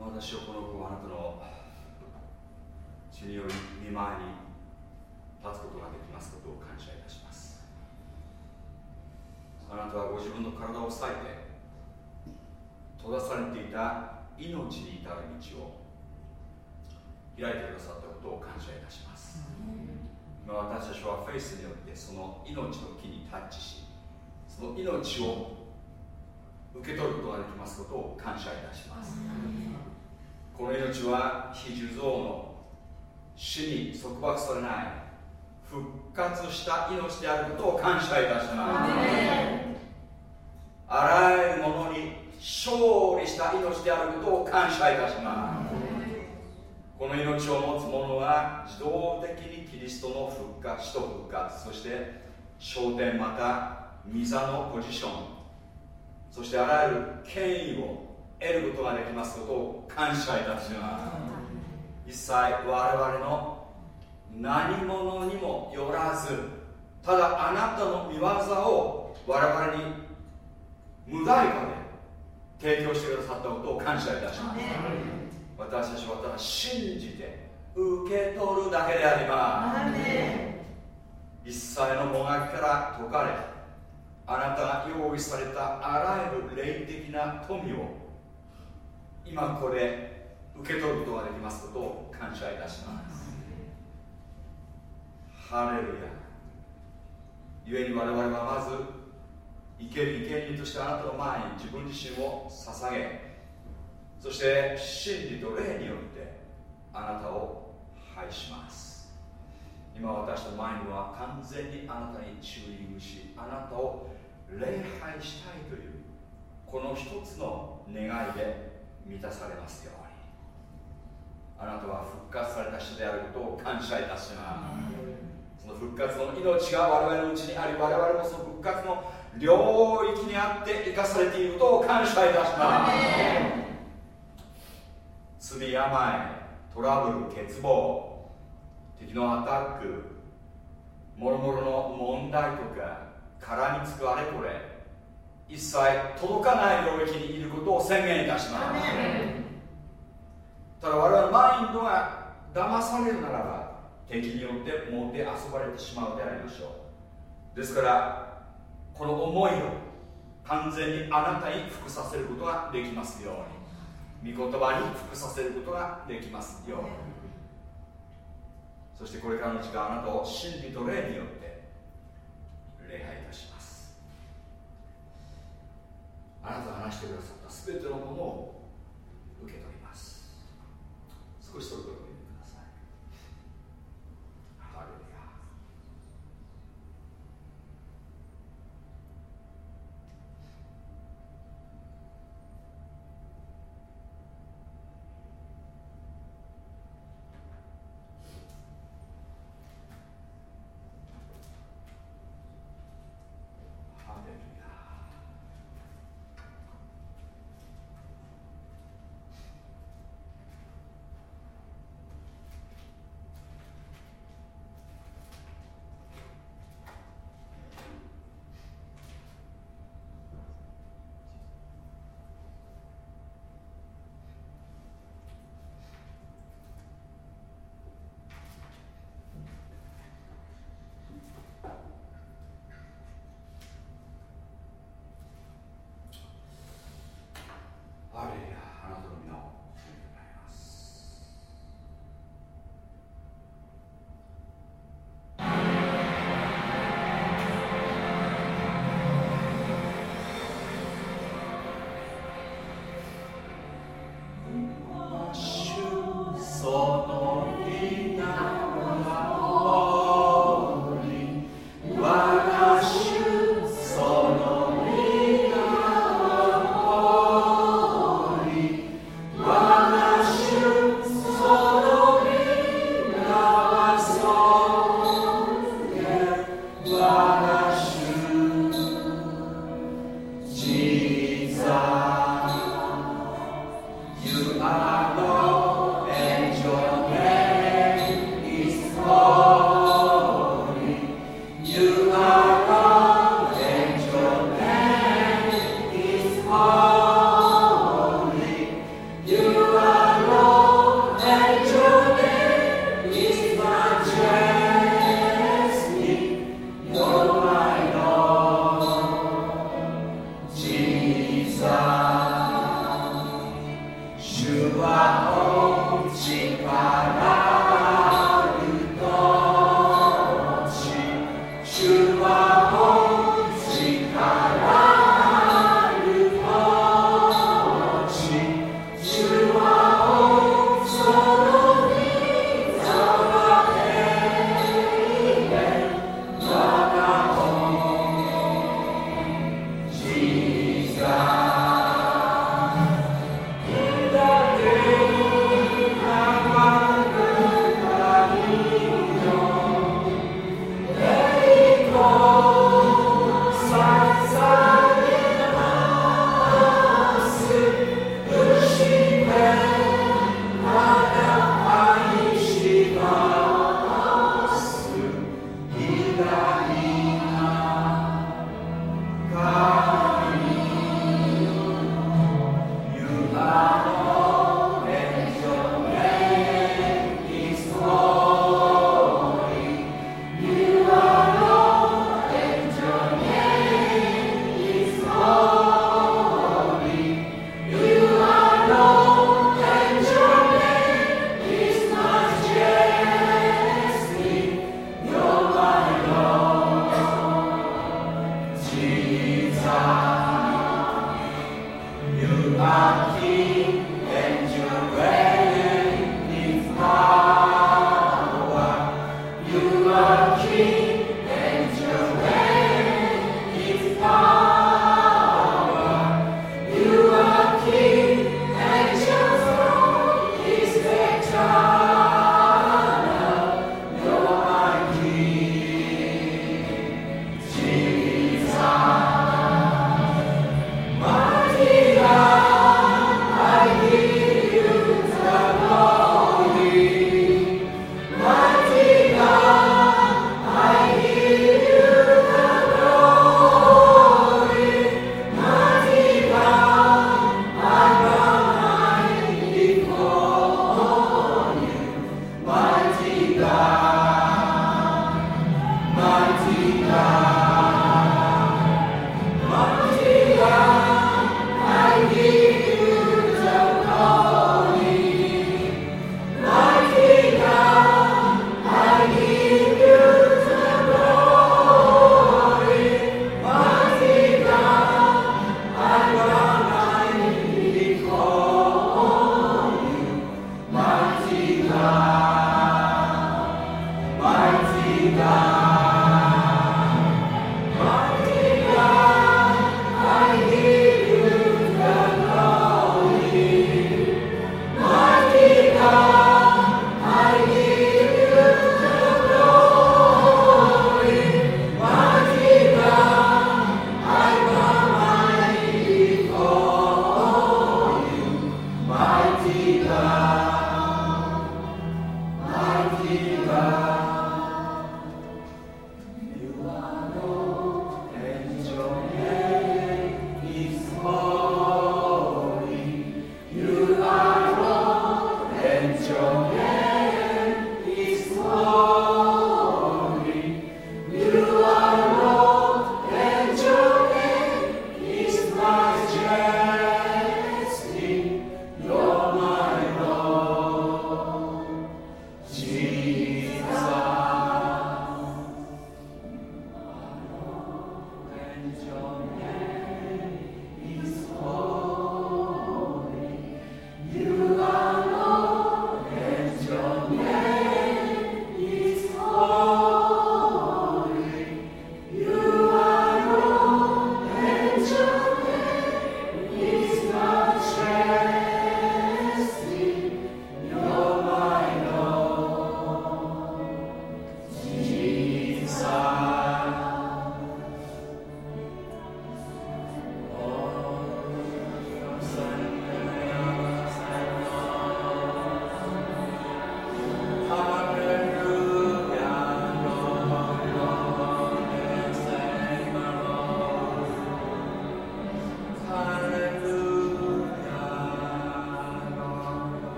私をこの子をあなたの血により見舞いに立つことができますことを感謝いたします。あなたはご自分の体を裂いて閉ざされていた命に至る道を開いてくださったことを感謝いたします、今私たちはフェイスによってその命の木にタッチしその命を受け取ることができますことを感謝いたします。この命は非受像の死に束縛されない復活した命であることを感謝いたします。あらゆるものに勝利した命であることを感謝いたします。この命を持つ者は自動的にキリストの復活と復活そして焦点また御座のポジションそしてあらゆる権威を得ることができますことを感謝いたします。一切我々の何者にもよらずただあなたの見業を我々に無代価で提供してくださったことを感謝いたします。私たちはただ信じて受け取るだけであります。一切のもがきから解かれあなたが用意されたあらゆる霊的な富を今ここで受け取ることができますことを感謝いたします。ハレルヤ。故に我々はまず生ける生贄としてあなたの前に自分自身を捧げそして真理と霊によってあなたを拝します。今私の前には完全にあなたに注意しあなたを礼拝したいというこの一つの願いで満たされますように。あなたは復活された人であることを感謝いたします。その復活の命が我々のうちにあり我々もその復活の領域にあって生かされていることを感謝いたします。罪病トラブル欠乏敵のアタックもろもろの問題とか絡みつくあれこれ。一切届かない領域にいることを宣言いたします。ただ我々のマインドが騙されるならば敵によって持って遊ばれてしまうでありましょう。ですからこの思いを完全にあなたに服させることができますように。御言葉に服させることができますように。そしてこれからの時間あなたを真理と霊によって礼拝いたします。あなたが話してくださった全てのものを受け取ります。少しそれぞれ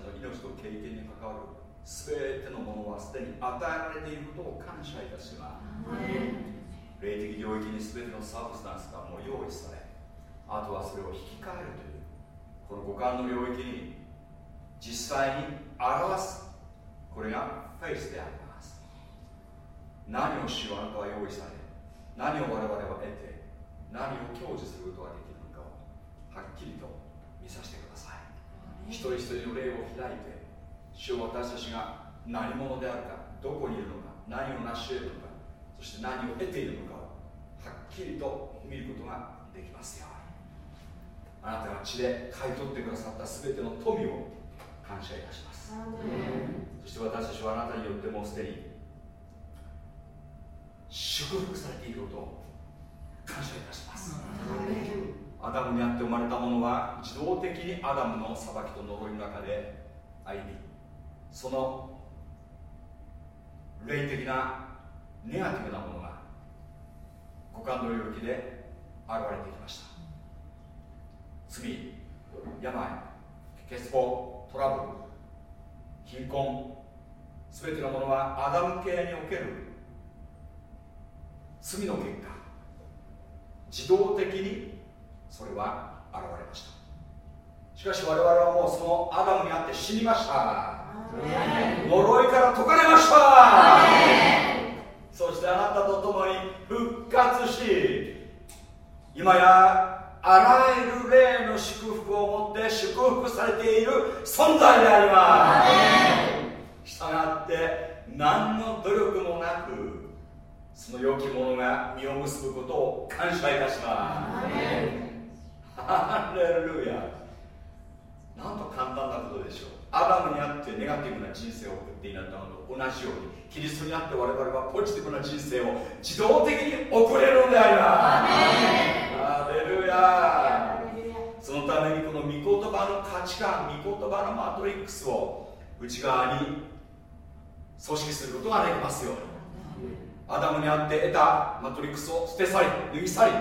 の命と経験に関わる全てのものはすでに与えられていることを感謝いたします。霊的領域に全てのサブスタンスがもう用意されあとはそれを引き換えるというこの五感の領域に実際に表すこれがフェイスであります。何をしようあなたは用意され何を我々は得て何を享受することができるのかをはっきりと見させてください。一人一人の霊を開いて主を私たちが何者であるかどこにいるのか何を成し得るのかそして何を得ているのかをはっきりと見ることができますように。あなたが血で買い取ってくださった全ての富を感謝いたします。そして私たちはあなたによってもすでに祝福されていることを感謝いたします。アダムにあって生まれたものは自動的にアダムの裁きと呪いの中で歩みその霊的なネガティブなものが五感の領域で現れてきました。罪病欠乏トラブル貧困全てのものはアダム系における罪の結果自動的にそれは現れました。しかし我々はもうそのアダムにあって死にました。呪いから解かれました。そしてあなたと共に復活し今やあらゆる霊の祝福をもって祝福されている存在であります。したがって何の努力もなくその良き者が実を結ぶことを感謝いたしますハレルヤなんと簡単なことでしょう。アダムにあってネガティブな人生を送っていなったのと同じようにキリストにあって我々はポジティブな人生を自動的に送れるのであります。ハレルヤそのためにこの御言葉の価値観御言葉のマトリックスを内側に組織することができますように。アダムにあって得たマトリックスを捨て去り脱ぎ去り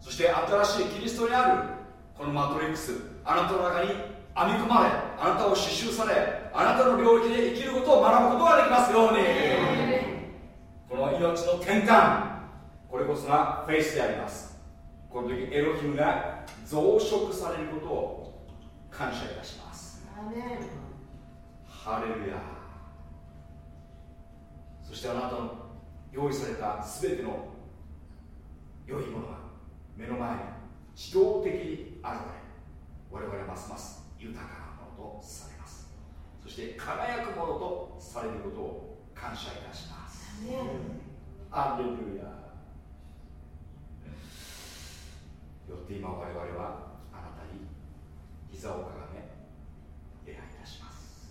そして新しいキリストにあるこのマトリックスあなたの中に編み込まれあなたを刺繍されあなたの領域で生きることを学ぶことができますように。この命の転換これこそがフェイスであります。この時エロヒムが増殖されることを感謝いたします。ハレルヤ。そしてあなたの用意された全ての良いものが目の前に自動的に現れ我々はますます豊かなものとされます。そして輝くものとされることを感謝いたします。アレルヤよって今我々はあなたに膝をかがめ礼拝いたします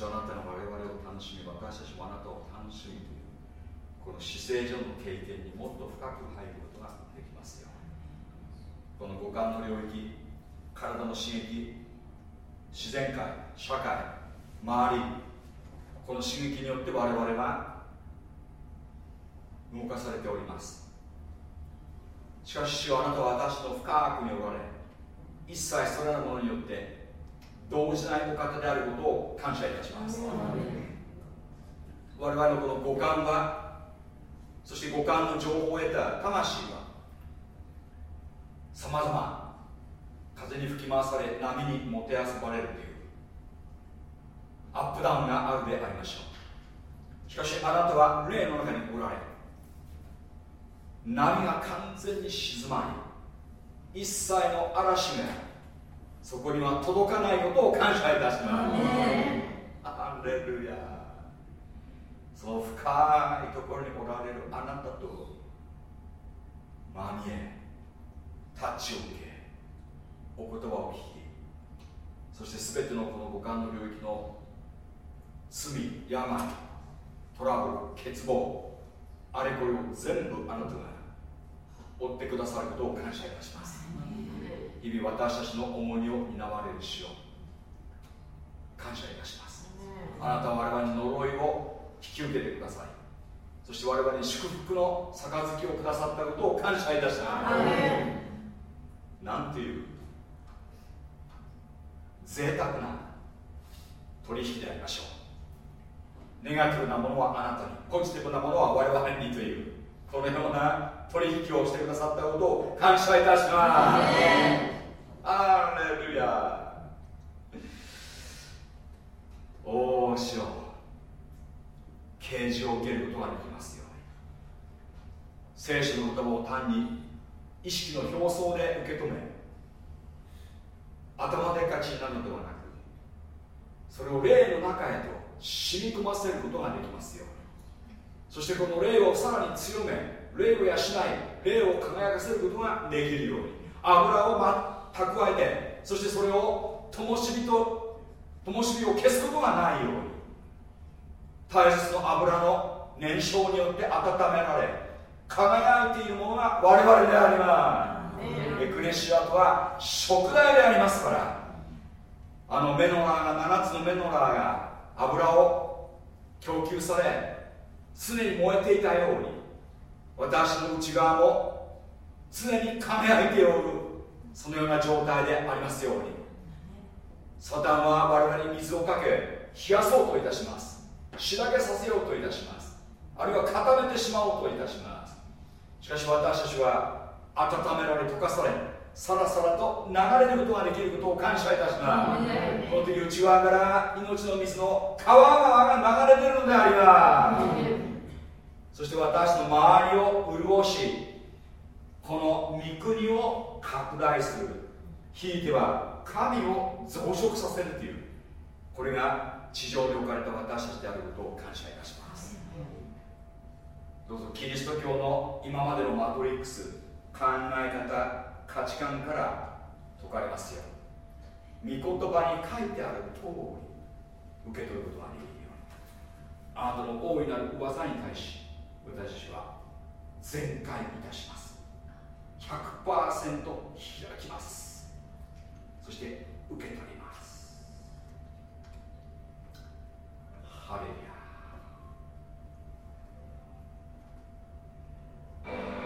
そあなたが我々を楽しみ私たちもあなたを楽しみというこの姿勢上の経験にもっと深く入ることができますよこの五感の領域体の刺激自然界社会周りこの刺激によって我々は動かされておりますしかし主はあなたは私の深くにおられ一切それらのものによって動じないお方であることを感謝いたします我々のこの五感はそして五感の情報を得た魂はさまざま風に吹き回され波にもてあそばれるというアップダウンがあるでありましょうしかしあなたは霊の中におられ波が完全に静まり一切の嵐がそこには届かないことを感謝いたしますアレルヤその深いところにおられるあなたとまみえタッチを受けお言葉を聞きそして全てのこの五感の領域の罪病トラブル欠乏あれこれを全部あなたが追ってくださることを感謝いたします。日々私たちの重荷を担われる主を感謝いたします。あなたは我々に呪いを引き受けてください。そして我々に祝福の杯をくださったことを感謝いたします。なんていう贅沢な取引でありましょう。ネガティブなものはあなたにポジティブなものは我々にというこのような取引をしてくださったことを感謝いたしますアレルヤおおしよう啓示を受けることができますように聖書の言葉を単に意識の表層で受け止め頭でっかちになるのではなくそれを霊の中へと染み込ませることができますようにそしてこの霊をさらに強め霊を養い霊を輝かせることができるように。油を、ま、蓄えてそしてそれを灯火と灯火を消すことがないように。大切な油の燃焼によって温められ輝いているものが我々であります。エクレシアとは食材でありますからあのメノラーが7つのメノラーが油を供給され常に燃えていたように私の内側も常に輝いておるそのような状態でありますように。サタンは我々に水をかけ冷やそうといたします。しらけさせようといたします。あるいは固めてしまおうといたします。しかし私たちは温められ溶かされさらさらと流れることができることを感謝いたします。この時内側から命の水の川が流れているのでありますそして私の周りを潤しこの御国を拡大する。ひいては神を増殖させるというこれが地上に置かれた私たちであることを感謝いたします。どうぞキリスト教の今までのマトリックス考え方価値観から解かれますよ御言葉に書いてある通り受け取ることができるようにあなたの大いなる技に対し私たちは全開いたします。100%開きます。そして受け取ります。ハレルヤ「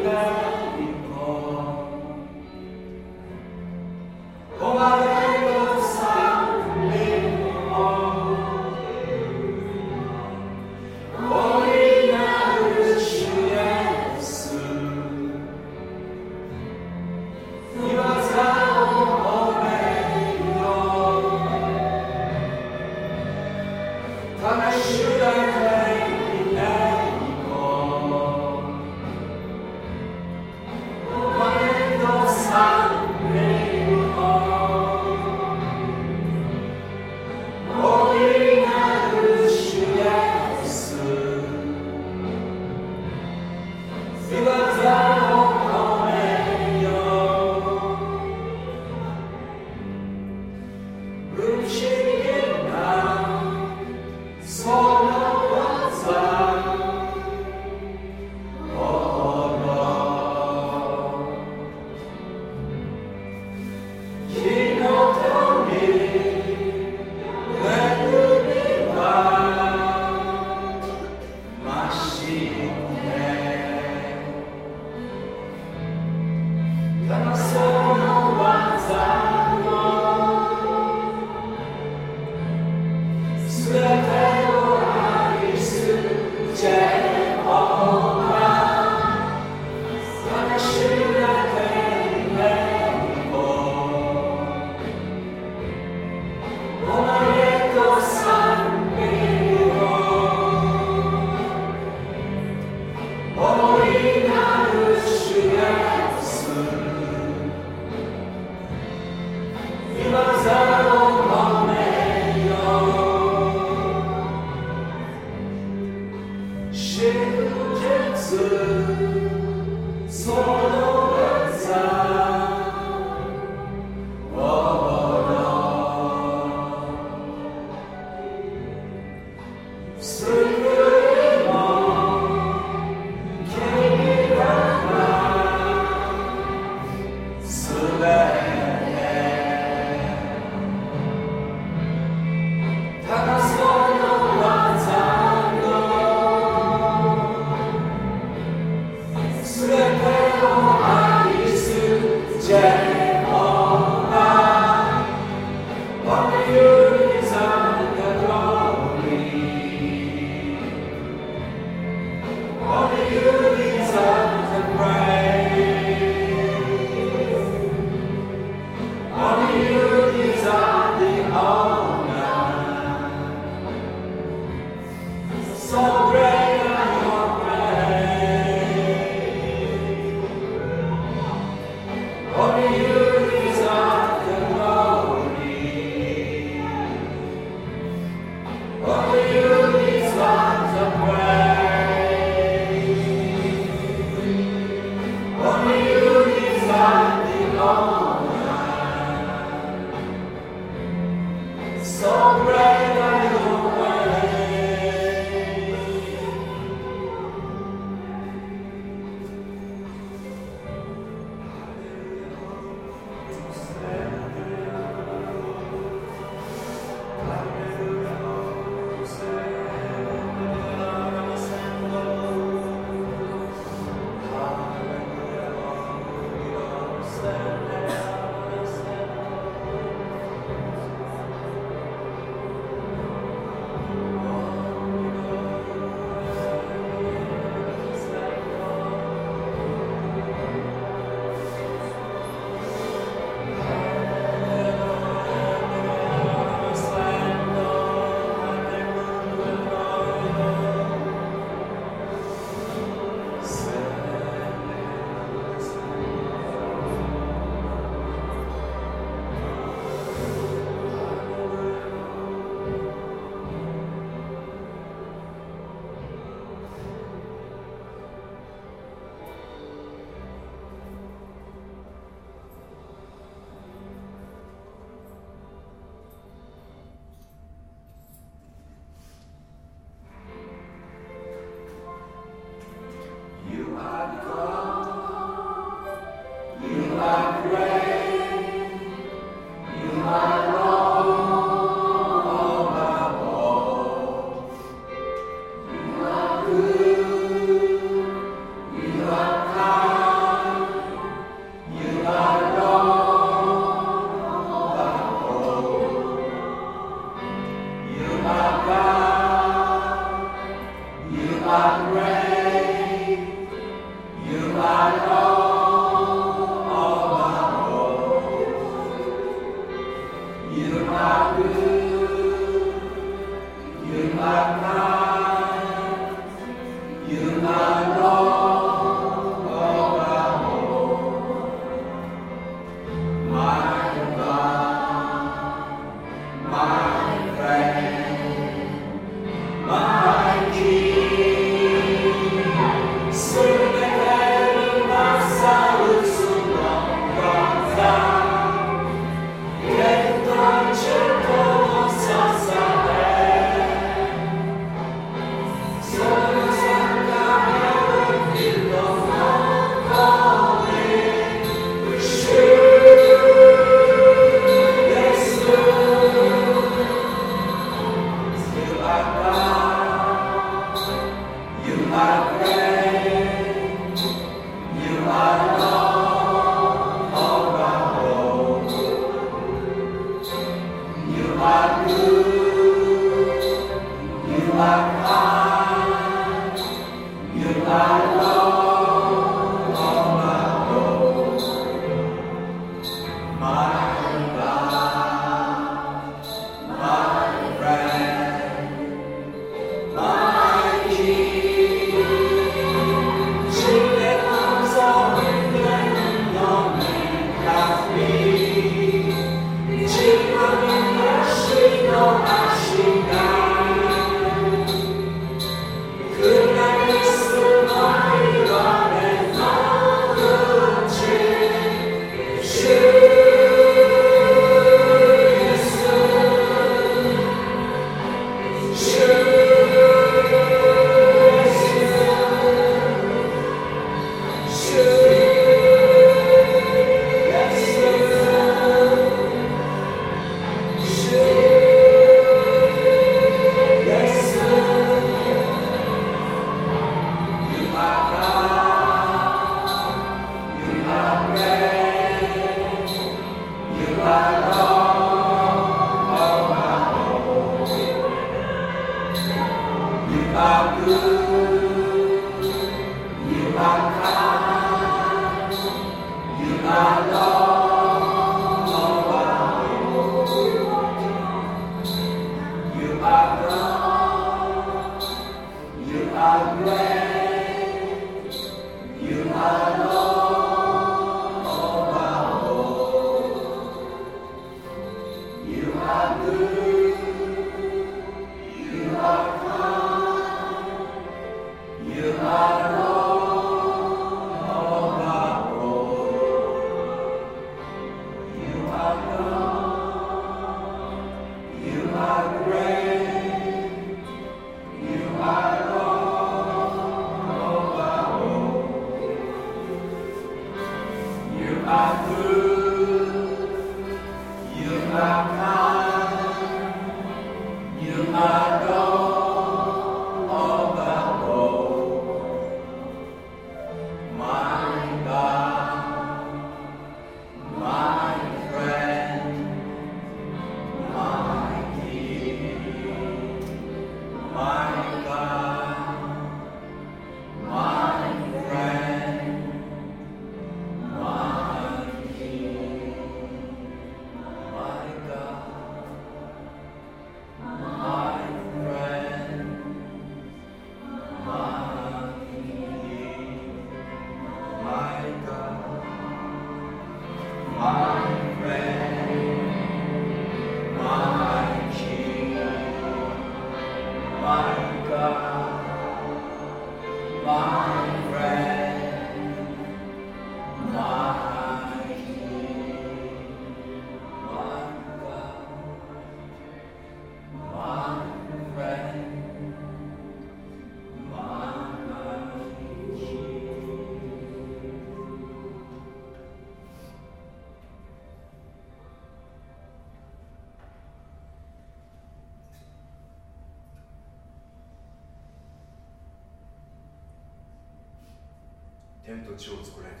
土地を作られた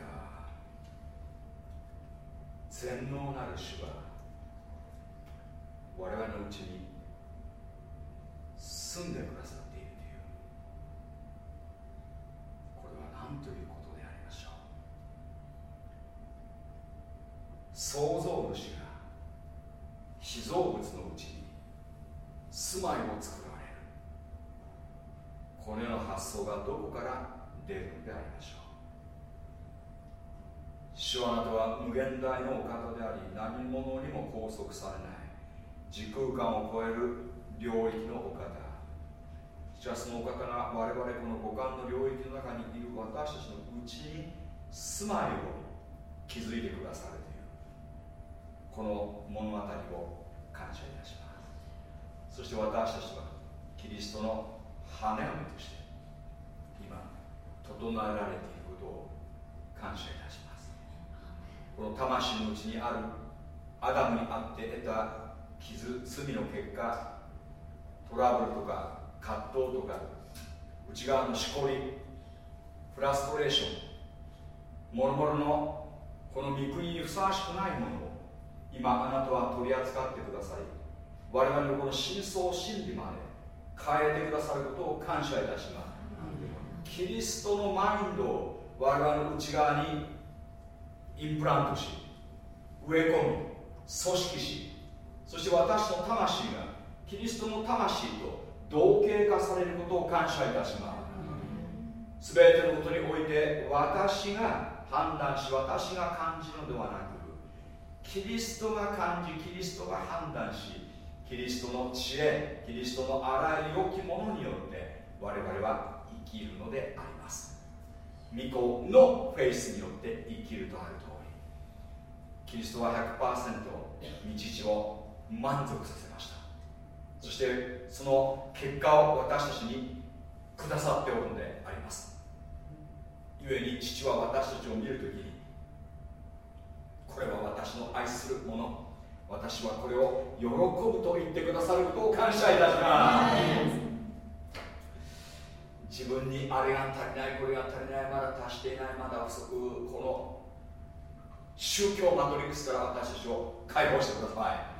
全能なる主は我々のうちに住んでくださっているというこれは何ということでありましょう創造主が被造物のうちに住まいを作られるこのような発想がどこから出るのでありましょう主はあなたは無限大のお方であり何者にも拘束されない時空間を超える領域のお方しかしそのお方が我々この五感の領域の中にいる私たちのうちに住まいを築いてくださるというこの物語を感謝いたしますそして私たちはキリストの羽目として今整えられていることを感謝いたしますこの魂のうちにあるアダムにあって得た傷罪の結果トラブルとか葛藤とか内側のしこりフラストレーションもろもろのこの御国にふさわしくないものを今あなたは取り扱ってください我々のこの真相真理まで変えてくださることを感謝いたしますキリストのマインドを我々の内側にインプラントし植え込み組織しそして私の魂がキリストの魂と同型化されることを感謝いたします。全てのことにおいて私が判断し私が感じるのではなくキリストが感じキリストが判断しキリストの知恵キリストのあらゆる良きものによって我々は生きるのであります。御子のフェイスによって生きるとある通りキリストは100%道地を満足させました。そしてその結果を私たちにくださっておるのであります。故に父は私たちを見るときにこれは私の愛するもの。私はこれを喜ぶと言ってくださることを感謝いたします。自分にあれが足りないこれが足りないまだ足していないまだ不足この宗教マトリックスから私たちを解放してください。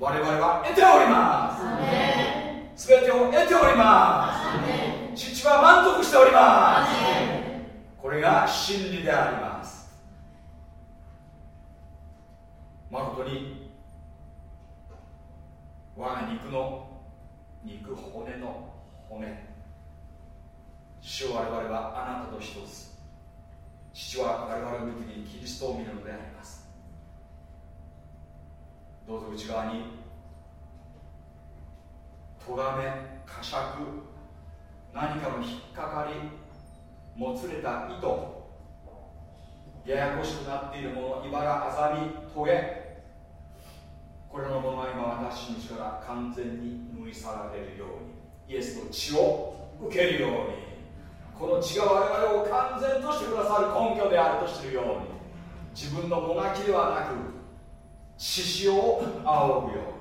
我々は得ております。全てを得ております。父は満足しております。これが真理であります。誠に我が肉の肉骨の骨。主を我々はあなたと一つ。父は我々を見るにキリストを見るのであります。どうぞ内側にとがめ呵責何かの引っかかりもつれた糸ややこしくなっているもの茨あざみトゲこれのものが今私の血から完全に縫い去られるようにイエスの血を受けるようにこの血が我々を完全としてくださる根拠であるとしてるように自分のもがきではなく獅子を仰ぐように。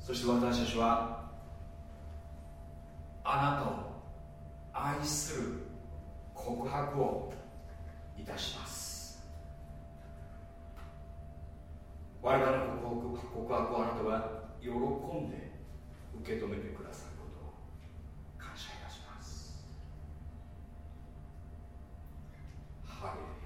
そして私たちはあなたを愛する告白をいたします。我々の告白をあなたは喜んで受け止めてくださいことを感謝いたしますハ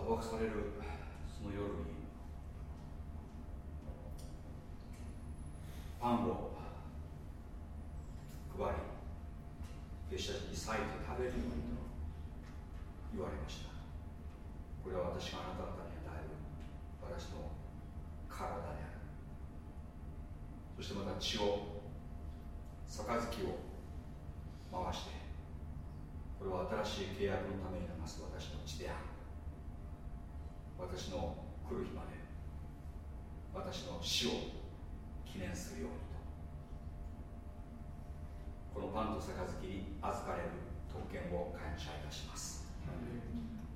レル告されるその夜にパンを配り弟子たちに裂いて食べるようにと言われましたこれは私があなた方に与える私の体であるそしてまた血を杯を回してこれは新しい契約のために流す私の血である私の来る日まで私の死を記念するようにとこパンと杯に預かれる特権を感謝いたします。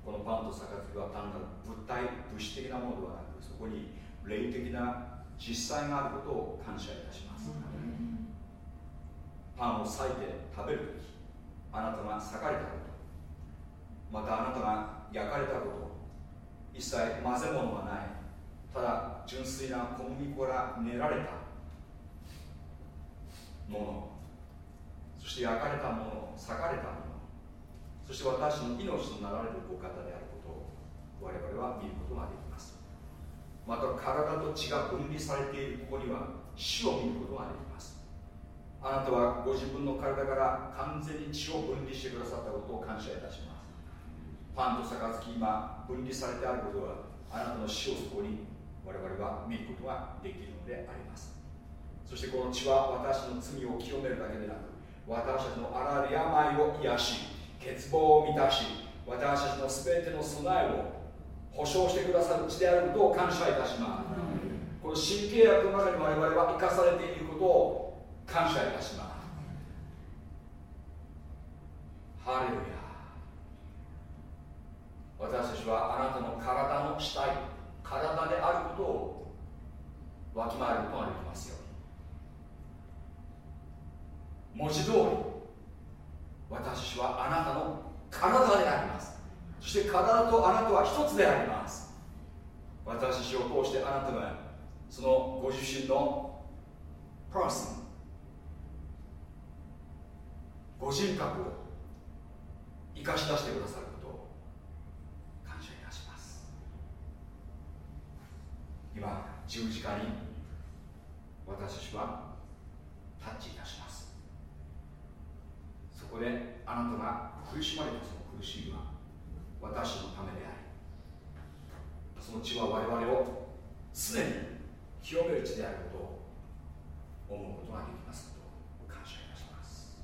このパンと杯は単なる物体物質的なものではなくそこに霊的な実際があることを感謝いたします。パンを裂いて食べるときあなたが裂かれたことまたあなたが焼かれたこと一切混ぜ物はない。ただ純粋な小麦粉から練られたもの。そして焼かれたもの裂かれたものそして私の命となられるお方であることを我々は見ることができます。また体と血が分離されているここには死を見ることができます。あなたはご自分の体から完全に血を分離してくださったことを感謝いたします。パンと杯今分離されてあることはあなたの死をそこに我々は見ることができるのであります。そしてこの血は私の罪を清めるだけでなく私たちのあらゆる病を癒し欠乏を満たし私たちの全ての備えを保証してくださる血であることを感謝いたします、この新契約の中に我々は生かされていることを感謝いたします。ハレルヤ。私たちはあなたの体の死体体であることをわきまえることができますよ。文字通り私はあなたの体であります。そして体とあなたは一つであります。私たちを通してあなたがそのご自身のパーソンご人格を生かし出してくださること。感謝いたします。今十字架に私たちはタッチいたします。こであなたが苦しまれたその苦しみは私のためでありその血は我々を常に清める血であることを思うことができますことを感謝いたします。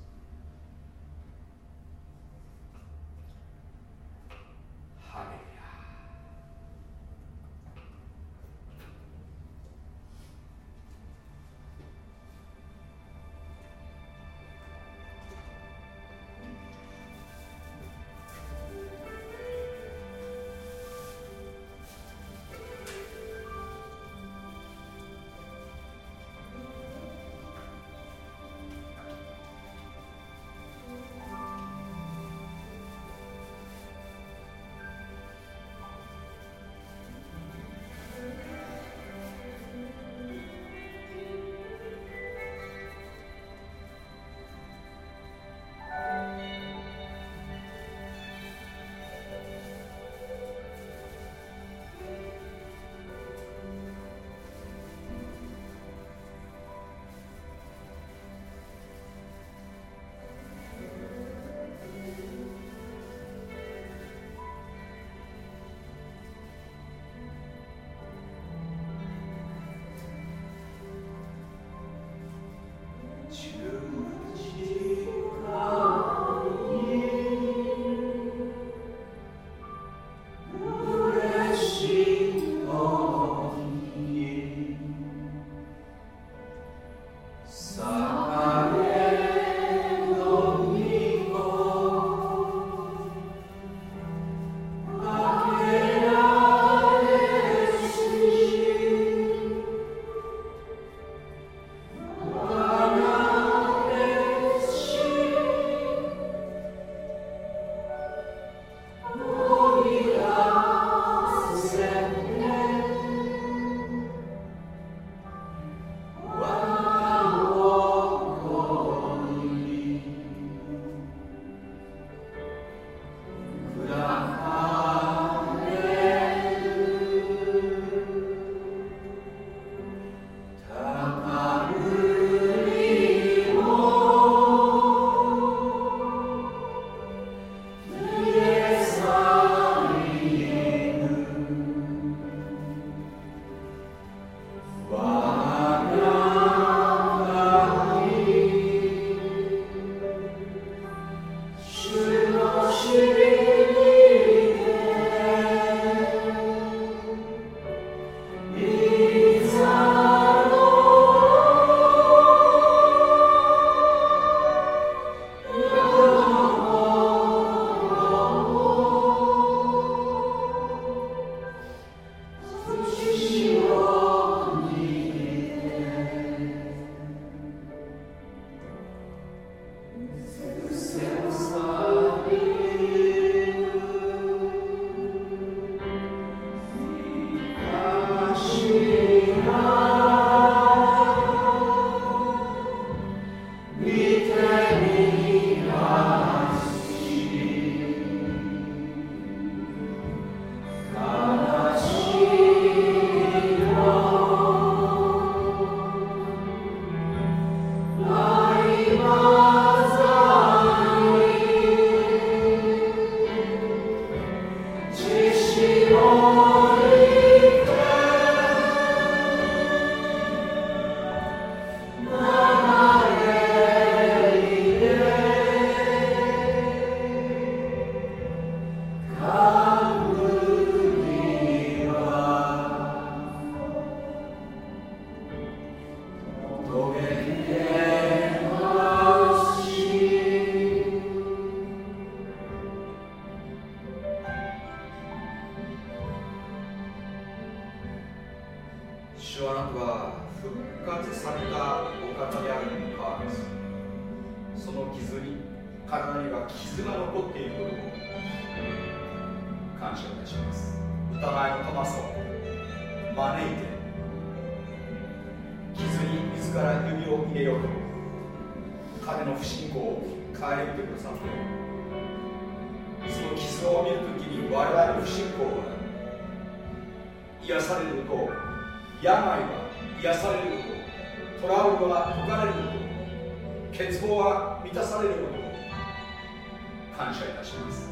たします。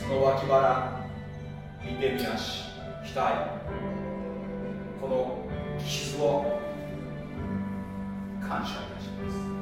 その脇腹見てみなし額この傷を感謝いたします。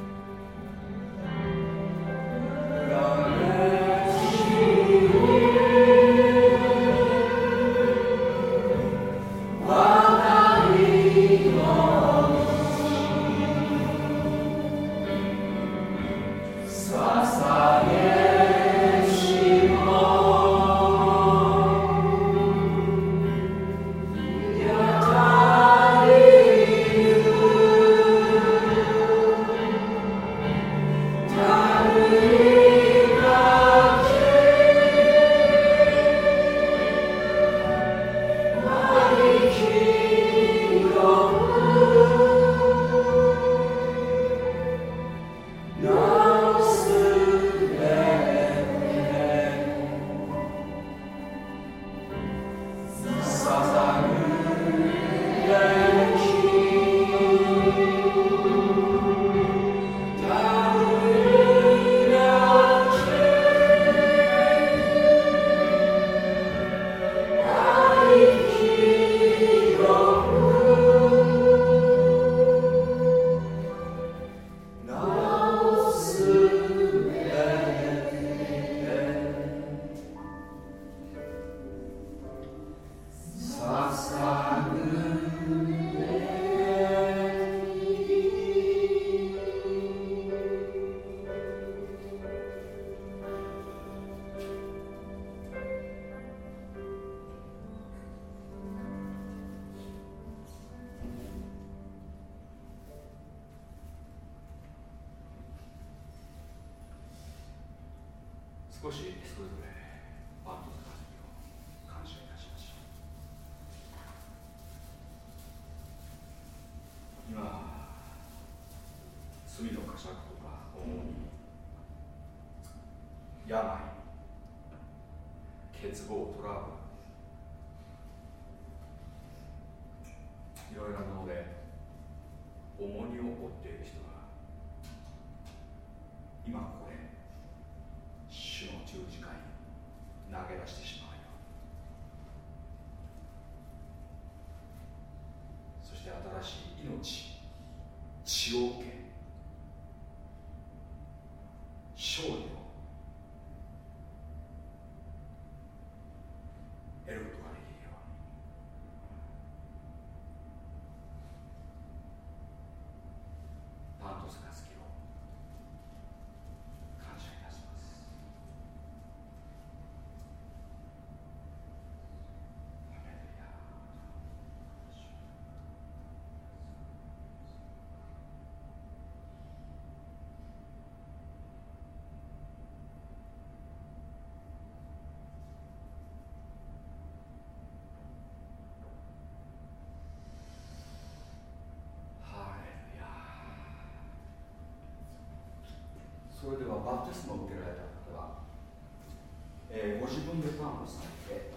your それではバプテスマを受けられた方は、えー、ご自分でパンをされて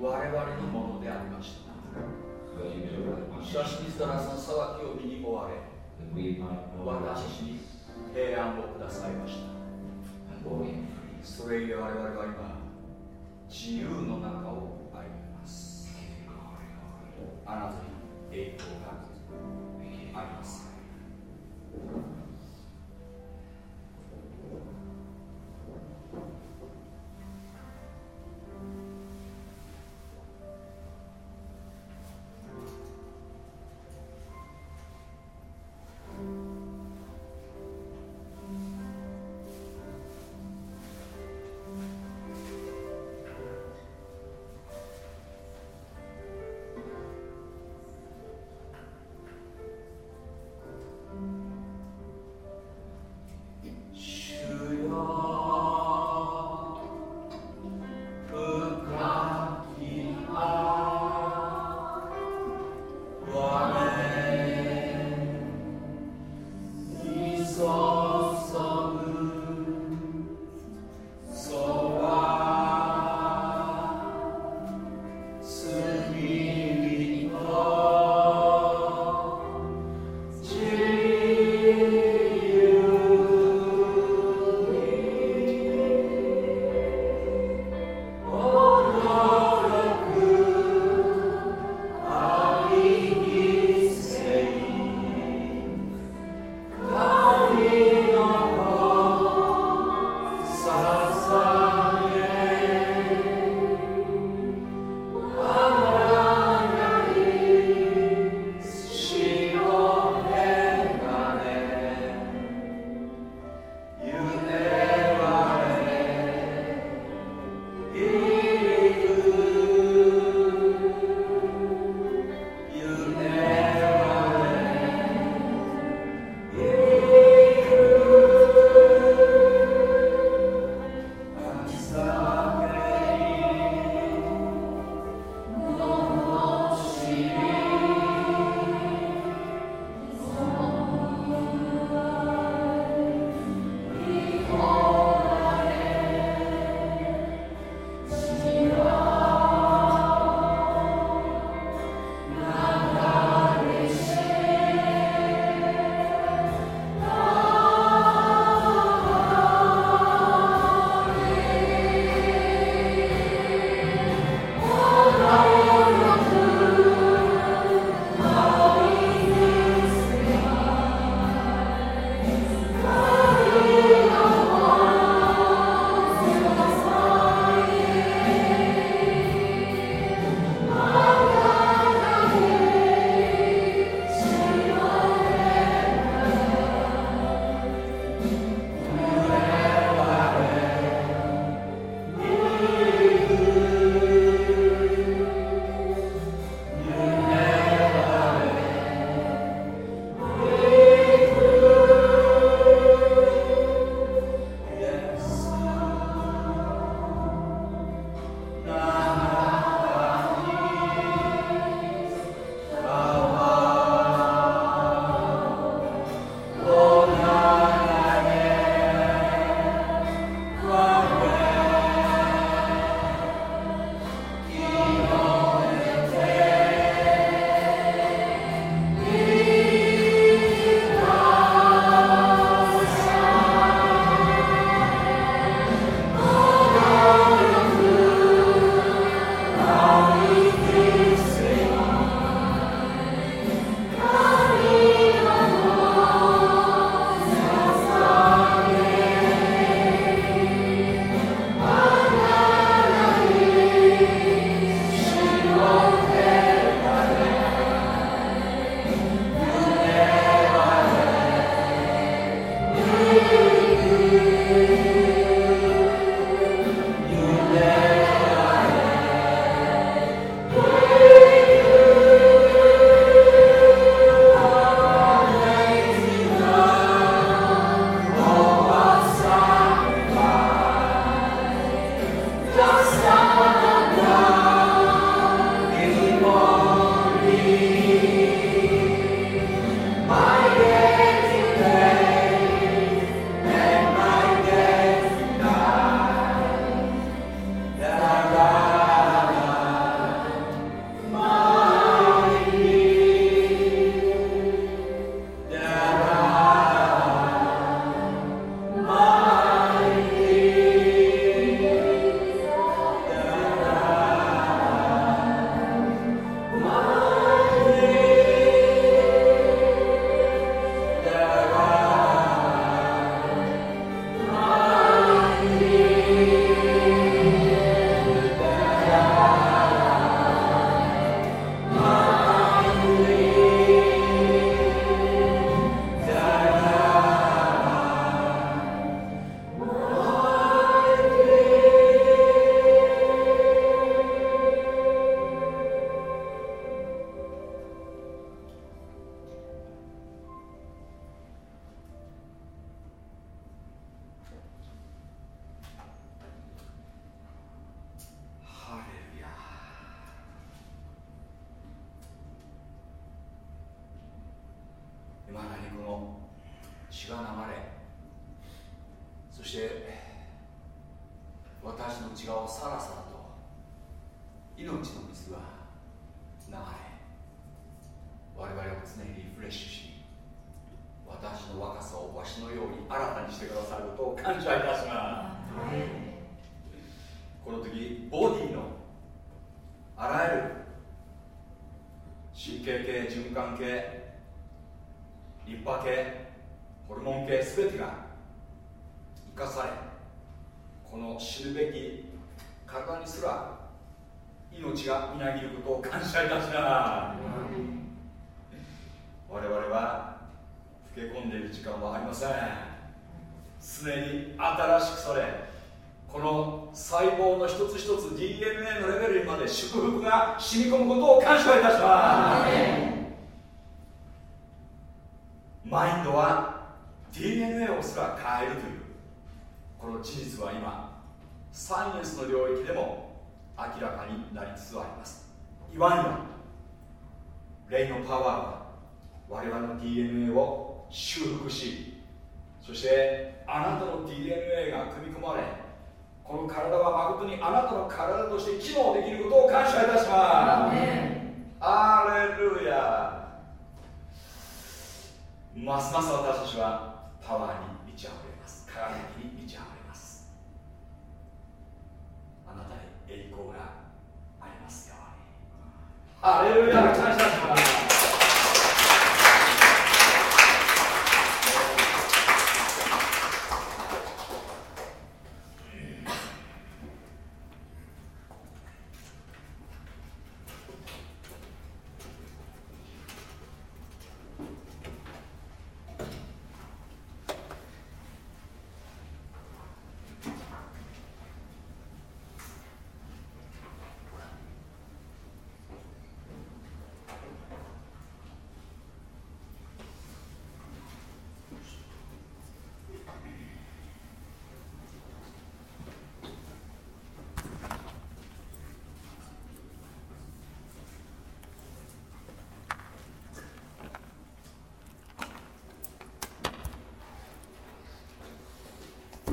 我々のものでありました。しかし自らさの騒きを身に追われ私たちに平安をくださいました。それゆえ我々は今自由の中を歩みます。あなたに栄光があります。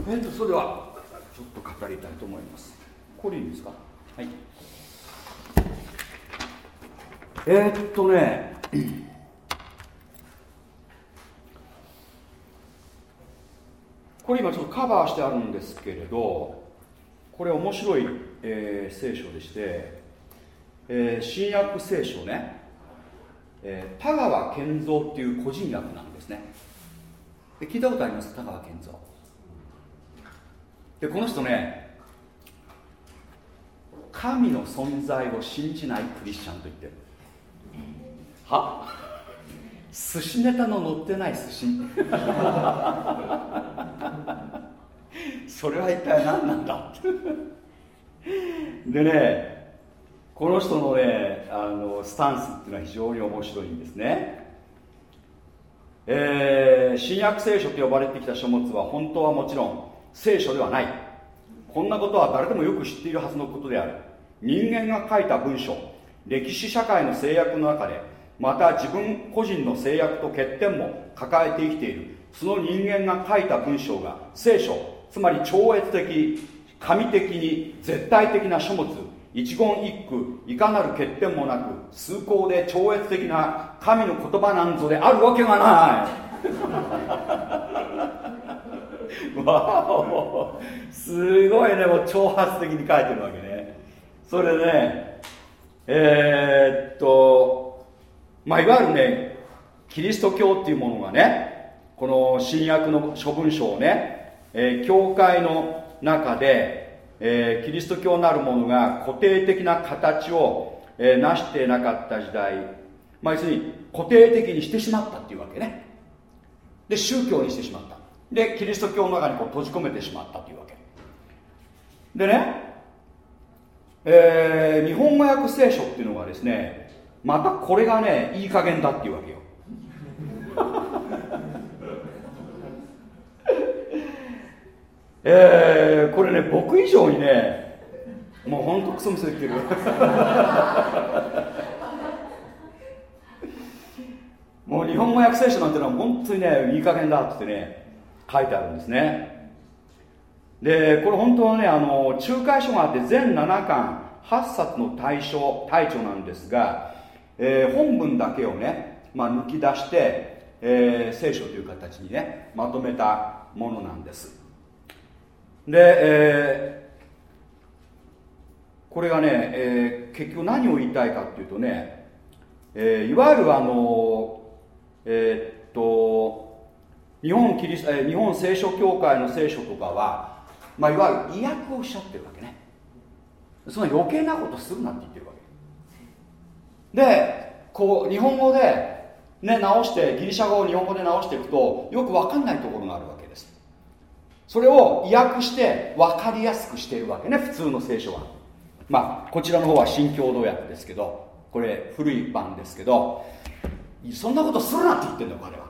えー、とそれでは？ちょっと語りたいと思います。これいいんですか？はい。えー、っとねこれ今ちょっとカバーしてあるんですけれどこれ面白い、えー、聖書でして、えー、新約聖書ね、えー、田川健三っていう個人訳なんですね。で聞いたことあります？田川健三でこの人ね神の存在を信じないクリスチャンと言ってる。は？寿司ネタの載ってない寿司。それは一体何なんだ？でねこの人のねあのスタンスっていうのは非常に面白いんですね。えー、新約聖書と呼ばれてきた書物は本当はもちろん聖書ではない。こんなことは誰でもよく知っているはずのことである。人間が書いた文章歴史社会の制約の中でまた自分個人の制約と欠点も抱えて生きている。その人間が書いた文章が聖書つまり超越的神的に絶対的な書物一言一句いかなる欠点もなく崇高で超越的な神の言葉なんぞであるわけがない。わお。すごいね。もう挑発的に書いてるわけね。それでねえー、っとまあいわゆるねキリスト教っていうものがねこの新約の処分書をね、えー、教会の中で、えー、キリスト教なるものが固定的な形を、えー、成してなかった時代まあ要するに固定的にしてしまったっていうわけね。で宗教にしてしまった。でキリスト教の中にこう閉じ込めてしまったというわけ。でね、えー、日本語訳聖書っていうのがですねまたこれがねいい加減だっていうわけよ。えー、これね僕以上にねもうほんとクソみそ言ってるもう日本語訳聖書なんてのは本当にねいい加減だってね書いてあるんですね。でこれ本当はねあの仲介書があって全7巻8冊の対象対著なんですが、えー、本文だけをね、まあ、抜き出して、えー、聖書という形にねまとめたものなんです。で、えー、これがね、えー、結局何を言いたいかっていうとね、えー、いわゆるあのえ、っと日本キリス、え、日本聖書協会の聖書とかは、まあ、いわゆる意訳をおっしゃってるわけね。その余計なことするなって言ってるわけ。でこう日本語でね、直してギリシャ語を日本語で直していくとよく分かんないところがあるわけです。それを意訳して分かりやすくしているわけね普通の聖書は。まあこちらの方は新共同訳ですけどこれ古い版ですけどそんなことするなって言ってんだよ彼は。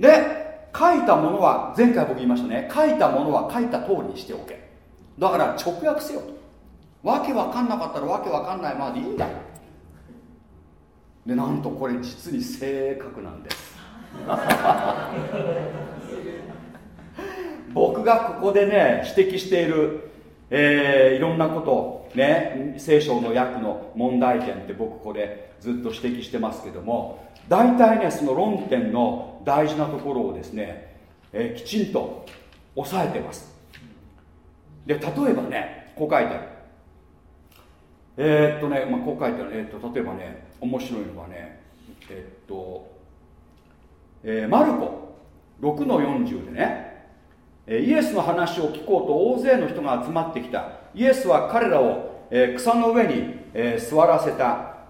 で書いたものは前回僕言いましたね。書いたものは書いた通りにしておけ。だから直訳せよと。わけわかんなかったらわけわかんないままでいいんだよ。でなんとこれ実に正確なんです。僕がここでね指摘している、えー、いろんなことね聖書の訳の問題点って僕ここでずっと指摘してますけども大体ねその論点の大事なところをですね、えー、きちんと押さえてます。で例えばねこう書いてある。えー、っとね、まあ、こう書いてある、えー、っと例えばね面白いのはねえっと、えー、マルコ6の40でねイエスの話を聞こうと大勢の人が集まってきた。イエスは彼らを、草の上に、座らせた。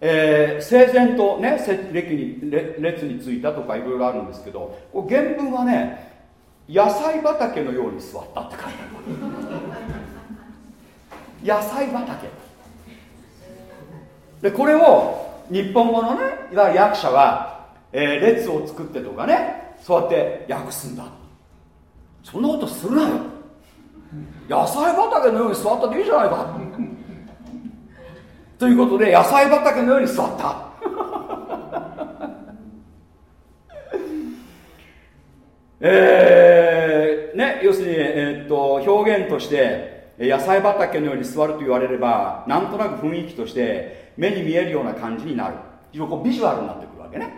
えー、整然とね列に列についたとかいろいろあるんですけどこ原文はね野菜畑のように座ったって書いてある野菜畑。でこれを日本語のねいわゆる役者は、えー、列を作ってとかねそうやって訳すんだ。そんなことするなよ。野菜畑のように座ったっていいじゃないか。ということで野菜畑のように座った。えー、ね要するに、えー、っと表現として野菜畑のように座ると言われればなんとなく雰囲気として目に見えるような感じになる。非常にこうビジュアルになってくるわけね。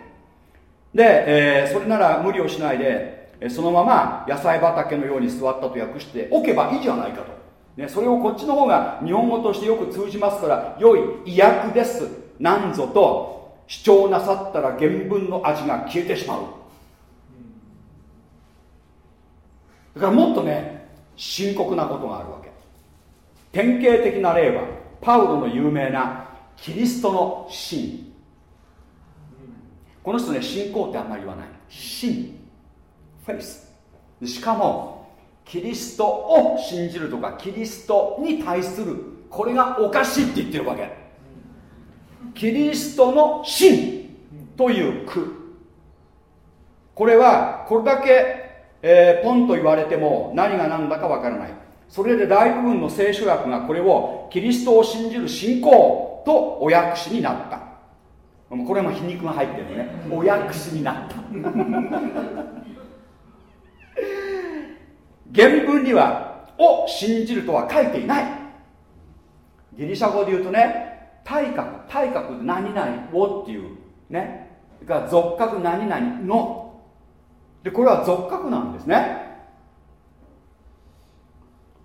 で、えー、それなら無理をしないでそのまま野菜畑のように座ったと訳しておけばいいじゃないかと、ね、それをこっちの方が日本語としてよく通じますから良い意訳です。なんぞと主張なさったら原文の味が消えてしまう。だからもっとね深刻なことがあるわけ。典型的な例はパウロの有名なキリストの真この人ね信仰ってあんまり言わない。真フェイス。しかもキリストを信じるとかキリストに対するこれがおかしいって言ってるわけ。キリストの真という句。これはこれだけ、えー、ポンと言われても何が何だかわからない。それで大部分の聖書学がこれをキリストを信じる信仰とお訳しになった。これも皮肉が入ってるね。お訳しになった。原文には「を信じる」とは書いていないギリシャ語で言うとね体格体格何々をっていうねが俗格何々の。でこれは俗格なんですね。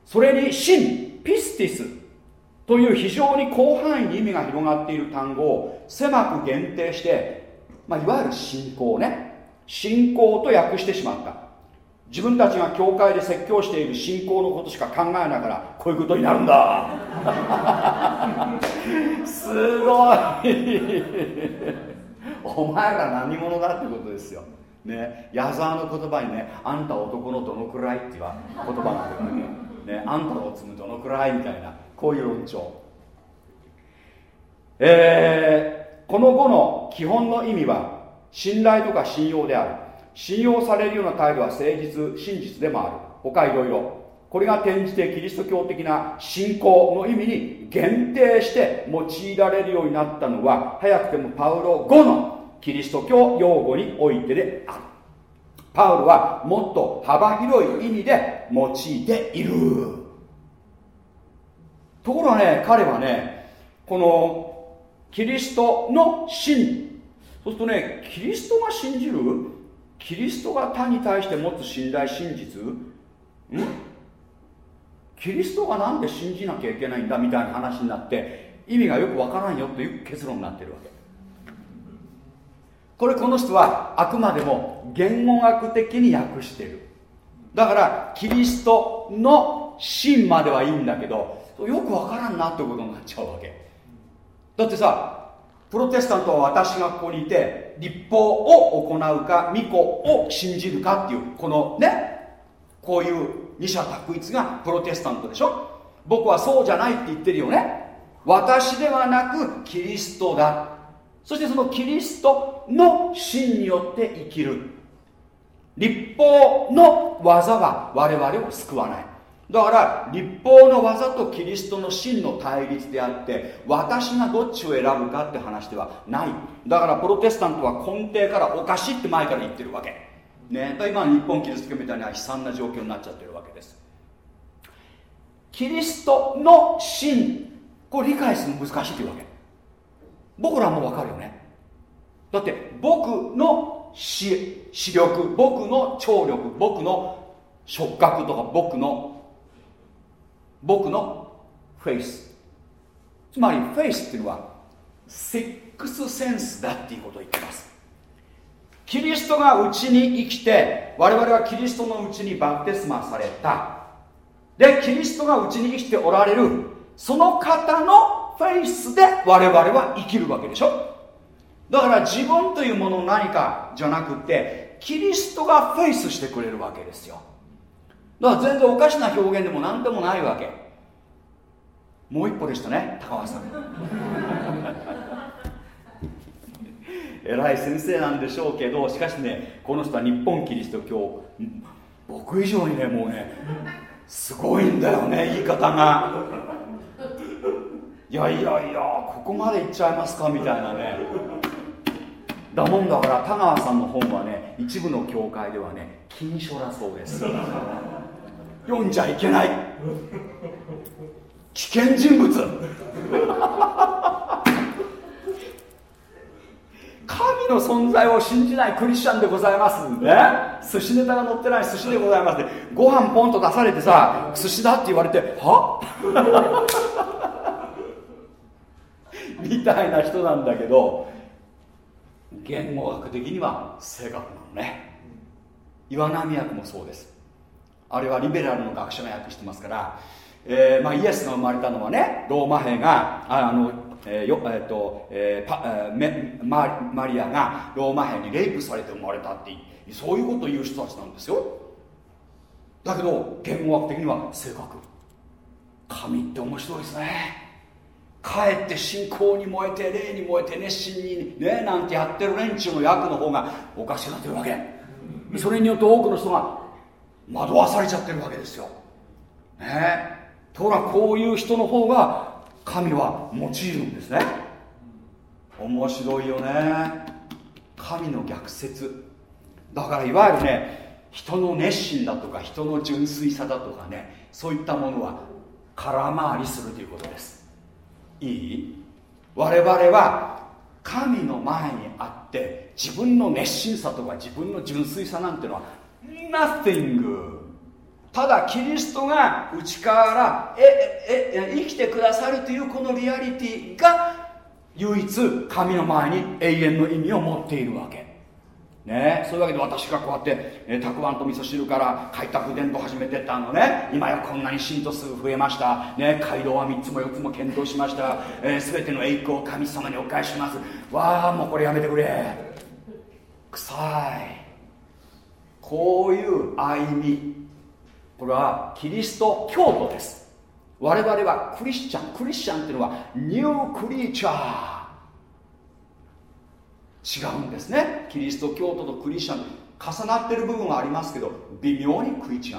それに真ピスティスという非常に広範囲に意味が広がっている単語を狭く限定して、まあ、いわゆる信仰ね。信仰と訳してしまった。自分たちが教会で説教している信仰のことしか考えながらこういうことになるんだ。すごい。お前ら何者だってことですよ。ね。矢沢の言葉にねあんた男のどのくらいっていう言葉があるわけ。ね。あんたの積むどのくらいみたいなこういう論調。えー、この語の基本の意味は信頼とか信用である信用されるような態度は誠実真実でもある。他いろいろ。これが転じてキリスト教的な信仰の意味に限定して用いられるようになったのは早くてもパウロ後のキリスト教用語においてである。パウロはもっと幅広い意味で用いている。ところがね彼はねこのキリストの信そうするとねキリストが信じる？キリストが他に対して持つ信頼真実？ん？キリストがなんで信じなきゃいけないんだみたいな話になって意味がよくわからんよという結論になってるわけ。これこの人はあくまでも言語学的に訳してる。だからキリストの真まではいいんだけどよくわからんなってことになっちゃうわけ。だってさプロテスタントは私がここにいて立法を行うか巫女を信じるかっていうこのねこういう二者択一がプロテスタントでしょ。僕はそうじゃないって言ってるよね。私ではなくキリストだ。そしてそのキリストの真によって生きる。立法の技は我々を救わない。だから立法の技とキリストの真の対立であって私がどっちを選ぶかって話ではない。だからプロテスタントは根底からおかしいって前から言ってるわけ。ね、だ今日本キリスト教みたいな悲惨な状況になっちゃってるわけです。キリストの真。これ理解するの難しいというわけ。僕らも分かるよね。だって僕の視力僕の聴力僕の触覚とか僕の僕のフェイスつまりフェイスっていうのはセックスセンスだっていうことを言ってます。キリストがうちに生きて我々はキリストのうちにバプテスマされた。でキリストがうちに生きておられるその方のフェイスで我々は生きるわけでしょ。だから自分というものの何かじゃなくてキリストがフェイスしてくれるわけですよ。だから全然おかしな表現でも何でもないわけ。もう一歩でしたね高橋さん。偉い先生なんでしょうけどしかしねこの人は日本キリスト教。僕以上にねもうねすごいんだよね言い方が。いやいやいやここまでいっちゃいますかみたいなね。だもんだから田川さんの本はね一部の教会ではね禁書だそうです。読んじゃいけない。危険人物。神の存在を信じないクリスチャンでございますね寿司ネタが載ってない寿司でございますで。ご飯ポンと出されてさ寿司だって言われては？みたいな人なんだけど言語学的には正確なのね。岩波役もそうです。あれはリベラルの学者が訳してますから、えーまあ、イエスが生まれたのはねローマ兵があのえーよえーとえーパえー、メママリアがローマ兵にレイプされて生まれたってそういうことを言う人たちなんですよ。だけど言語学的には正確。神って面白いですね。かえって信仰に燃えて霊に燃えて熱心にねなんてやってる連中の役の方がおかしくなってるわけ。それによって多くの人が惑わされちゃってるわけですよ。ね。ところがこういう人の方が神は用いるんですね。面白いよね。神の逆説。だからいわゆるね人の熱心だとか人の純粋さだとかねそういったものは空回りするということです。いい？我々は神の前にあって自分の熱心さとか自分の純粋さなんてのは nothing. ただキリストが内からええ生きてくださるというこのリアリティが唯一神の前に永遠の意味を持っているわけ。ね、そういうわけで私がこうやって、えたくあんと味噌汁から開拓伝道始めてったのね。今やこんなに信徒数増えました、ね、街道は3つも4つも検討しました、えー、全ての栄光を神様にお返しします。わあもうこれやめてくれ。臭い。こういう歩み。これはキリスト教徒です。我々はクリスチャン。クリスチャンっていうのはニュークリーチャー違うんですね。キリスト教徒とクリスチャン重なってる部分はありますけど微妙に食い違っている。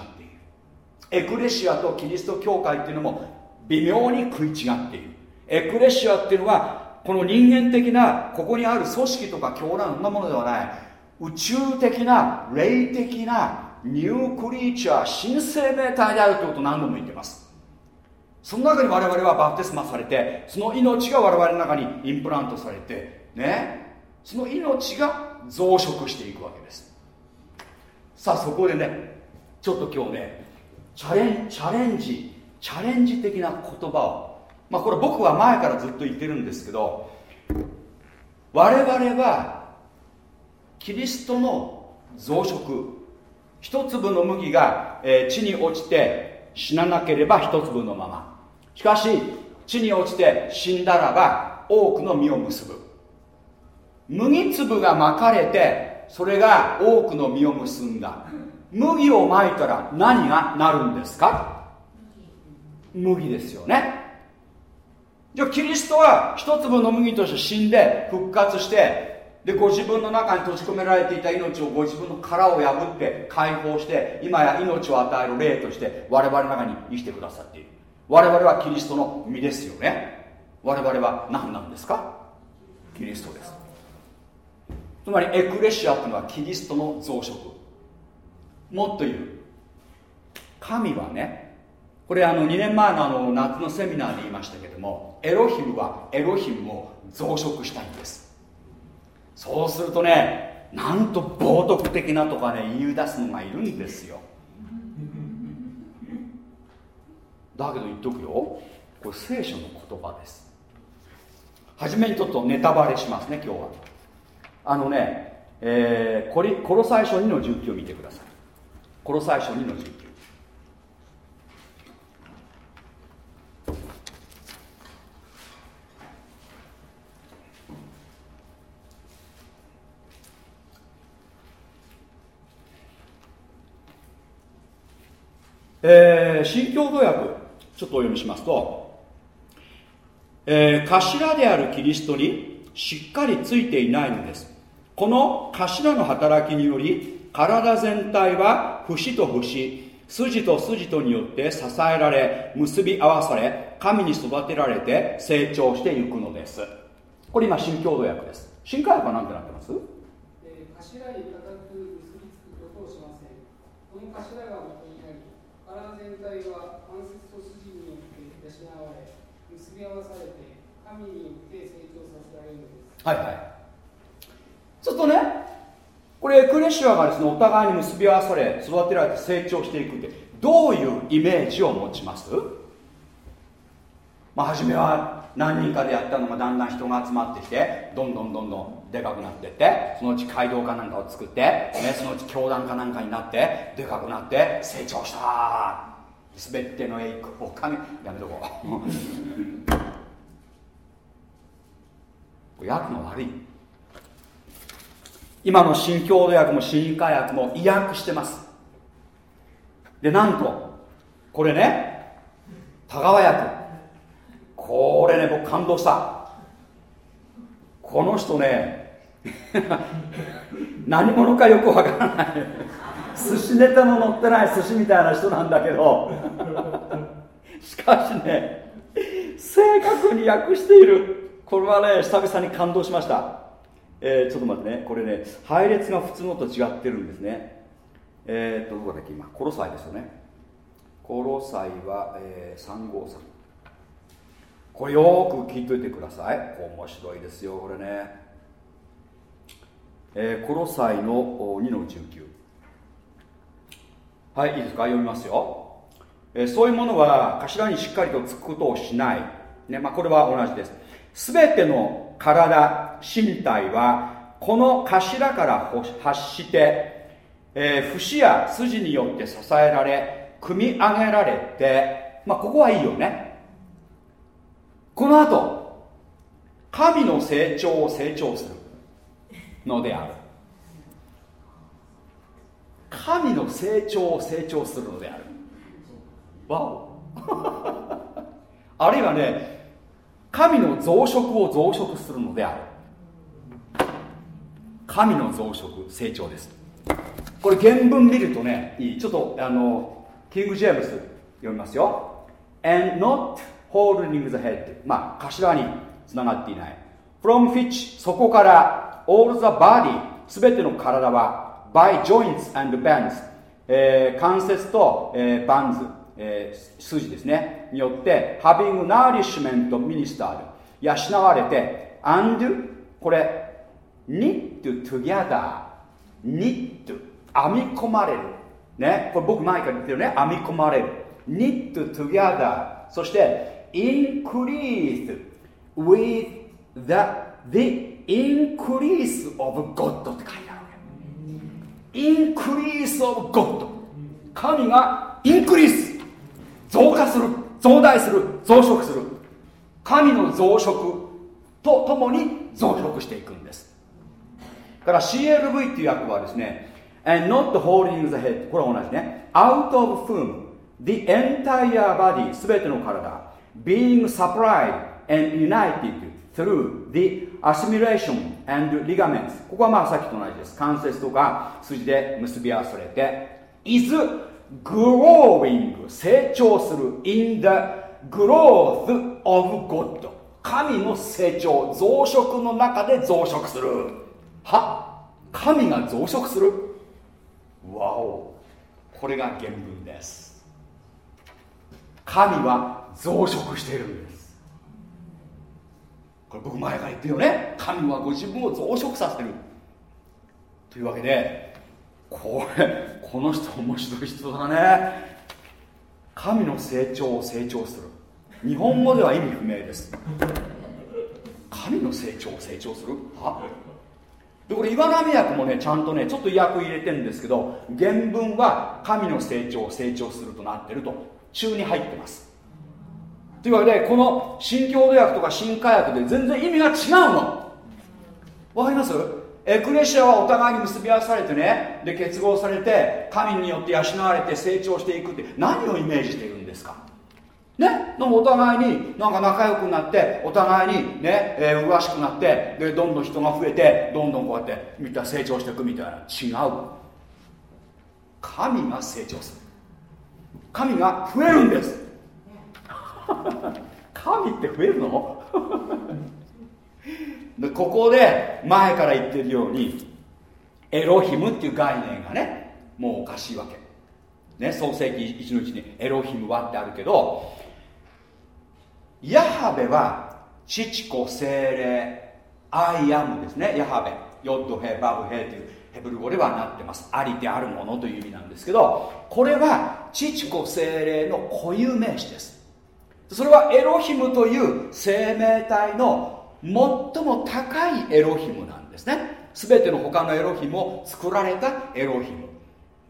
エクレシアとキリスト教会っていうのも微妙に食い違っている。エクレシアっていうのはこの人間的なここにある組織とか教団そんなものではない。宇宙的な霊的なニュークリーチャー新生命体であるということを何度も言ってます。その中に我々はバプテスマされてその命が我々の中にインプラントされてね。その命が増殖していくわけです。さあそこでねちょっと今日ねチャレンチャレンジチャレンジ的な言葉をまあこれ僕は前からずっと言ってるんですけど我々はキリストの増殖。一粒の麦が、えー、地に落ちて死ななければ一粒のまま。しかし地に落ちて死んだらば多くの実を結ぶ。麦粒がまかれてそれが多くの実を結んだ。麦をまいたら何がなるんですか？麦ですよね。じゃあキリストは一粒の麦として死んで復活してでご自分の中に閉じ込められていた命をご自分の殻を破って解放して今や命を与える霊として我々の中に生きてくださっている。我々はキリストの身ですよね。我々は何なんですか？キリストです。つまりエクレシアというのはキリストの増殖。もっと言う神はねこれあの2年前のあの夏のセミナーで言いましたけどもエロヒムはエロヒムを増殖したいんです。そうするとねなんと冒涜的なとかね言い出すのがいるんですよ。だけど言っとくよ。これ聖書の言葉です。初めにちょっとネタバレしますね今日は。あのね、えー、コリコロ最初2の19を見てください。コロ最初2の19えー、新共同訳ちょっとお読みしますと、えー、頭であるキリストにしっかりついていないのです。この頭の働きにより体全体は節と節筋と筋とによって支えられ結び合わされ神に育てられて成長していくのです。これ今新共同訳です。新海訳は何てなってます？え頭に固く結びつくことをしません。この頭が体全体は関節と筋によって養われ結び合わされて神によって成長させられるのですはいはい。ちょっとねこれクレシアがですねお互いに結び合わされ育てられて成長していくってどういうイメージを持ちます？まあ初めは何人かでやったのがだんだん人が集まってきてどんどんどんどんでかくなってってそのうち街道かなんかを作って、ね、そのうち教団かなんかになってでかくなって成長した。全ての栄光を神やめとこう。訳の悪い。今の新郷土訳も新化訳も意訳してます。でなんとこれね田川訳これね僕感動した。この人ね 何者かよくわからない。寿司ネタの乗ってない寿司みたいな人なんだけど。しかしね正確に訳している。これはね久々に感動しました。えー、ちょっと待ってね。これね配列が普通のと違ってるんですね。えー、っとどこだっけ今コロサイですよね。コロサイは、えー、353これよく聞いといてください。面白いですよこれね、えー、コロサイの2の19はいいいですか？読みますよ、えー、そういうものは頭にしっかりとつくことをしない、ねまあ、これは同じです。すべての体身体はこの頭から発して、えー、節や筋によって支えられ組み上げられてまあここはいいよね。この後神の成長を成長するのである。神の成長を成長するのである。わお。あるいはね神の増殖を増殖するのである。神の増殖成長です。これ原文見るとねいい。ちょっとあのキング・ジェームス読みますよ。And not holding the head まあ頭につながっていない from which そこから all the body すべての体は by joints and bands、えー、関節と、えー、バンズ、えー、筋ですねによって having nourishment ministered 養われて and これ knit together knit 編み込まれるねこれ僕前から言ってるね編み込まれる knit together そして increase with the, the increase of God って書いてあるわけ increase of God 神がインクリース増加する増大する増殖する神の増殖とともに増殖していくんですだから CLV っていう訳はですね and not holding the head これは同じね out of whom the entire body すべての体 being supplied and united through the assimilation and ligaments ここはまあさっきと同じです関節とか筋で結び合わされて is growing 成長する in the growth of God 神の成長増殖の中で増殖するは神が増殖するわおこれが原文です神は増殖しているんです。これ僕前から言ってるよね。神はご自分を増殖させてる。というわけでこれこの人面白い人だね。神の成長を成長する。日本語では意味不明です。神の成長を成長する？は？でこれ岩波訳もねちゃんとねちょっと訳入れてるんですけど原文は神の成長を成長するとなってると中に入ってます。というわけでこの新共同訳とか新化訳で全然意味が違うのわかります？エクレシアはお互いに結び合わされてねで結合されて神によって養われて成長していくって何をイメージしているんですか？ね、でもお互いになんか仲良くなってお互いにね、えー、詳しくなってでどんどん人が増えてどんどんこうやってみんな成長していくみたいな。違う。神が成長する。神が増えるんです。神って増えるの？ここで前から言ってるようにエロヒムっていう概念がねもうおかしいわけ。ね創世記1のうちにエロヒムはってあるけどヤハベは父子聖霊 I am ですね。ヤハベ。ヨッドヘバブヘというヘブル語ではなってます。ありであるものという意味なんですけどこれは父子聖霊の固有名詞です。それはエロヒムという生命体の最も高いエロヒムなんですね。全ての他のエロヒムを作られたエロヒム。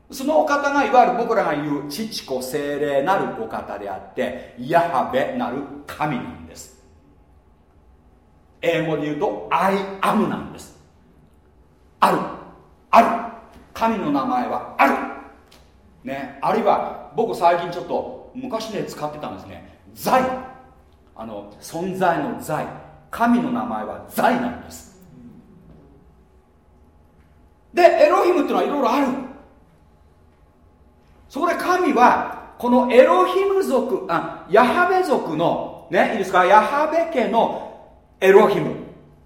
そのお方がいわゆる僕らが言う父子精霊なるお方であってヤハベなる神なんです。英語で言うと I am なんです。ある。ある。神の名前はある。ね。あるいは僕最近ちょっと昔ね使ってたんですね。在あの存在の在神の名前は在なんです。でエロヒムっていうのはいろいろある。そこで神はこのエロヒム族あヤハベ族のねいいですか？ヤハベ家のエロヒム。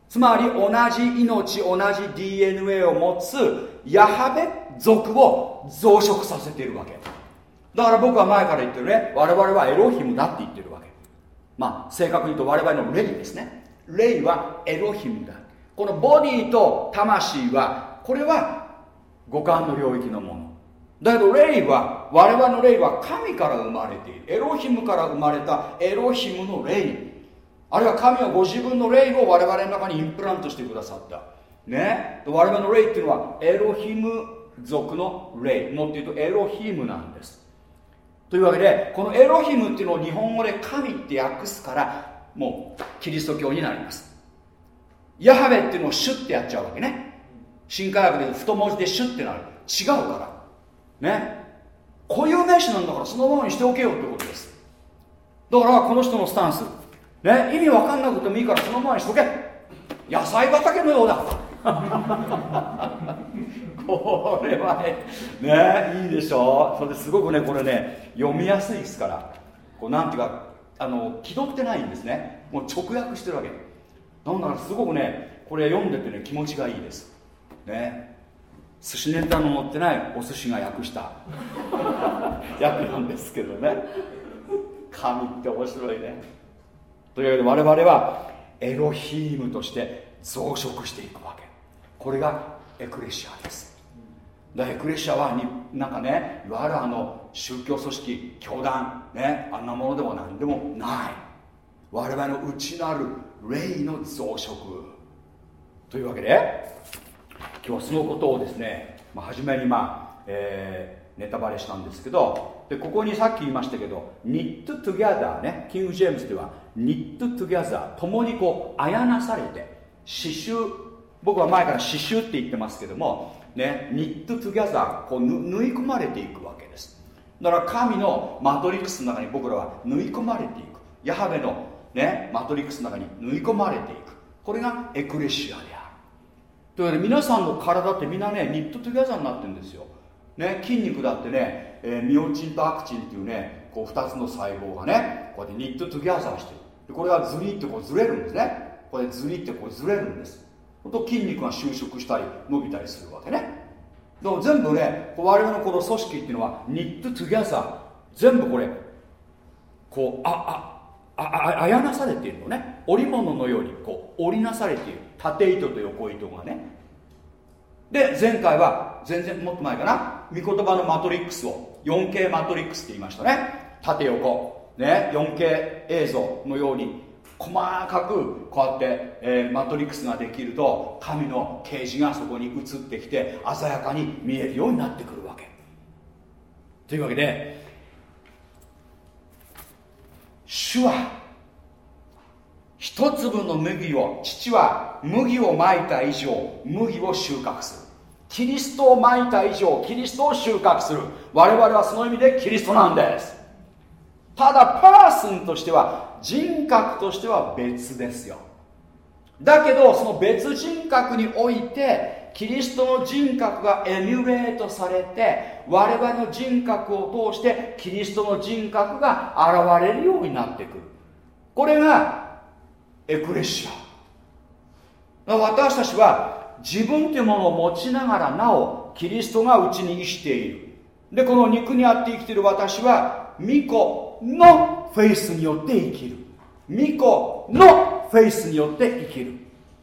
つまり同じ命同じ DNA を持つヤハベ族を増殖させているわけ。だから僕は前から言ってるね。我々はエロヒムだって言ってるわけ。まあ正確に言うと我々の霊ですね。霊はエロヒムだ。このボディと魂はこれは五感の領域のもの。だけど霊は我々の霊は神から生まれている。エロヒムから生まれたエロヒムの霊。あるいは神はご自分の霊を我々の中にインプラントしてくださった。ね。我々の霊っていうのはエロヒム族の霊。もっと言うとエロヒムなんです。というわけでこのエロヒムっていうのを日本語で神って訳すからもうキリスト教になります。ヤハベっていうのをシュッてやっちゃうわけね。新科学で太文字でシュッてなる。違うから。ね。固有名詞なんだからそのままにしておけよってことです。だからこの人のスタンス。ね。意味わかんなくてもいいからそのままにしとけ。野菜畑のようだ。これはねいいでしょ？それすごくねこれね読みやすいですから。こうなんていうかあの気取ってないんですね。もう直訳してるわけ。なんだからすごくねこれ読んでてね気持ちがいいです。ね。寿司ネタの持ってないお寿司が訳した。訳なんですけどね。神って面白いね。というわけで我々はエロヒームとして増殖していくわけ。これがエクレシアです。だエクレシアはになんかねいわゆるあの宗教組織教団ねあんなものでも何でもない。我々の内なる霊の増殖。というわけで今日はそのことをですね、まあ、初めにまあ、えー、ネタバレしたんですけどでここにさっき言いましたけど knit together ねキング・ジェームズでは knit together 共にこうあやなされて刺繍僕は前から刺繍って言ってますけどもねニットトゥギャザーこう縫い込まれていくわけです。だから神のマトリックスの中に僕らは縫い込まれていく。ヤハベの、ね、マトリックスの中に縫い込まれていく。これがエクレシアである。というわけで皆さんの体ってみんなねニットトゥギャザーになってるんですよ、ね、筋肉だってね、えー、ミオチンとアクチンっていうねこう2つの細胞がねこうやってニットトゥギャザーしてる。これがズリってこうずれるんですね。これズリってこうずれるんです。と筋肉が収縮したり伸びたりするわけね。だから全部ね我々のこの組織っていうのはニットトゥギャザー全部これこうああああやなされているのね。織物のようにこう織りなされている。縦糸と横糸がね。で前回は全然もっと前かな。御言葉のマトリックスを 4K マトリックスって言いましたね。縦横。ね 4K 映像のように細かくこうやって、えー、マトリックスができると神の啓示がそこに移ってきて鮮やかに見えるようになってくるわけ。というわけで主は一粒の麦を父は麦をまいた以上麦を収穫する。キリストをまいた以上キリストを収穫する。我々はその意味でキリストなんです。ただパーソンとしては人格としては別ですよ。だけどその別人格においてキリストの人格がエミュレートされて我々の人格を通してキリストの人格が現れるようになってくる。これがエクレシア。私たちは自分というものを持ちながらなおキリストがうちに生きている。でこの肉にあって生きている私は御子の faith によって生きる。御子の faith によって生きる。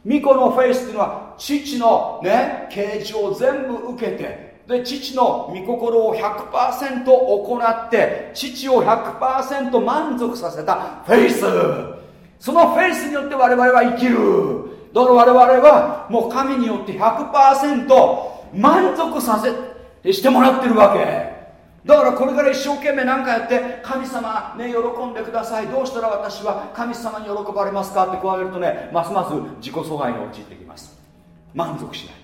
御子の faith っていうのは父のね啓示を全部受けてで父の御心を100%行って父を100%満足させたフェイス。そのフェイスによって我々は生きる。だから我々はもう神によって100%満足させしてもらってるわけ。だからこれから一生懸命何かやって神様ね喜んでください。どうしたら私は神様に喜ばれますかって加えるとねますます自己阻害に陥ってきます。満足しない。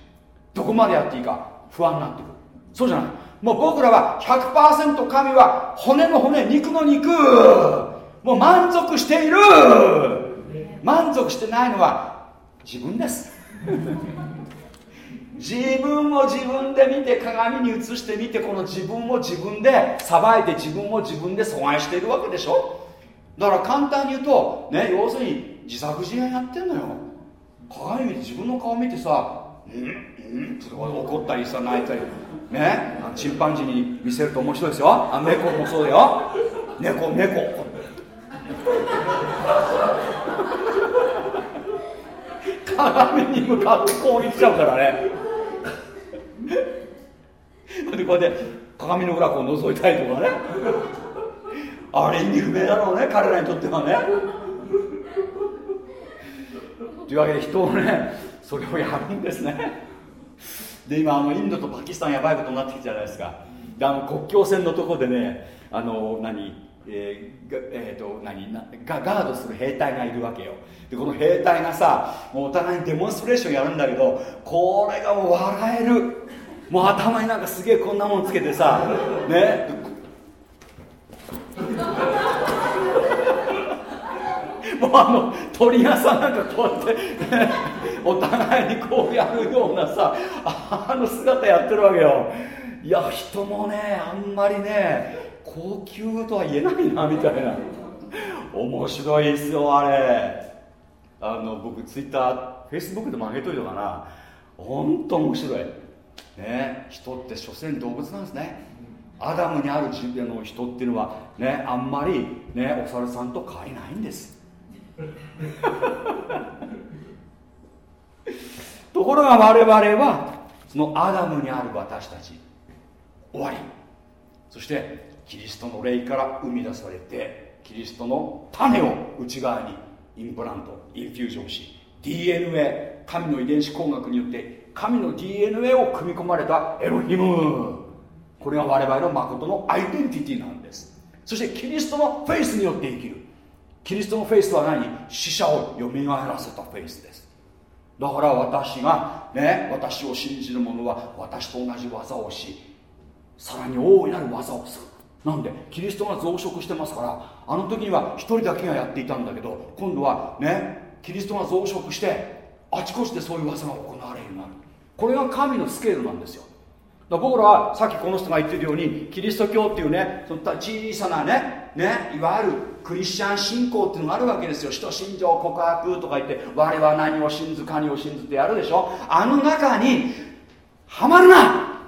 どこまでやっていいか不安になってくる。そうじゃない。もう僕らは100%神は骨の骨肉の肉。もう満足している。満足してないのは自分です自分を自分で見て鏡に映してみてこの自分を自分でさばいて自分を自分で阻害しているわけでしょ？だから簡単に言うとね要するに自作自演やってんのよ。鏡見て自分の顔見てさうん？うん？って怒ったりさ泣いたり。ね？チンパンジーに見せると面白いですよ。あ猫もそうだよ。猫猫。鏡に向かってこう言っちゃうからね。でこうやって鏡の裏こう覗いたりとかね。あれ有名だろうね彼らにとってはね。というわけで人をねそれをやるんですね。で今あのインドとパキスタンやばいことになってきたじゃないですか。であの国境線のとこでねあの何？えーえーと、何がガードする兵隊がいるわけよ。でこの兵隊がさもうお互いにデモンストレーションやるんだけどこれが笑える。もう頭になんかすげえこんなもんつけてさね。もうあの鳥屋さんなんかこうやってお互いにこうやるようなさあの姿やってるわけよ。いや人もねあんまりね高級とは言えないなみたいな。面白いですよあれ。あの僕ツイッターフェイスブックでも上げといたかな。本当面白い。ね人って所詮動物なんですね。アダムにある人の人っていうのはねあんまりねお猿さんと変わりないんです。ところが我々はそのアダムにある私たち終わり。そしてキリストの霊から生み出されてキリストの種を内側に implant infusion し DNA 神の遺伝子工学によって神の DNA を組み込まれたエロヒム。これが我々のまことのアイデンティティなんです。そしてキリストのフェイスによって生きる。キリストのフェイスは何？死者をよみがえらせたフェイスです。だから私がね私を信じる者は私と同じ業をしさらに大いなる業をする。なんでキリストが増殖してますからあの時には一人だけがやっていたんだけど今度はねキリストが増殖してあちこちでそういう業が行われるようになる。これが神のスケールなんですよ。だ僕らはさっきこの人が言ってるようにキリスト教っていうねその小さなねねいわゆるクリスチャン信仰っていうのがあるわけですよ。使徒信条告白とか言って我は何を信ずかにを信ずってやるでしょ。あの中にはまるな。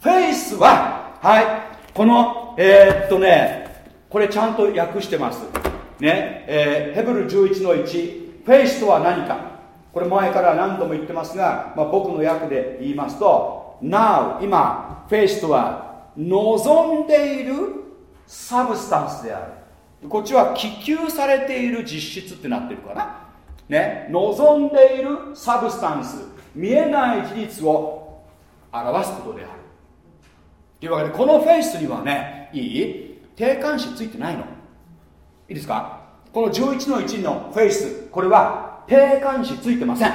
フェイスははいこのえー、っとねこれちゃんと訳してます。ねえー、ヘブル11の1フェイスとは何か。これ前から何度も言ってますが、まあ、僕の訳で言いますと Now 今フェイスとは望んでいる substance である。こっちは希求されている実質ってなってるかな。ね望んでいる substance。見えない事実を表すことである。というわけでこのフェイスにはねいい？定冠詞ついてないの。いいですか？この11の1のフェイスこれは定冠詞ついてません。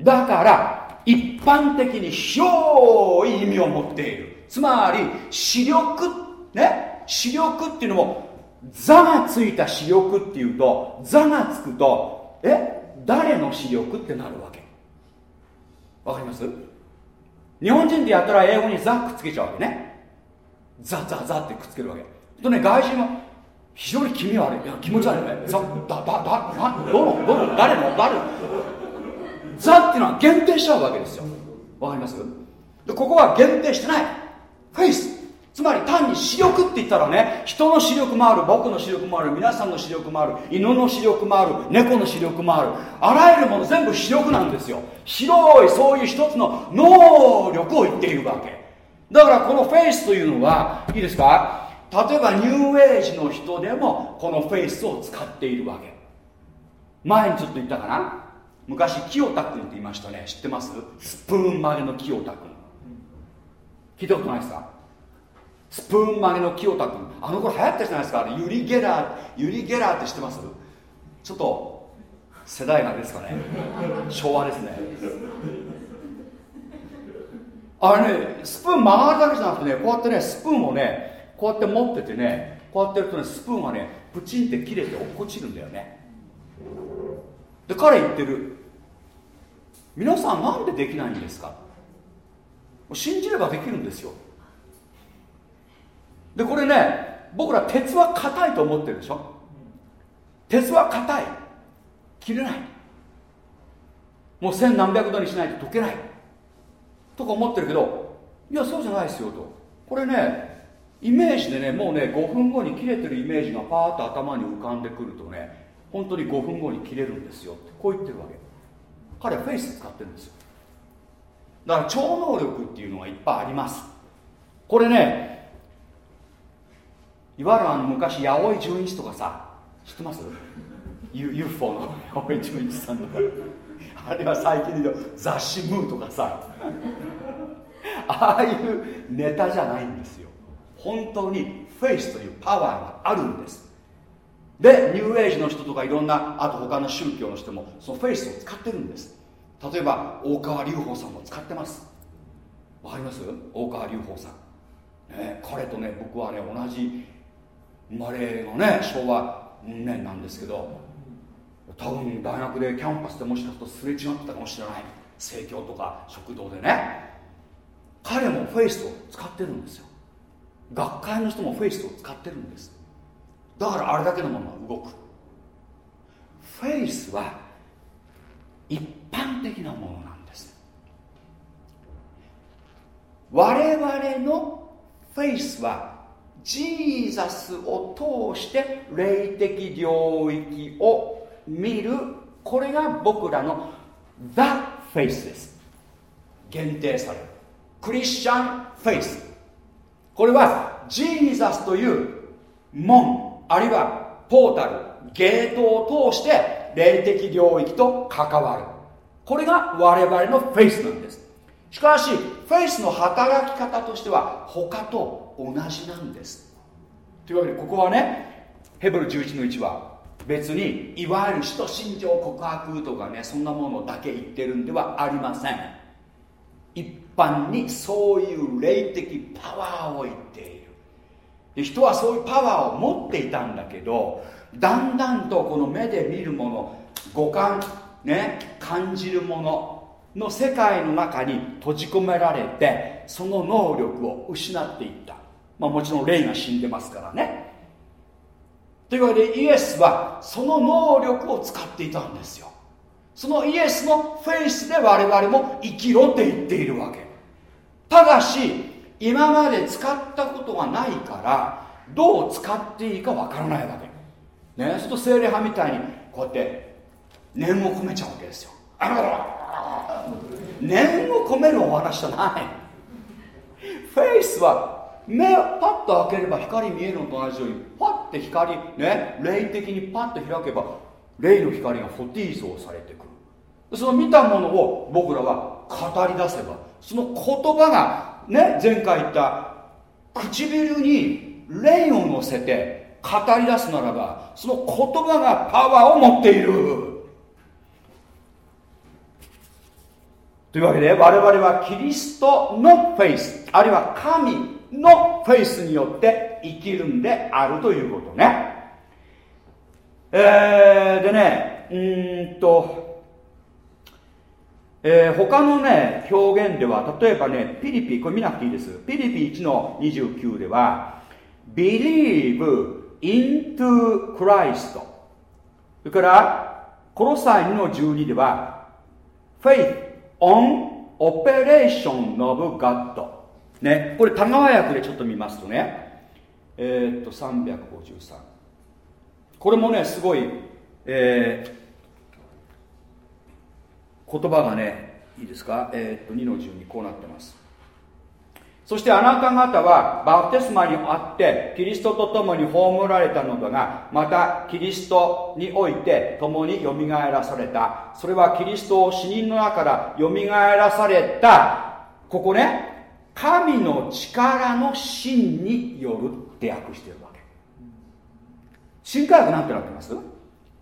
だから一般的に広い意味を持っている。つまり視力ね？視力っていうのも座がついた視力っていうと座がつくとえ？誰の視力ってなるわけ？わかります？日本人でやったら英語にザくっつけちゃうわけね。ザザザってくっつけるわけ。とね外人は非常に気味悪い。いや気持ち悪いね。ザだだだなどのどの誰の誰の。ザっていうのは限定しちゃうわけですよ。わかります？でここは限定してない。フェイス。つまり単に視力って言ったらね人の視力もある僕の視力もある皆さんの視力もある犬の視力もある猫の視力もあるあらゆるもの全部視力なんですよ。広いそういう一つの能力を言っているわけ。だからこのフェイスというのはいいですか？例えばニューエイジの人でもこのフェイスを使っているわけ。前にちょっと言ったかな？昔清田君って言いましたね。知ってます？スプーン曲げの清田君。聞いたことないですか？スプーン曲げの清田君。あの頃流行ったじゃないですか。ユリ・ゲラーユリ・ゲラーって知ってます？ちょっと世代がですかね。昭和ですね。あれねスプーン曲がるだけじゃなくてねこうやってねスプーンをねこうやって持っててねこうやってやるとねスプーンがねプチンって切れて落っこちるんだよね。で彼言ってる。皆さんなんでできないんですか？信じればできるんですよ。でこれね僕ら鉄は硬いと思ってるでしょ？鉄は硬い。切れない。もう千何百度にしないと溶けない。とか思ってるけどいやそうじゃないですよと。これねイメージでねもうね5分後に切れてるイメージがパーッと頭に浮かんでくるとね本当に5分後に切れるんですよってこう言ってるわけ。彼はフェイス使ってるんですよ。だから超能力っていうのがいっぱいあります。これねいわゆるあの昔八百井純一とかさ知ってます？UFO の八百井純一さんとか。あれは最近の雑誌ムーとかさ。ああいうネタじゃないんですよ。本当にフェイスというパワーがあるんです。でニューエイジの人とかいろんなあと他の宗教の人もそのフェイスを使ってるんです。例えば大川隆法さんも使ってます。わかります？大川隆法さん、ね、彼とね僕はね同じ生まれのね昭和年なんですけど多分大学でキャンパスでもしかするとすれ違ってたかもしれない。生協とか食堂でね。彼もフェイスを使ってるんですよ。学会の人もフェイスを使ってるんです。だからあれだけのものが動く。フェイスは一般的なものなんです。我々のフェイスはジーザスを通して霊的領域を見る。これが僕らの The Face です。限定される。クリスチャンフェイスこれはジーザスという門あるいはポータルゲートを通して霊的領域と関わる。これが我々のフェイスなんです。しかしフェイスの働き方としては他と同じなんです。というわけでここはねヘブル11の1は別にいわゆる使徒信条告白とかねそんなものだけ言ってるんではありません。一般にそういう霊的パワーを言っている。で人はそういうパワーを持っていたんだけどだんだんとこの目で見るもの五感ね感じるものの世界の中に閉じ込められてその能力を失っていった。まあもちろん霊が死んでますからね。というわけでイエスはその能力を使っていたんですよ。そのイエスのフェイスで我々も生きろって言っているわけ。ただし今まで使ったことがないからどう使っていいかわからないわけ。ねそうすると精霊派みたいにこうやって念を込めちゃうわけですよ。あなた念を込めるお話じゃない。フェイスは目をパッと開ければ光見えるのと同じようにパッて光ね霊的にパッと開けば霊の光がフォティーゾされてくる。その見たものを僕らは語り出せばその言葉がね前回言った唇に霊を乗せて語り出すならばその言葉がパワーを持っている。というわけで我々はキリストのフェイスあるいは神のフェイスによって生きるんであるということね。えー、でねうんと、えー、他のね表現では例えばねピリピこれ見なくていいです。ピリピ1の29では believe into Christ それからコロサイの12では faith of operation of God ね、これ田川訳でちょっと見ますとね。えー、っと353これもねすごい、えー、言葉がねいいですか、えー、っと2の12こうなってます。そしてあなた方はバプテスマにあってキリストと共に葬られたのだがまたキリストにおいて共によみがえらされた。それはキリストを死人の中からよみがえらされた。ここね神の力の真によるって訳してるわけ。新科学なんてなってます？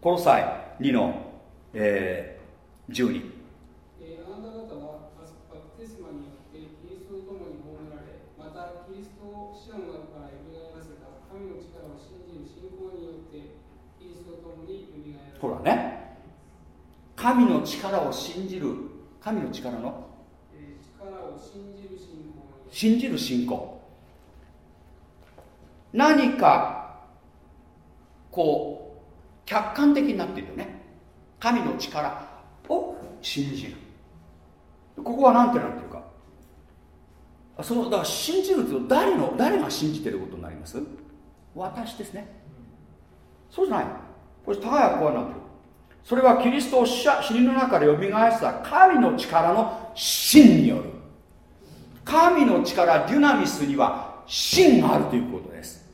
この際2の、えー、12、えー、あなた方はバプテスマによってキリストと共に葬られまたキリストを死の中からよみがえらせた神の力を信じる信仰によってキリストと共によみがえらせたほらね。神の力を信じる。神の力の、信じる信じる信仰。何かこう客観的になっているよね。神の力を信じる。ここは何てなってるか。そのだから信じると誰の誰が信じてることになります？私ですね。そうじゃないこれ高いこうなってるそれはキリストを死人の中でよみがえした神の力の真による。神の力デュナミスには真があるということです。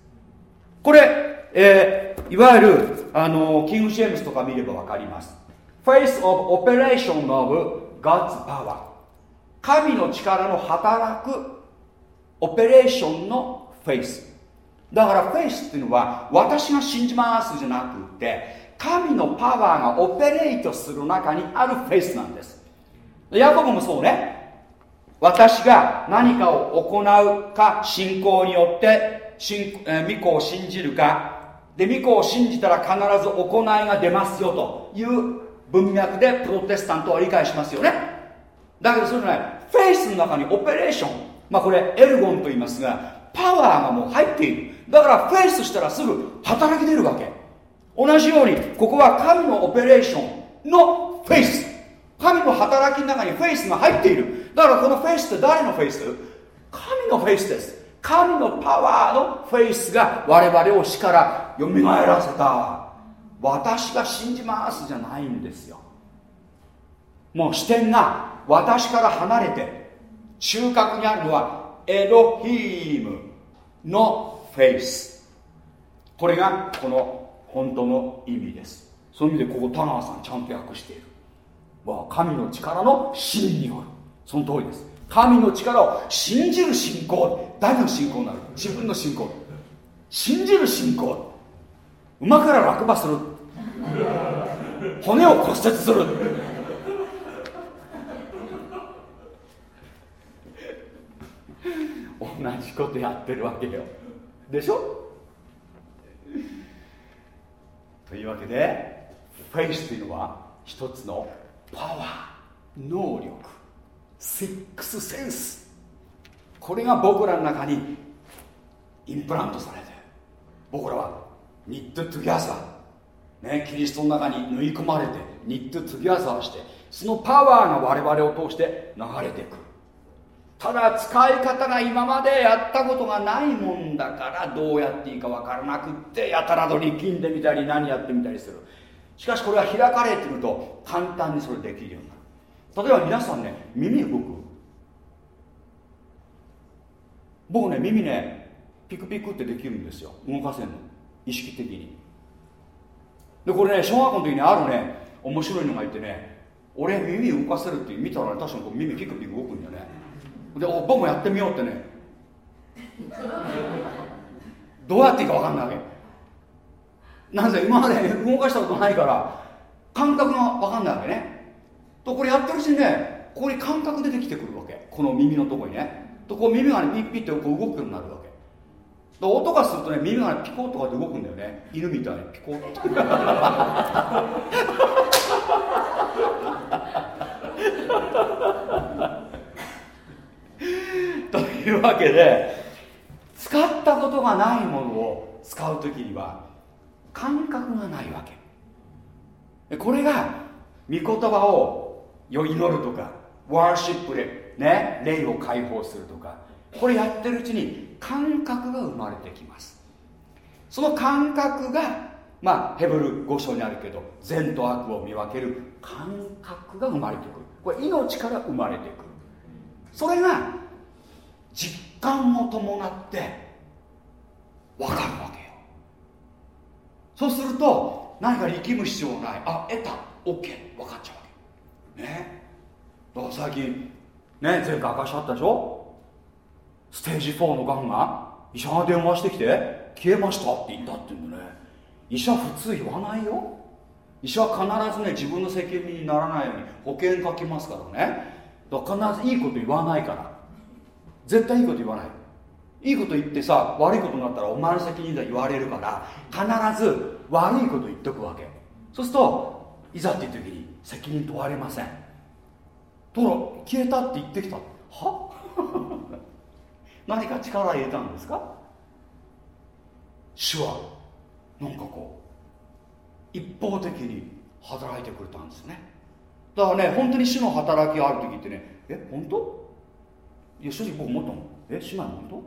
これ、えー、いわゆるあのキング・ジェームスとか見れば分かります。 Faith of Operation of God's Power 神の力の働くオペレーションのフェイスだからフェイスっていうのは私が信じますじゃなくって神のパワーがオペレートする中にあるフェイスなんです。ヤコブもそうね。私が何かを行うか信仰によって信、えー、御子を信じるか。で御子を信じたら必ず行いが出ますよという文脈でプロテスタントは理解しますよね。だけどそうじゃない。フェイスの中にオペレーション。まあこれエルゴンと言いますがパワーがもう入っている。だからフェイスしたらすぐ働き出るわけ。同じようにここは神のオペレーションのフェイス。神の働きの中にフェイスが入っている。だからこのフェイスって誰のフェイス？神のフェイスです。神のパワーのフェイスが我々を死からよみがえらせた。私が信じますじゃないんですよ。もう視点が私から離れて中核にあるのはエロヒームのフェイスこれがこの本当の意味です。そういう意味でここ田川さんちゃんと訳している。神の力の信によるその通りです。神の力を信じる信仰。誰の信仰になる。自分の信仰。信じる信仰。馬から落馬する。骨を骨折する。同じことやってるわけよ。でしょ？というわけでフェイスというのは一つのパワー能力セックスセンス。これが僕らの中にインプラントされて僕らはニットトゥギャザー。ねキリストの中に縫い込まれてニットトゥギャザーしてそのパワーが我々を通して流れてく。るただ使い方が今までやったことがないもんだからどうやっていいか分からなくってやたらと力んでみたり何やってみたりする。しかしこれは開かれてると簡単にそれできるようになる。例えば皆さんね耳動く。僕ね耳ねピクピクってできるんですよ。動かせるの。意識的に。でこれね小学校の時にあるね面白いのがいてね俺耳動かせるって見たら、ね、確かに耳ピクピク動くんだよね。で僕もやってみようってね。どうやっていいか分かんないわけ。なぜ今まで動かしたことないから感覚が分かんないわけね。とこれやってるうちにねここに感覚出てきてくるわけ。この耳のとこにね。とこう耳がねピッピッてこう動くようになるわけ。音がするとね耳がねピコッとかって動くんだよね。犬みたいにピコッと。いうわけで使ったことがないものを使う時には感覚がないわけ。これが御言葉を祈るとかワーシップでね霊を解放するとかこれやってるうちに感覚が生まれてきます。その感覚がまあヘブル5章にあるけど善と悪を見分ける感覚が生まれてくる。これ命から生まれてくる。それが実感を伴って分かるわけよ。そうすると何か力む必要ない。あ得た。OK 分かっちゃうわけ。ね。だから最近ね前回明かしあったでしょ？ステージ4のがんが医者が電話してきて消えました。って言ったって言うんだね。医者普通言わないよ。医者は必ずね自分の責任にならないように保険書きますからね。だから必ずいいこと言わないから。絶対いいこと言わない。いいこと言ってさ悪いことになったらお前の責任だ言われるから必ず悪いこと言っとくわけ。そうするといざっていう時に責任問われません。とろ消えたって言ってきた。は？何か力入れたんですか？主はなんかこう一方的に働いてくれたんですね。だからね本当に主の働きがある時ってねえ本当？いや正直僕思ったのえ姉妹本当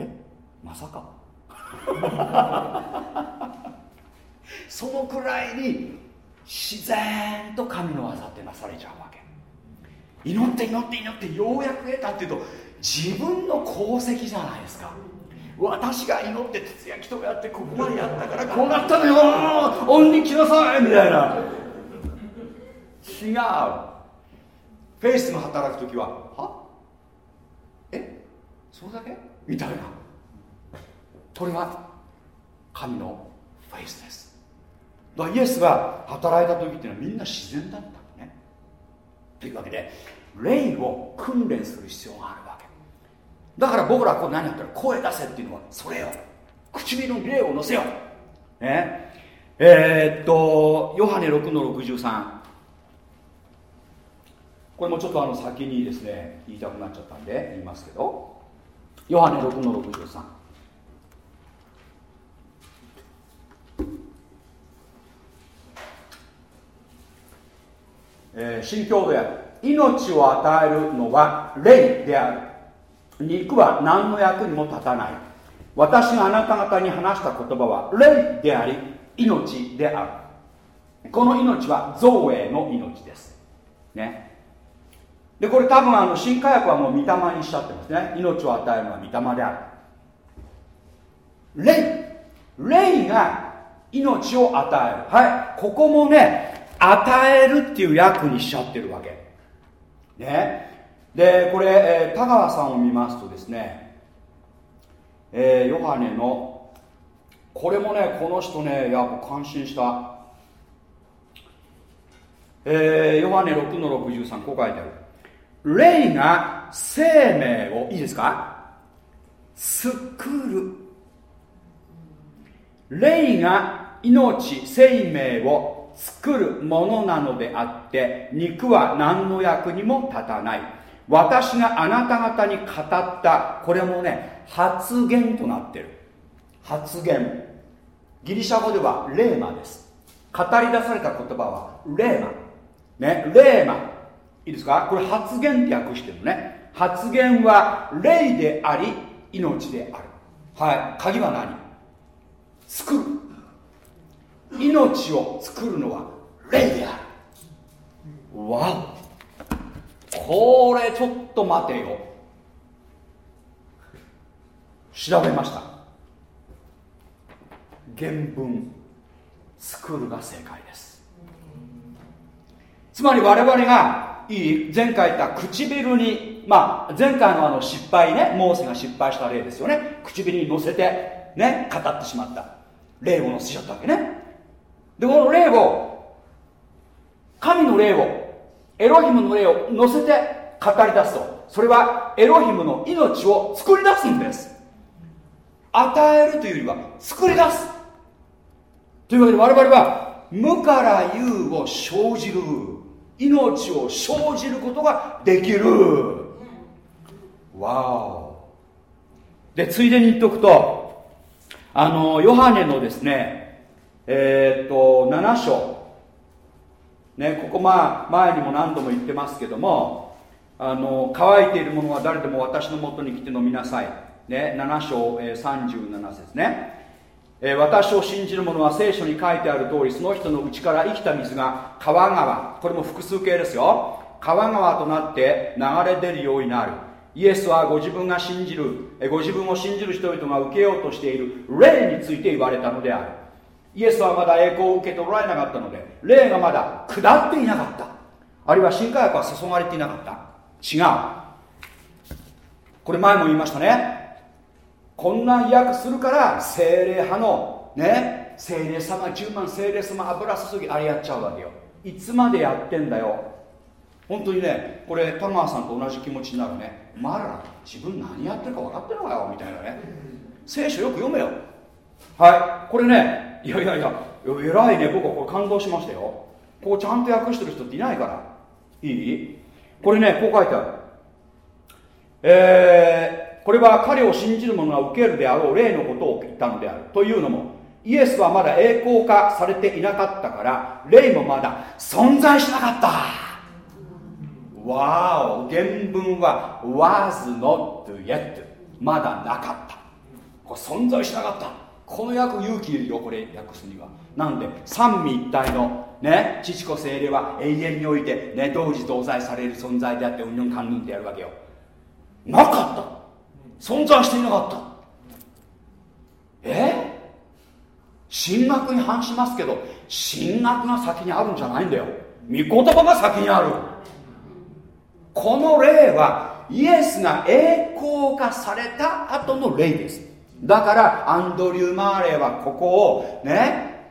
えまさか。そのくらいに自然と神の技ってなされちゃうわけ。祈って祈って祈ってようやく得たっていうと自分の功績じゃないですか。私が祈って徹夜祈祷やってここまでやったからこうなったのよ。恩に来なさいみたいな。違う。フェイスが働く時はそれだけ？みたいな。これは神のフェイスです。だからイエスが働いた時っていうのはみんな自然だったのね。というわけで霊を訓練する必要があるわけ。だから僕らこう何やったら声出せっていうのはそれよ。唇に霊を乗せよ。ね。えー、っとヨハネ6の63これもちょっとあの先にですね言いたくなっちゃったんで言いますけど。ヨハネ6の63えー、新教で命を与えるのは霊である。肉は何の役にも立たない。私があなた方に話した言葉は霊であり命である。この命は造営の命です。ね。でこれ多分あの新科学はもう御霊にしちゃってますね。命を与えるのは御霊である。霊。霊が命を与える。はい。ここもね与えるっていう役にしちゃってるわけ。ね。でこれ、えー、田川さんを見ますとですね、えー、ヨハネのこれもねこの人ねやっぱ感心した。えー、ヨハネ6の63こう書いてある。霊が生命をいいですか？作る霊が命生命を作るものなのであって肉は何の役にも立たない。私があなた方に語ったこれもね発言となってる。発言。ギリシャ語ではレーマです。語り出された言葉はレーマ。ねレーマ。いいですか？これ発言って訳してるのね。発言は霊であり命である。はい。鍵は何？作る。命を作るのは霊である。わお。これちょっと待てよ。調べました。原文。作るが正解です。つまり我々がいい？前回言った唇にまあ前回のあの失敗ねモーセが失敗した例ですよね。唇に乗せてね語ってしまった。霊を乗せちゃったわけね。でこの霊を神の霊をエロヒムの霊を乗せて語り出すと。それはエロヒムの命を作り出すんです。与えるというよりは作り出す。というわけで我々は無から有を生じる。命を生じることができる。わおでついでに言っとくとあのヨハネのですねえー、っと7章。ねここまあ前にも何度も言ってますけどもあの乾いているものは誰でも私のもとに来て飲みなさい、ね、7章、えー、37節ね。え、私を信じる者は聖書に書いてある通りその人の内から生きた水が川川これも複数形ですよ。川川となって流れ出るようになる。イエスはご自分が信じるご自分を信じる人々が受けようとしている霊について言われたのである。イエスはまだ栄光を受け取られなかったので霊がまだ下っていなかった。あるいは新科学は注がれていなかった。違う。これ前も言いましたね。こんな訳するから精霊派のね精霊様10万精霊様油注ぎあれやっちゃうわけよ。いつまでやってんだよ。本当にねこれ田川さんと同じ気持ちになるね。お前ら自分何やってるか分かってるのかよみたいなね。聖書よく読めよ。はい。これねいやいやいや偉いね僕はこれ感動しましたよ。こうちゃんと訳してる人っていないから。いい？これねこう書いてある。えーこれは彼を信じる者が受けるであろう霊のことを言ったのであるというのもイエスはまだ栄光化されていなかったから霊もまだ存在しなかった。わお原文は was not yet まだなかった。これ存在しなかった。この訳勇気いるよこれ訳すには。なんで三位一体のね父子精霊は永遠においてね同時同在される存在であってうんぬんかんぬんってやるわけよ。なかった。存在していなかった。え？進学に反しますけど進学が先にあるんじゃないんだよ。御言葉が先にある。この例はイエスが栄光化された後の例です。だからアンドリュー・マーレーはここをね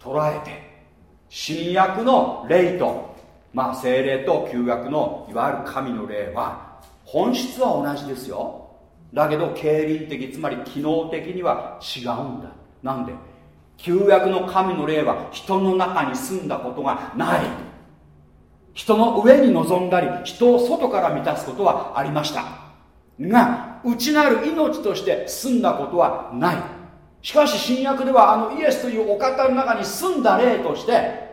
捉えて新約の霊とまあ精霊と旧約のいわゆる神の霊は本質は同じですよ。だけど経輪的つまり機能的には違うんだ。なんで？旧約の神の霊は人の中に住んだことがない。人の上に臨んだり人を外から満たすことはありました。が内なる命として住んだことはない。しかし新約ではあのイエスというお方の中に住んだ霊として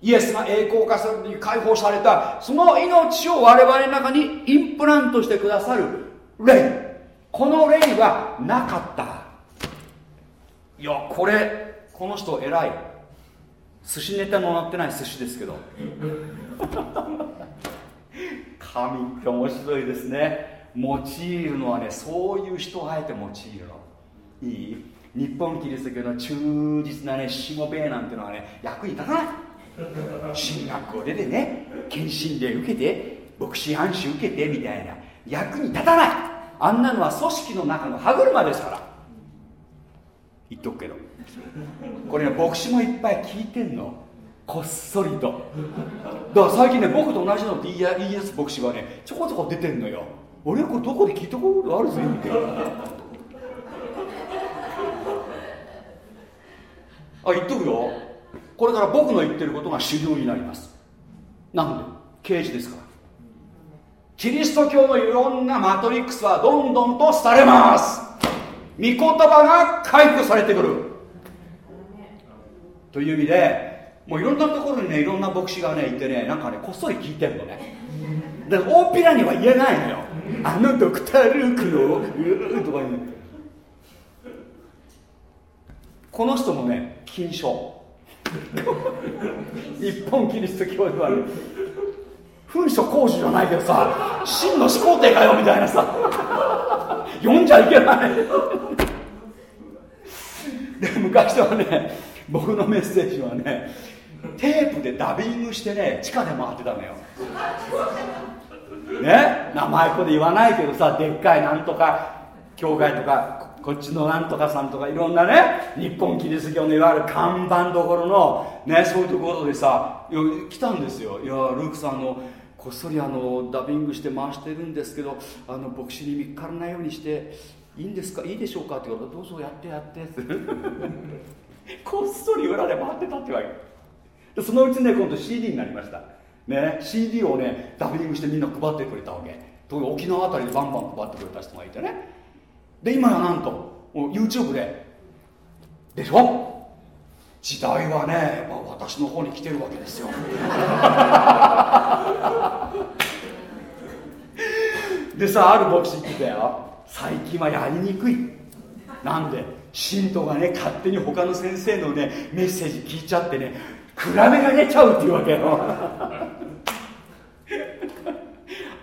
イエスが栄光化されに解放されたその命を我々の中にインプラントしてくださる霊この霊はなかった。いやこれこの人偉い。寿司ネタのなってない寿司ですけど。神って面白いですね。用いるのはねそういう人をあえて用いるの。いい？日本キリスト教の忠実なねしもべえなんてのはね役に立たない。進学校出てね検診で受けて牧師暗視受けてみたいな。役に立たない。あんなのは組織の中の歯車ですから。言っとくけど。これね牧師もいっぱい聞いてんの。こっそりと。だから最近ね僕と同じのって言い言い出す牧師がねちょこちょこ出てんのよ。俺これどこで聞いたことあるぜみたいな。あ言っとくよ。これから僕の言ってることが主流になります。なんで？刑事ですから。キリスト教のいろんなマトリックスはどんどんと廃れます。御言葉が回復されてくる。という意味でもういろんなところにねいろんな牧師がねいてねなんかねこっそり聞いてるのね。で大っぴらには言えないのよ。あのドクター・ルークのうーとか言う。この人もね金賞。日本キリスト教ではね噴書工事じゃないけどさ真の始皇帝かよみたいなさ読んじゃいけない。で昔はね僕のメッセージはねテープでダビングしてね地下で回ってたのよ。ね名前ここで言わないけどさでっかいなんとか教会とかこっちのなんとかさんとかいろんなね日本キリスト教のいわゆる看板どころのねそういうところでさ来たんですよ。いやルークさんのこっそりあのダビングして回してるんですけどあの牧師に見っからないようにしていいんですか？いいでしょうか？って言われたらどうぞやってやって。こっそり裏で回ってたってわけ。でそのうちね今度 CD になりました。ね CD をねダビングしてみんな配ってくれたわけ。特に沖縄あたりでバンバン配ってくれた人がいてね。で今やなんと YouTube ででしょ？時代はね、まあ、私の方に来てるわけですよ。でさある牧師言ってたよ。最近はやりにくい。なんで信徒がね勝手に他の先生のねメッセージ聞いちゃってね比べが出ちゃうっていうわけよ。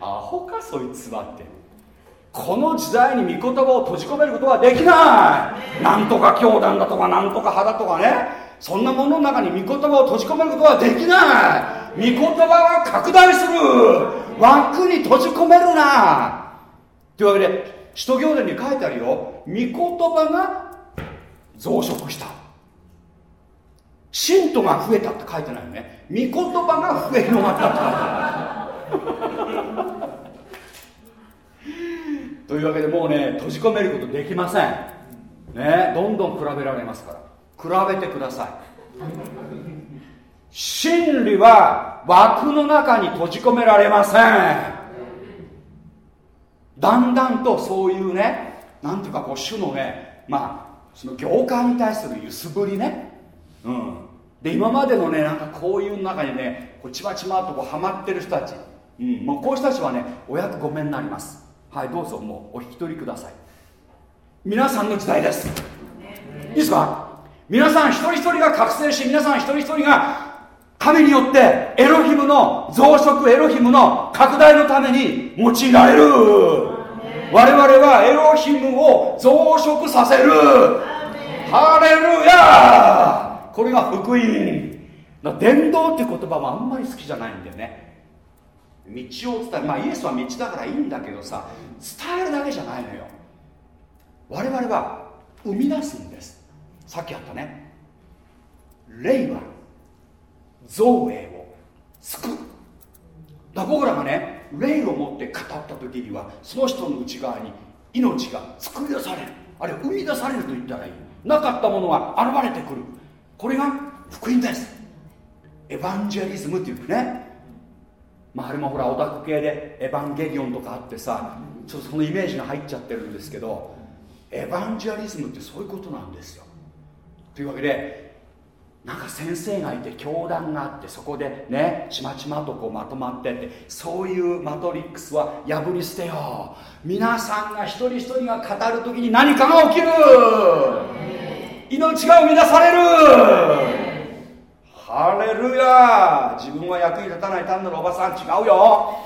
アホかそいつはって。この時代に御言葉を閉じ込めることはできない。なんとか教団だとかなんとか派だとかねそんなものの中に御言葉を閉じ込めることはできない。御言葉は拡大する。枠に閉じ込めるな。というわけで使徒行伝に書いてあるよ。御言葉が増殖した。信徒が増えたって書いてないよね。御言葉が増え広がったってというわけでもうね閉じ込めることできません。ねどんどん比べられますから。比べてください。真理は枠の中に閉じ込められません。だんだんとそういうねなんていうかこう種のねまあその業界に対する揺すぶりね。うん。で今までのねなんかこういう中にねこうちまちまとこうはまってる人たち、うん、もうこういう人たちはねお役ごめんになります。はいどうぞもうお引き取りください。皆さんの時代です。いいですか？皆さん一人一人が覚醒し皆さん一人一人が神によってエロヒムの増殖エロヒムの拡大のために用いられる。我々はエロヒムを増殖させる。ハレルヤこれが福音。伝道って言葉はあんまり好きじゃないんだよね。道を伝えるまあイエスは道だからいいんだけどさ伝えるだけじゃないのよ。我々は生み出すんですさっきあったね。霊は造営を救う。だ僕らがね霊を持って語った時にはその人の内側に命が作り出される。あるいは生み出されると言ったらいい。なかったものが現れてくる。これが福音です。エヴァンジェリズムっていうね。まああれもほらオタク系でエヴァンゲリオンとかあってさちょっとそのイメージが入っちゃってるんですけどエヴァンジェリズムってそういうことなんですよ。というわけでなんか先生がいて教団があってそこでねちまちまとこうまとまってってそういうマトリックスは破り捨てよう。皆さんが一人一人が語る時に何かが起きる。命が生み出される。ハレルヤ自分は役に立たない単なるおばさん。違うよ。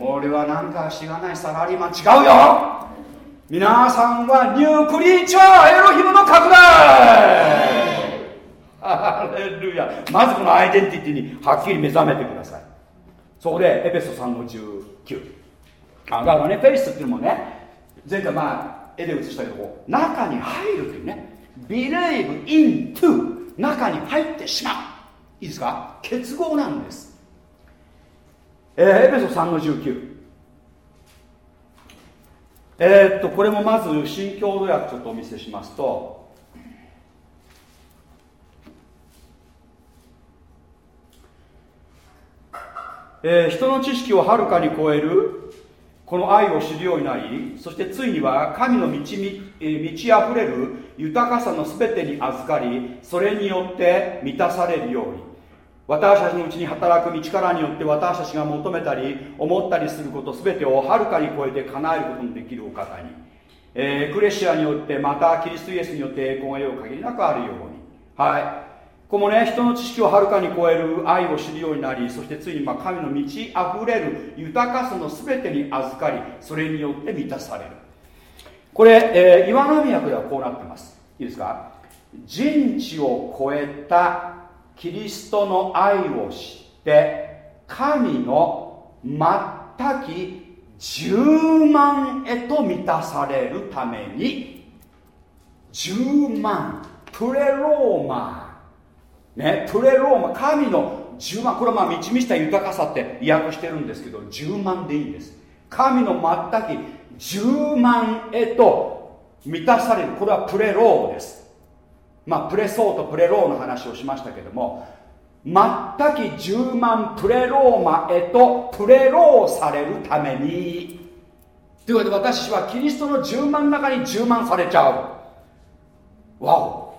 俺はなんかしがないサラリーマン。違うよ。皆さんはニュークリーチャーエロヒムの拡大。ハレルヤ。まずこのアイデンティティにはっきり目覚めてください。そこでエペソ3の19あだからねフェイスっていうのもね前回まあ絵で写したけど中に入るっていうね。believe into 中に入ってしまう。いいですか？結合なんです。えー、エペソ3の19えー、っとこれもまず新共同訳ちょっとお見せしますとえー、人の知識をはるかに超えるこの愛を知るようになりそしてついには神の満ち満ち溢れる豊かさの全てに預かりそれによって満たされるように。私たちのうちに働く道からによって私たちが求めたり思ったりすること全てをはるかに超えて叶えることのできるお方に、えー、クレシアによってまたキリストイエスによって栄光がよう限りなくあるように。はい。このね人の知識をはるかに超える愛を知るようになりそしてついにま神の満ち溢れる豊かさの全てに預かりそれによって満たされる。これ、えー、岩波訳ではこうなってます。いいですか？人知を超えたキリストの愛を知って神の全き10万へと満たされるために10万プレローマ。ね、プレローマ。神の10万これはまあ満ち満ちた豊かさって訳してるんですけど10万でいいんです。神の全き10万へと満たされる。これはプレローです。まあプレソーとプレローの話をしましたけども全き10万プレローマへとプレローされるために。というわけで私はキリストの10万の中に10万されちゃう。わお。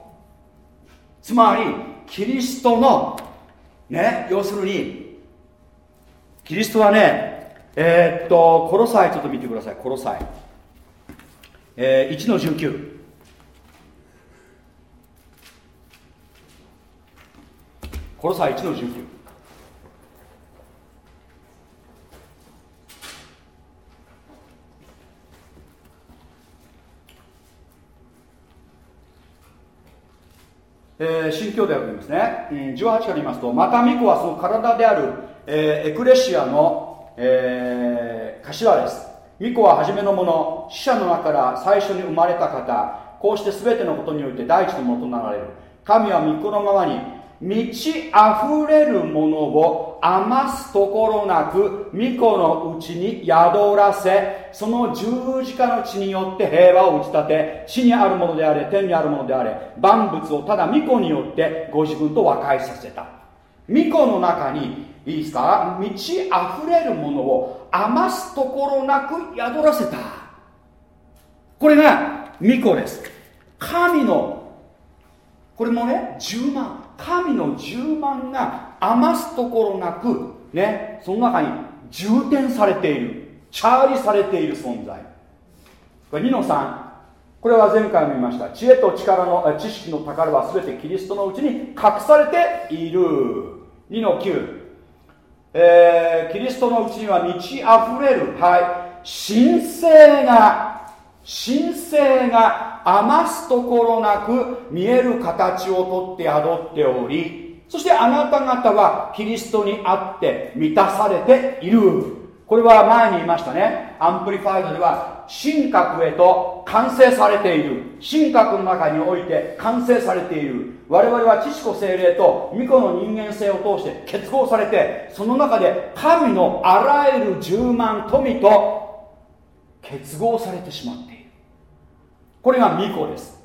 つまりキリストのね要するにキリストはねえー、っとコロサイちょっと見てくださいコロサイ、えー、1の19コロサイ1の19え、新教であるんですね、うん、18から言いますとまた巫女はその体である、えー、エクレシアの、えー、頭です。巫女は初めのもの死者の中から最初に生まれた方こうして全てのことにおいて第一のものとなられる。神は巫女の側に満ち溢れるものを余すところなく巫女のうちに宿らせその十字架の血によって平和を打ち立て地にあるものであれ天にあるものであれ万物をただ巫女によってご自分と和解させた。巫女の中にいいですか？満ち溢れるものを余すところなく宿らせた。これが巫女です。神のこれもね10万。神の10万が余すところなくねその中に充填されている。チャージされている存在。これ2の3これは前回も言いました。知恵と力の知識の宝は全てキリストのうちに隠されている。2の9、えー、キリストのうちには満ち溢れる。はい。神性が神性が余すところなく見える形をとって宿っておりそしてあなた方はキリストにあって満たされている。これは前に言いましたね。アンプリファイドでは神格へと完成されている。神格の中において完成されている。我々は父と聖霊と御子の人間性を通して結合されてその中で神のあらゆる充満富と結合されてしまっているこれが巫女です。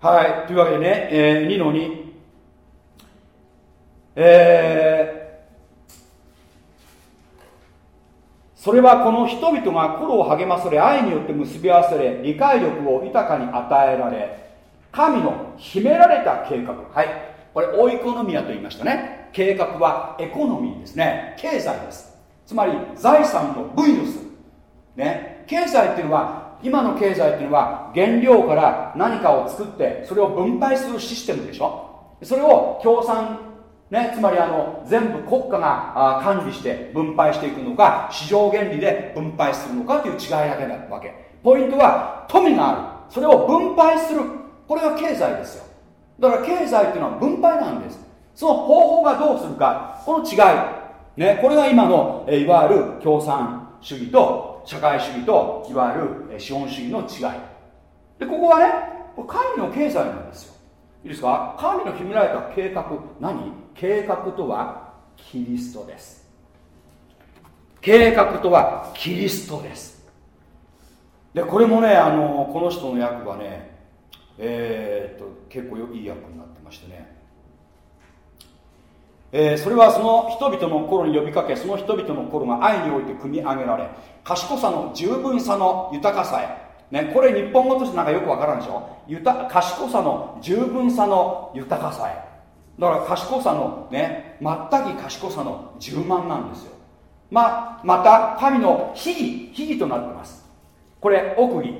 はい。というわけでね、えー、2の2えー、それはこの人々が心を励まされ愛によって結び合わせれ理解力を豊かに与えられ神の秘められた計画。はい。これオイコノミアと言いましたね。計画はエコノミーですね。経済です。つまり財産の部位をするね。経済っていうのは今の経済っていうのは原料から何かを作ってそれを分配するシステムでしょ？それを共産ね、つまりあの全部国家が管理して分配していくのか市場原理で分配するのかという違いだけなわけ。ポイントは富がある。それを分配する。これが経済ですよ。だから経済っていうのは分配なんです。その方法がどうするか。この違い、ね、これが今のいわゆる共産主義と社会主義といわゆる資本主義の違い。でここはね神の経済なんですよ。いいですか？神の秘められた計画。何？計画とはキリストです。計画とはキリストです。でこれもねあのこの人の役はねえー、っと結構いい役になってましてねえー、それはその人々の頃に呼びかけその人々の頃が愛において組み上げられ賢さの十分さの豊かさへ。ね、これ日本語としてなんかよくわからんでしょ？賢さの十分さの豊かさへ。だから賢さのね全き賢さの10万なんですよ。ままた神の秘義秘義となってます。これ奥義、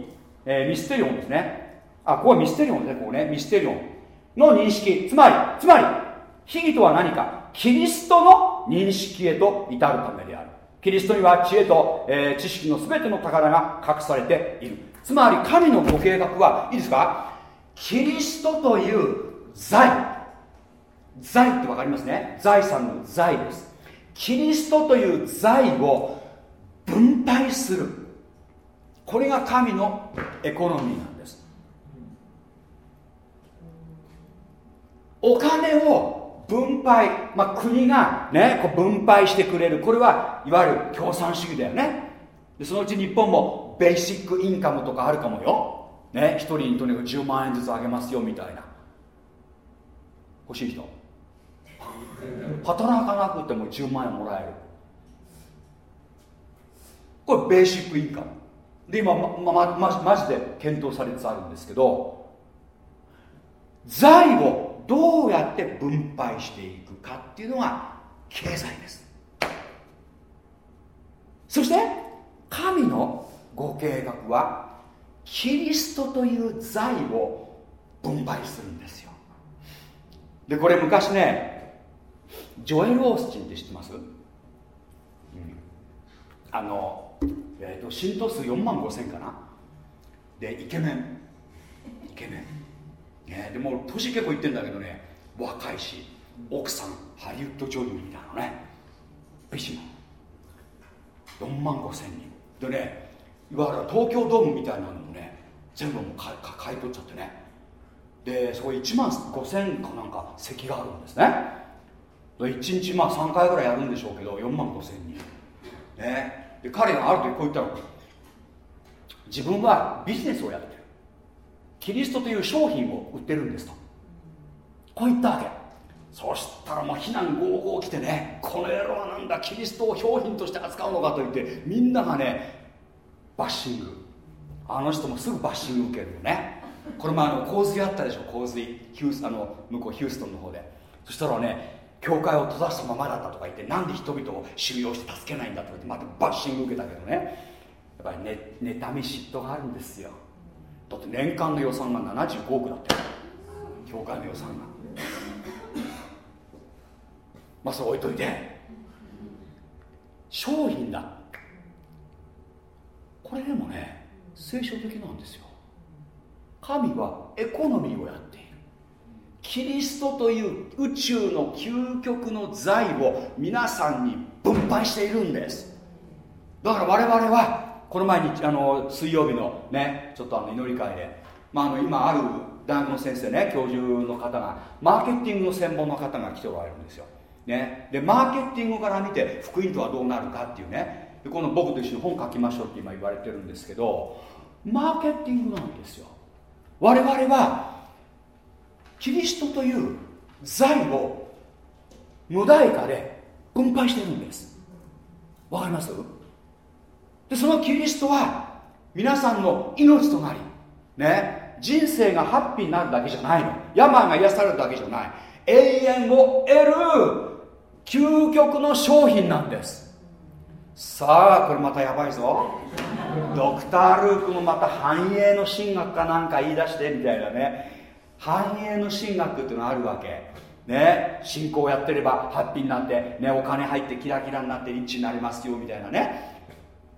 えー、ミステリオンですね。あここはミステリオンですねここね。ミステリオンの認識。つまりつまり秘義とは何か。キリストの認識へと至るためである。キリストには知恵と、えー、知識の全ての宝が隠されている。つまり神のご計画はいいですか？キリストという財。財って分かりますね。財産の財です。キリストという財を分配する。これが神のエコノミーなんです。お金を分配、まあ、国がねこう分配してくれる。これはいわゆる共産主義だよね。でそのうち日本もベーシックインカムとかあるかもよ、ね、1人にとにかく10万円ずつあげますよみたいな。欲しい人。働かなくても10万円もらえる。これベーシックインカムで今まままマジで検討されつつあるんですけど財をどうやって分配していくかっていうのが経済です。そして神のご計画はキリストという財を分配するんですよ。でこれ昔ねジョエル・オースチンって知ってます、うん、あの、えーと、浸透数4万5千かな？でイケメン。イケメン、ね、でも年結構いってんだけどね若いし奥さんハリウッド女優みたいなね。美人。4万5千人。でねいわゆる東京ドームみたいなのもね全部もう買い取っちゃってね。でそこ1万5千かなんか席があるんですね。1日まあ3回ぐらいやるんでしょうけど4万5千人。ね。で彼がある時こう言ったの。自分はビジネスをやってキリストという商品を売ってるんですと。こう言ったわけ。そしたらもう非難合々来てねこの野郎はなんだキリストを商品として扱うのかと言ってみんながねバッシング。あの人もすぐバッシング受けるよね。これもあの洪水あったでしょ洪水。ヒュースあの向こうヒューストンの方で。そしたらね教会を閉ざしたままだったとか言ってなんで人々を収容して助けないんだとか言ってまたバッシング受けたけどね。やっぱりね妬み嫉妬があるんですよ。だって年間の予算が75億だって。教会の予算が。まあそれ置いといて。商品だ。これでもね聖書的なんですよ。神はエコノミーをやっている。キリストという宇宙の究極の財を皆さんに分配しているんです。だから我々はこの前にあの水曜日のねちょっとあの祈り会で、まあ、あの今ある大学の先生ね教授の方がマーケティングの専門の方が来ておられるんですよ、ね、でマーケティングから見て福音とはどうなるかっていうね。でこの僕と一緒に本書きましょうって今言われてるんですけどマーケティングなんですよ。我々はキリストという財を無代価で分配してるんです。わかります？でそのキリストは皆さんの命となりね人生がハッピーになるだけじゃないの。病が癒されるだけじゃない。永遠を得る究極の商品なんです。さあこれまたやばいぞ。ドクター・ルークもまた繁栄の神学かなんか言い出してみたいなね。繁栄の神学っていうのがあるわけ。ね信仰をやってればハッピーになって、ね、お金入ってキラキラになってリッチになりますよみたいなね。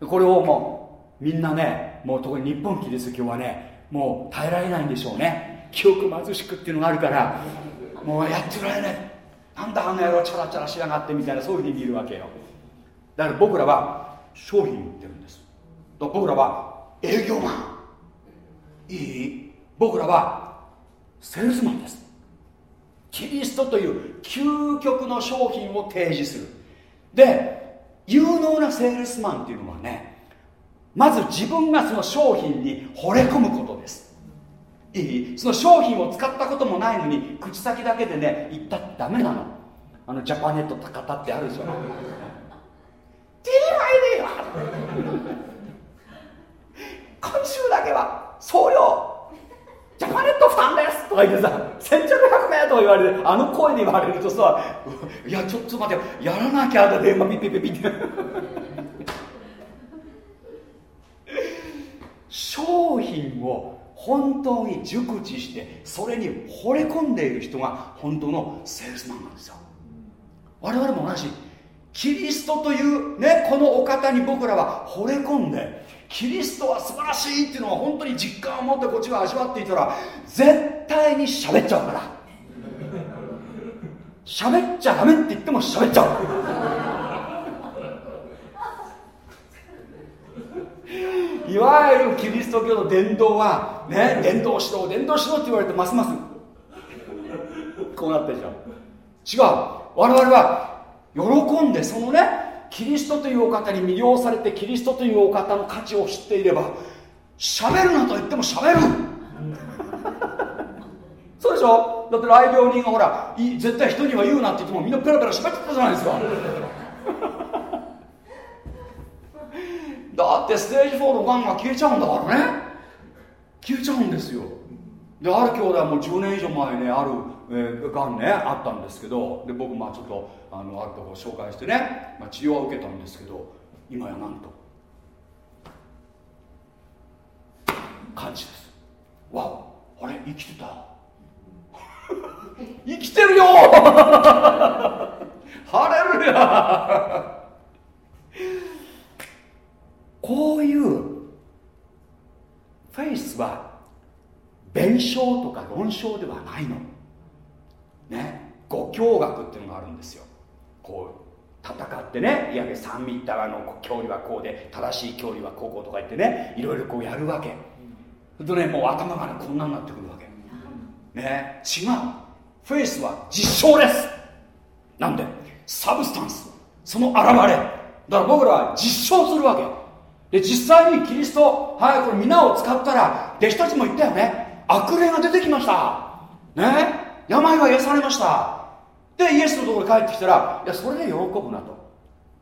これをもうみんなねもう特に日本キリスト教はねもう耐えられないんでしょうね。記憶貧しくっていうのがあるからもうやってられない。なんだあの野郎チャラチャラしやがってみたいなそういうふうに見るわけよ。だから僕らは商品売ってるんです。僕らは営業マン。いい？僕らはセールスマンです。キリストという究極の商品を提示する。で有能なセールスマンっていうのはねまず自分がその商品に惚れ込むことです。いい？その商品を使ったこともないのに口先だけでね言ったってダメなの。あのジャパネットたかたってあるでしょ。ティーファイデー今週だけは送料。ジャパネット負担ですとか言ってさ先着100名とか言われてあの声で言われるとさいやちょっと待ってやらなきゃだ電話ピッピッピッピッ。商品を本当に熟知してそれに惚れ込んでいる人が本当のセールスマンなんですよ。我々も同じ。キリストというねこのお方に僕らは惚れ込んでキリストは素晴らしいっていうのは本当に実感を持ってこっちが味わっていたら絶対に喋っちゃうから。喋っちゃダメって言っても喋っちゃう。いわゆるキリスト教の伝道はね伝道しろ伝道しろって言われてますます。こうなってるじゃん。違う。我々は喜んでそのねキリストというお方に魅了されてキリストというお方の価値を知っていれば喋るなと言っても喋る。そうでしょ？だって来病人がほら絶対人には言うなって言ってもみんなペラペラ喋ってたじゃないですか。だってステージ4のがんが消えちゃうんだからね。消えちゃうんですよ。である兄弟はもう10年以上前ねあるえー、がんねあったんですけどで僕まあちょっとあのあるとこ紹介してね、まあ、治療は受けたんですけど今やなんと感じです。わおあれ生きてた？生きてるよ！ハレルヤ！こういうフェイスは弁証とか論証ではないの。ね五教学っていうのがあるんですよ。こう戦ってねいや3ミッターの距離はこうで正しい距離はこうこうとか言ってねいろいろこうやるわけ。するとねもう頭がねこんなになってくるわけ。ね違う。フェイスは実証です。なんで？サブスタンス。その現れ。だから僕らは実証するわけ。で実際にキリストはいこれ皆を使ったら弟子たちも言ったよね。悪霊が出てきました。ね？病は癒されました。でイエスのところに帰ってきたらいやそれで喜ぶなと。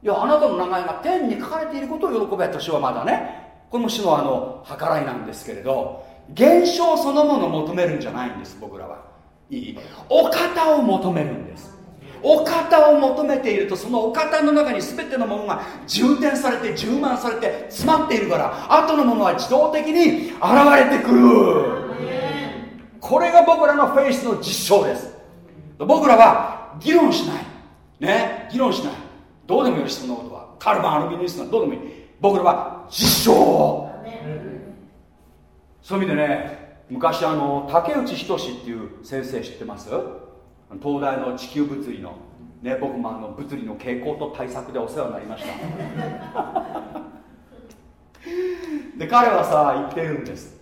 いやあなたの名前が天に書かれていることを喜べ。私はまだねこれも主のあの計らいなんですけれど現象そのものを求めるんじゃないんです僕らは。いい。お方を求めるんです。お方を求めているとそのお方の中に全てのものが充填されて充満されて詰まっているから後のものは自動的に現れてくる。これが僕らのフェイスの実証です。僕らは議論しない。ね？議論しない。どうでもいいそんなことは。カルバンアルビニスナどうでもいい。僕らは実証。そういう意味でね昔あの竹内仁っていう先生知ってます？東大の地球物理のね僕もあの物理の傾向と対策でお世話になりました。で彼はさ言ってるんです。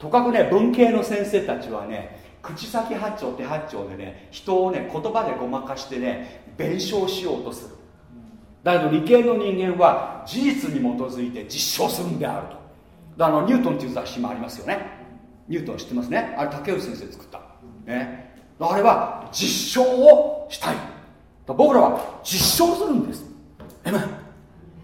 とかくね文系の先生たちはね口先八丁手八丁でね人をね言葉でごまかしてね弁証しようとする。だけど理系の人間は事実に基づいて実証するんであると。だからニュートンっていう雑誌もありますよね。ニュートン知ってますね。あれ竹内先生作った、ね、あれは実証をしたい。僕らは実証するんです。えめ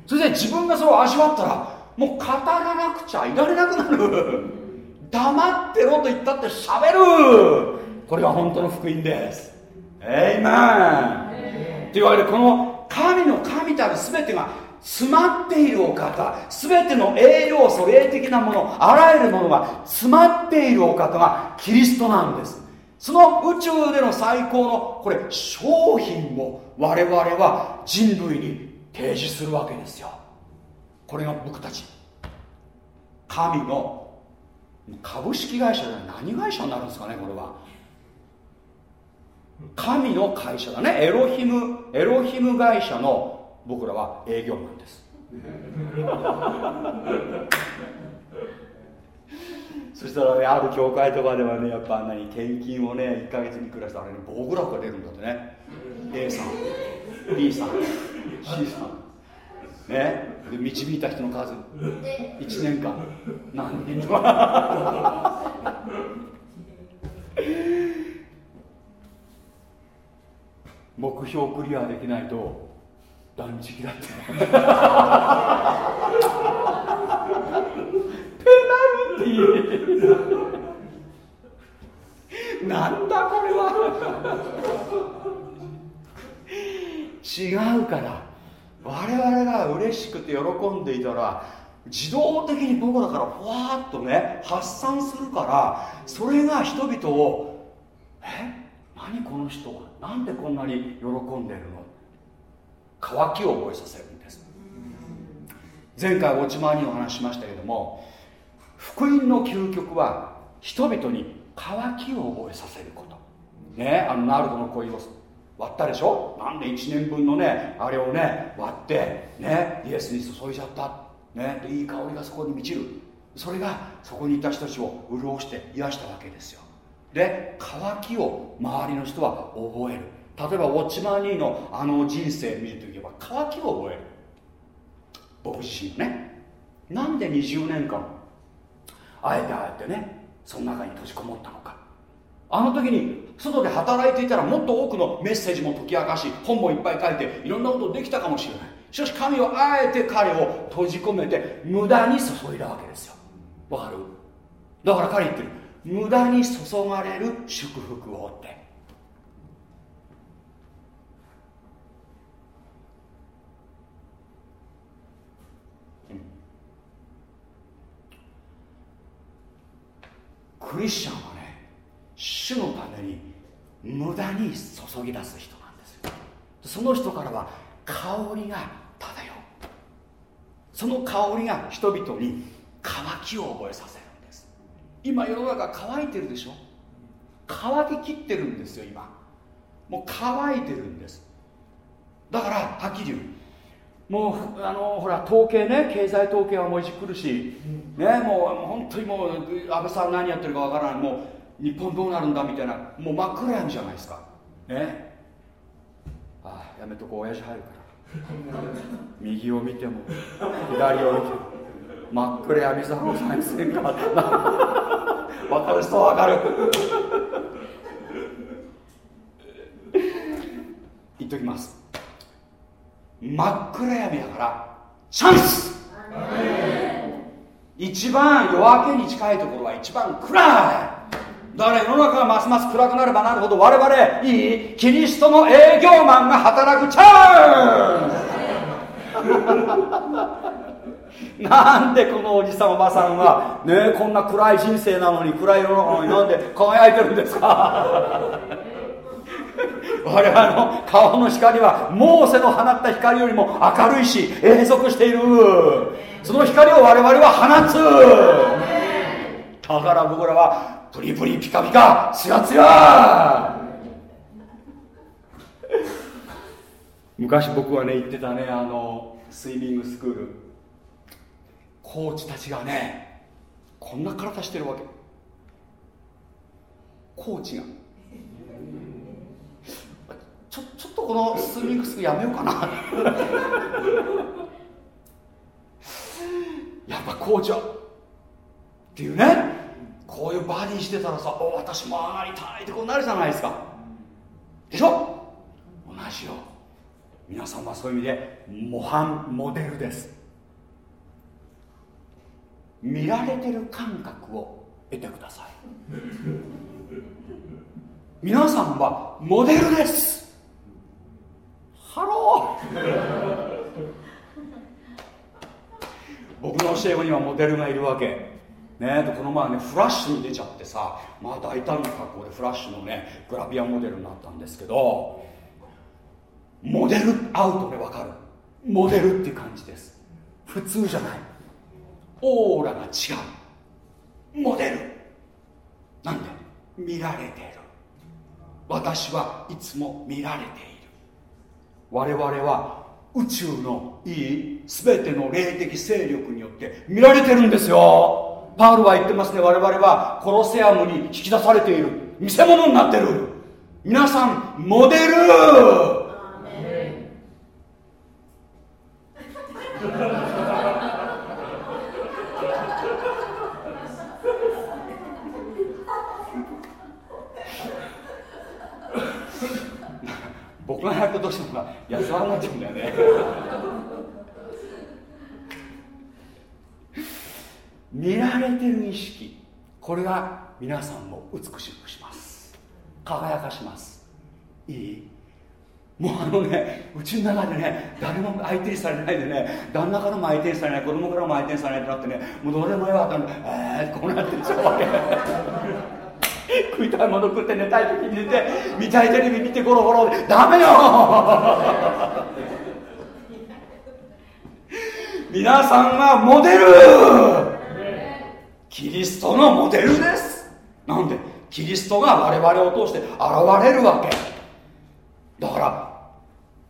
それで自分がそれを味わったらもう語らなくちゃいられなくなる。黙ってろと言ったって喋る。これが本当の福音です。えいまんというわけでこの神の神たる全てが詰まっているお方全ての栄養素霊的なものあらゆるものが詰まっているお方がキリストなんです。その宇宙での最高のこれ商品を我々は人類に提示するわけですよ。これが僕たち。神の株式会社で何会社になるんですかねこれは。神の会社だね。エロヒムエロヒム会社の僕らは営業マンです。そしたらねある教会とかではねやっぱあんなに献金をね1か月に暮らしたあれに棒グラフが出るんだってね。A さん B さん C さん。ね。で導いた人の数。1年間。何人とか。目標クリアできないと断食だって。ペナルティー。なんだこれは。違うから。我々が嬉しくて喜んでいたら自動的に僕らからふわっとね発散するからそれが人々をえ何この人は？なんでこんなに喜んでるの？渇きを覚えさせるんです。前回落ち前にお話しましたけども福音の究極は人々に渇きを覚えさせること。ねあのナルドの恋を割ったでしょ？なんで1年分のねあれをね割ってねイエスに注いじゃった？ねでいい香りがそこに満ちる。それがそこにいた人たちを潤して癒したわけですよ。で渇きを周りの人は覚える。例えばウォッチマン・ニーのあの人生見るときは渇きを覚える。僕自身ね。なんで20年間あえてあえてねその中に閉じこもったのか。あの時に外で働いていたらもっと多くのメッセージも解き明かし本もいっぱい書いていろんなことできたかもしれない。しかし神はあえて彼を閉じ込めて無駄に注いだわけですよ。わかる？だから彼言ってる。無駄に注がれる祝福をって。クリスチャンは主のために無駄に注ぎ出す人なんですよ。その人からは香りが漂う。その香りが人々に渇きを覚えさせるんです。今世の中乾いてるでしょ？乾ききってるんですよ今。もう乾いてるんです。だからはっきり言う。もうあのほら統計ね。経済統計はもういじくるし、ねもう本当にもう安倍さん何やってるかわからない。もう日本どうなるんだみたいなもう真っ暗闇じゃないですか。ねああやめとこう。親父入るから。右を見ても左を見ても。真っ暗闇さんございませんか分 かる人は分かる。言っときます。真っ暗闇だからチャンス。一番夜明けに近いところは一番暗いだから世の中がますます暗くなればなるほど我々いい？キリストの営業マンが働くチャン。ス なんでこのおじさんおばさんはねこんな暗い人生なのに暗い世の中なのになんで輝いてるんですか？我々の顔の光はモーセの放った光よりも明るいし永続している。その光を我々は放つ。だから僕らはプリプリピカピカツヤツヤ。昔僕はね言ってたねあのスイミングスクール。コーチたちがねこんな体してるわけ。コーチが。ちょちょっとこのスイミングスクールやめようかな。やっぱコーチはっていうね。こういうバディしてたらさお私もああなりたいってこうなるじゃないですか。でしょ？同じよ。皆さんはそういう意味で模範モデルです。見られてる感覚を得てください。皆さんはモデルです。ハロー。僕の教え子にはモデルがいるわけ。ねこの前ねフラッシュに出ちゃってさまあ大胆な格好でフラッシュのねグラビアモデルになったんですけどモデルアウトでわかる。モデルっていう感じです。普通じゃない。オーラが違う。モデル。なんで？見られている。私はいつも見られている。我々は宇宙のいい全ての霊的勢力によって見られてるんですよ。パウルは言ってますね。我々はコロセアムに引き出されている。見せ物になってる。皆さんモデル。僕がやるとどうしても安らになっちゃうんだよね見られてる意識。これが皆さんを美しくします。輝かします。いい？もうあのねうちの中でね誰も相手にされないでね旦那からも相手にされない子供からも相手にされないってなってねもうどれもよかったの。えーこうなってるちゃうわけ食いたいもの食って寝たい時に寝て見たいテレビ見てゴロゴロダメよ。皆さんはモデル。キリストのモデルです。なんでキリストが我々を通して現れるわけ。だから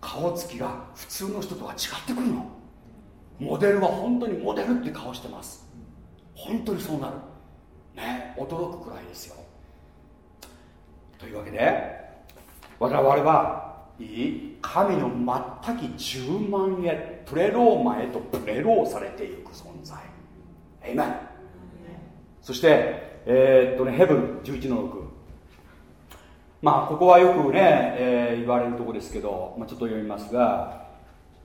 顔つきが普通の人とは違ってくるの。モデルは本当にモデルって顔してます。本当にそうなる。ね驚くくらいですよ。というわけで我々はいい神の全き10万へプレローマへとプレローされていく存在。エイメンそしてえー、っとねヘブン11の6まあここはよくね、えー、言われるとこですけど、まあ、ちょっと読みますが、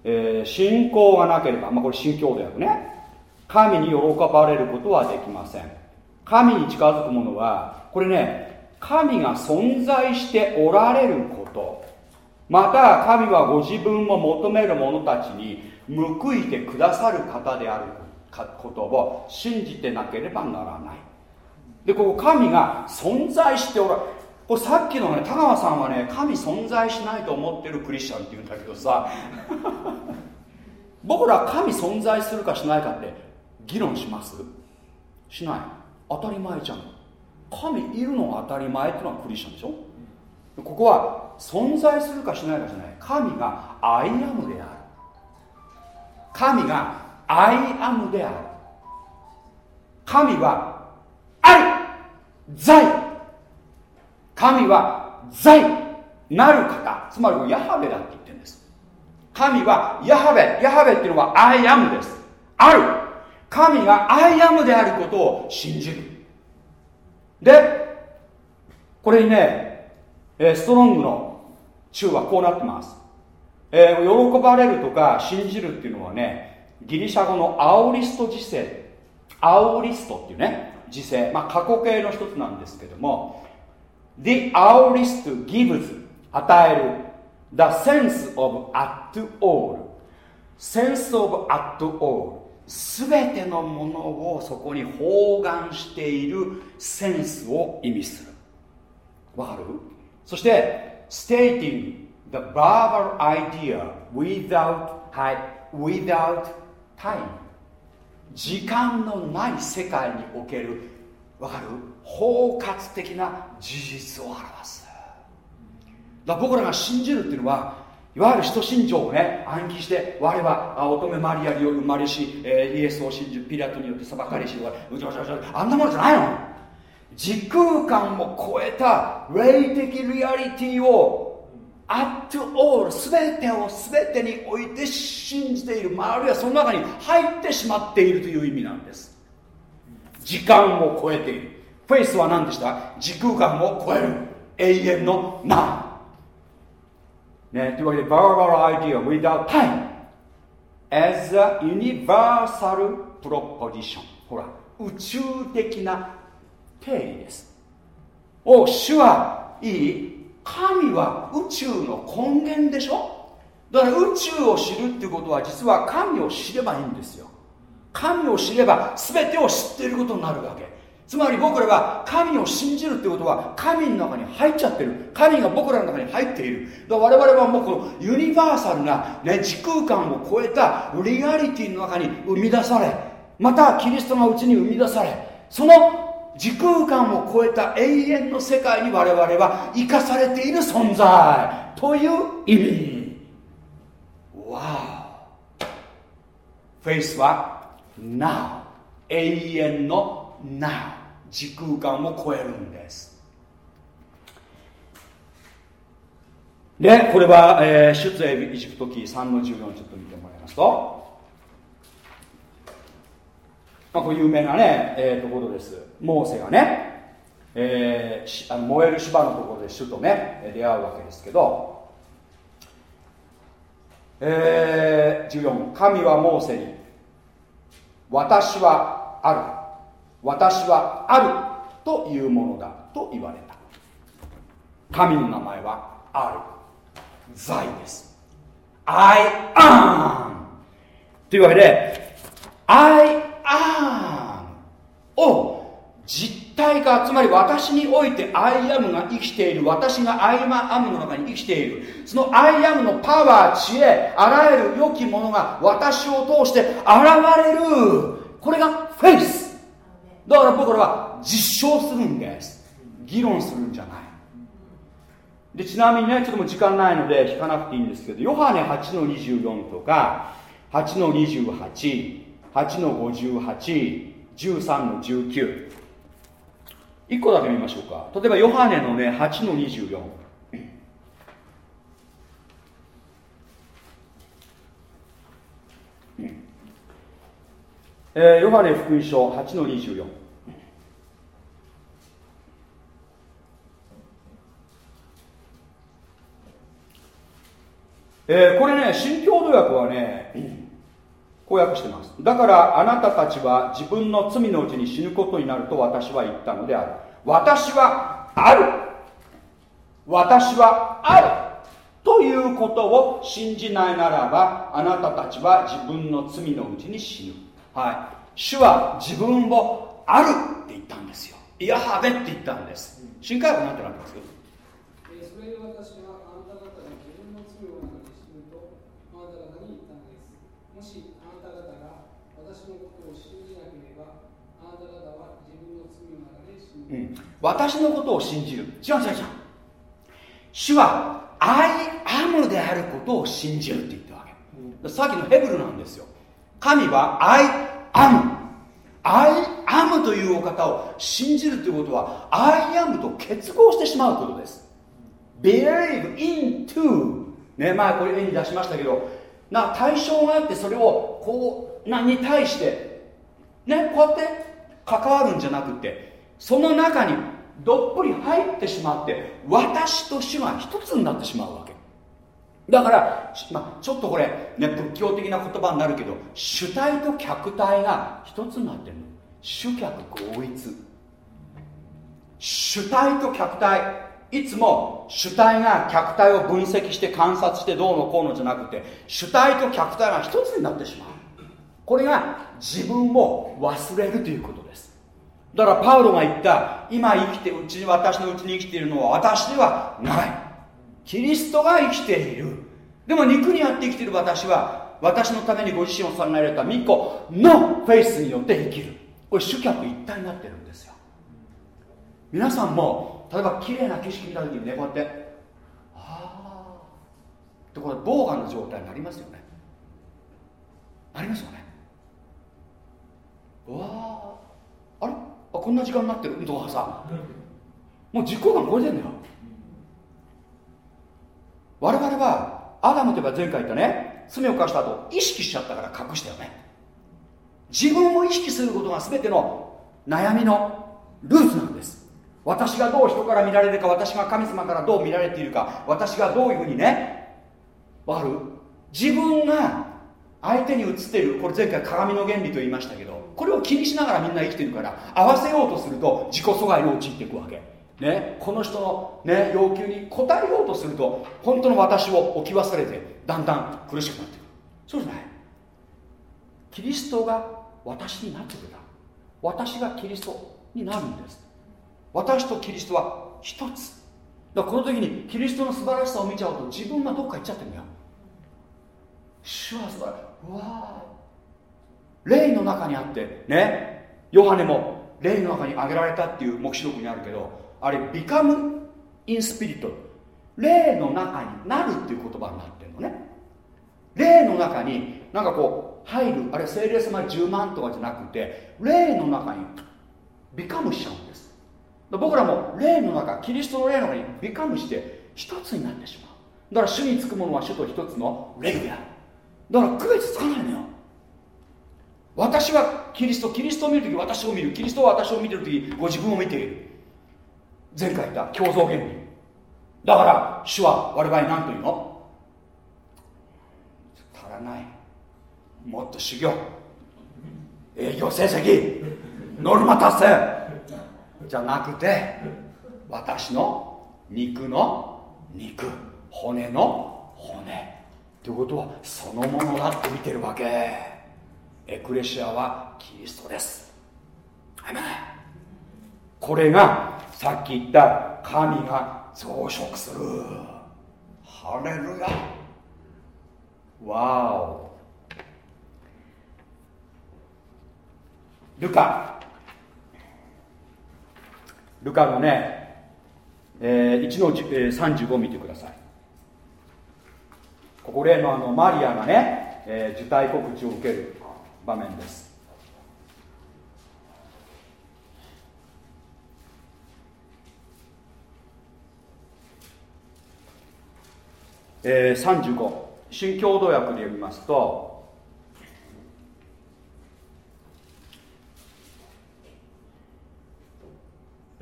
えー、信仰がなければ、まあ、これ信教であるね。神に喜ばれることはできません。神に近づく者はこれね神が存在しておられること。また神はご自分を求める者たちに報いてくださる方である。ことを信じてなければならない。でここ神が存在しておらこれさっきのね田川さんはね神存在しないと思ってるクリスチャンって言うんだけどさ。僕ら神存在するかしないかって議論します？しない。当たり前じゃん。神いるのが当たり前っていうのはクリスチャンでしょ？ここは存在するかしないかじゃない。神が I am である。神が I am である。神はある在神は在なる方。つまりヤハベだって言ってるんです。神はヤハベ。ヤハベっていうのは I am です。ある。神がアイアムであることを信じる。でこれにね、ストロングの中はこうなってます、えー、喜ばれるとか信じるっていうのはねギリシャ語のアオリスト時世アオリストっていうね時世まあ過去形の一つなんですけども The aorist gives 与える the sense of at all sense of at all すべてのものをそこに包含しているセンスを意味するわかるそして stating the verbal idea without, without time 時間のない世界におけるわかる？包括的な事実を表す。だ僕らが信じるっていうのはいわゆる使徒信条をね暗記して我は乙女マリアに生まれし、えー、イエスを信じピラトによって裁かれしうちゃうちゃうちゃあんなものじゃないの時空間を超えた霊的リアリティを at all 全てを全てにおいて信じている、あ、るいはその中に入ってしまっているという意味なんです。時間を超えている。フェイスは何でした？時空間を超える。永遠のな。ね、というわけで verbal idea without time as a universal proposition ほら宇宙的な定理です。お主はいい？神は宇宙の根源でしょ？だから宇宙を知るっていうことは実は神を知ればいいんですよ。神を知れば全てを知っていることになるわけ。つまり僕らが神を信じるってことは神の中に入っちゃってる。神が僕らの中に入っている。だから我々はもうこのユニバーサルな、ね、時空間を超えたリアリティの中に生み出されまたキリストのうちに生み出されその時空間を超えた永遠の世界に我々は生かされている存在という意味。わおフェイスは Now. 永遠の Now. 時空間を超えるんです。でこれは、えー、出エジプト記3の14ちょっと見てもらいますと、まあ、これ有名なね、えー、ところですモーセがね、えー、あの燃える芝のところで主とね出会うわけですけど、えー、14神はモーセに私はある私はあるというものだと言われた。神の名前はある。財です。I am! というわけで I am! を実体がつまり私において I am が生きている。私が I am の中に生きている。その I am のパワー知恵あらゆる良きものが私を通して現れる。これがフェイス。だから僕らは実証するんです。議論するんじゃない。でちなみにねちょっともう時間ないので引かなくていいんですけどヨハネ8の24とか8の288の5813の19一個だけ見ましょうか。例えばヨハネのね8の24えー、ヨハネ福音書8の24えー、これね新共同訳はねこう訳してます。だからあなたたちは自分の罪のうちに死ぬことになると私は言ったのである。私はある。私はある。ということを信じないならばあなたたちは自分の罪のうちに死ぬ。はい。主は自分をあるって言ったんですよ。ヤハベって言ったんです。新海は何てなってますそれで私はあなた方が自分の罪を中で死ぬとあなた方に言ったのですもしあなた方が私のことを信じなければあなた方は自分の罪の中で死ぬ、うん、私のことを信じる。違う違う違う。主は I am であることを信じるって言ったわけ、うん、さっきのヘブルなんですよ。神は I am I am というお方を信じるということは I am と結合してしまうことです。Believe into ね前これ絵に出しましたけどな対象があってそれをこう何に対してねこうやって関わるんじゃなくてその中にどっぷり入ってしまって私と主が一つになってしまうわけ。だから、まあ、ちょっとこれ、ね、仏教的な言葉になるけど主体と客体が一つになってるの。主客合一。主体と客体。いつも主体が客体を分析して観察してどうのこうのじゃなくて主体と客体が一つになってしまう。これが自分を忘れるということです。だからパウロが言った今生きてうちに私のうちに生きているのは私ではない。キリストが生きている。でも肉にあって生きている私は私のためにご自身を備えられた巫女のフェイスによって生きる。これ主客一体になってるんですよ。皆さんも例えば綺麗な景色見た時にねこうやってああってこれボーガンの状態になりますよね。なりますよね。わあこんな時間になってる？とかさもう実行感超えてんだよ。我々はアダムといえば前回言ったね。罪を犯した後意識しちゃったから隠したよね。自分を意識することが全ての悩みのルーツなんです。私がどう人から見られるか私が神様からどう見られているか私がどういうふうにねわかる？自分が相手に映っているこれ前回鏡の原理と言いましたけどこれを気にしながらみんな生きてるから合わせようとすると自己阻害に陥っていくわけ。ね、この人の、ね、要求に応えようとすると本当の私を置き忘れてだんだん苦しくなってく。るそうじゃない。キリストが私になってくれた。私がキリストになるんです。私とキリストは一つ。だこの時にキリストの素晴らしさを見ちゃうと自分がどっか行っちゃってるんだよ。主は素晴らしい。わ霊の中にあってねヨハネも霊の中に挙げられたっていう黙示録にあるけどあれ become in spirit 霊の中になるっていう言葉になってるのね。霊の中になんかこう入るあれ聖霊様10万とかじゃなくて霊の中にビカムしちゃうんです。僕らも霊の中キリストの霊の中にビカムして一つになってしまう。だから主につくものは主と一つの霊である。だから区別つかないのよ。私はキリストキリストを見るとき私を見る。キリストは私を見てるときご自分を見ている。前回言った共造原理。だから主は我々何と言うの？足らない。もっと修行。営業成績。ノルマ達成。じゃなくて私の肉の肉。骨の骨。ということはそのものだって見てるわけ。エクレシアはキリストです。これがさっき言った神が増殖する。ハレルヤ。わおルカ。ルカのね、えー、1の、えー、35見てください。ここ例のあのマリアがね、えー、受胎告知を受ける。場面です。えー、35新共同訳で読みますと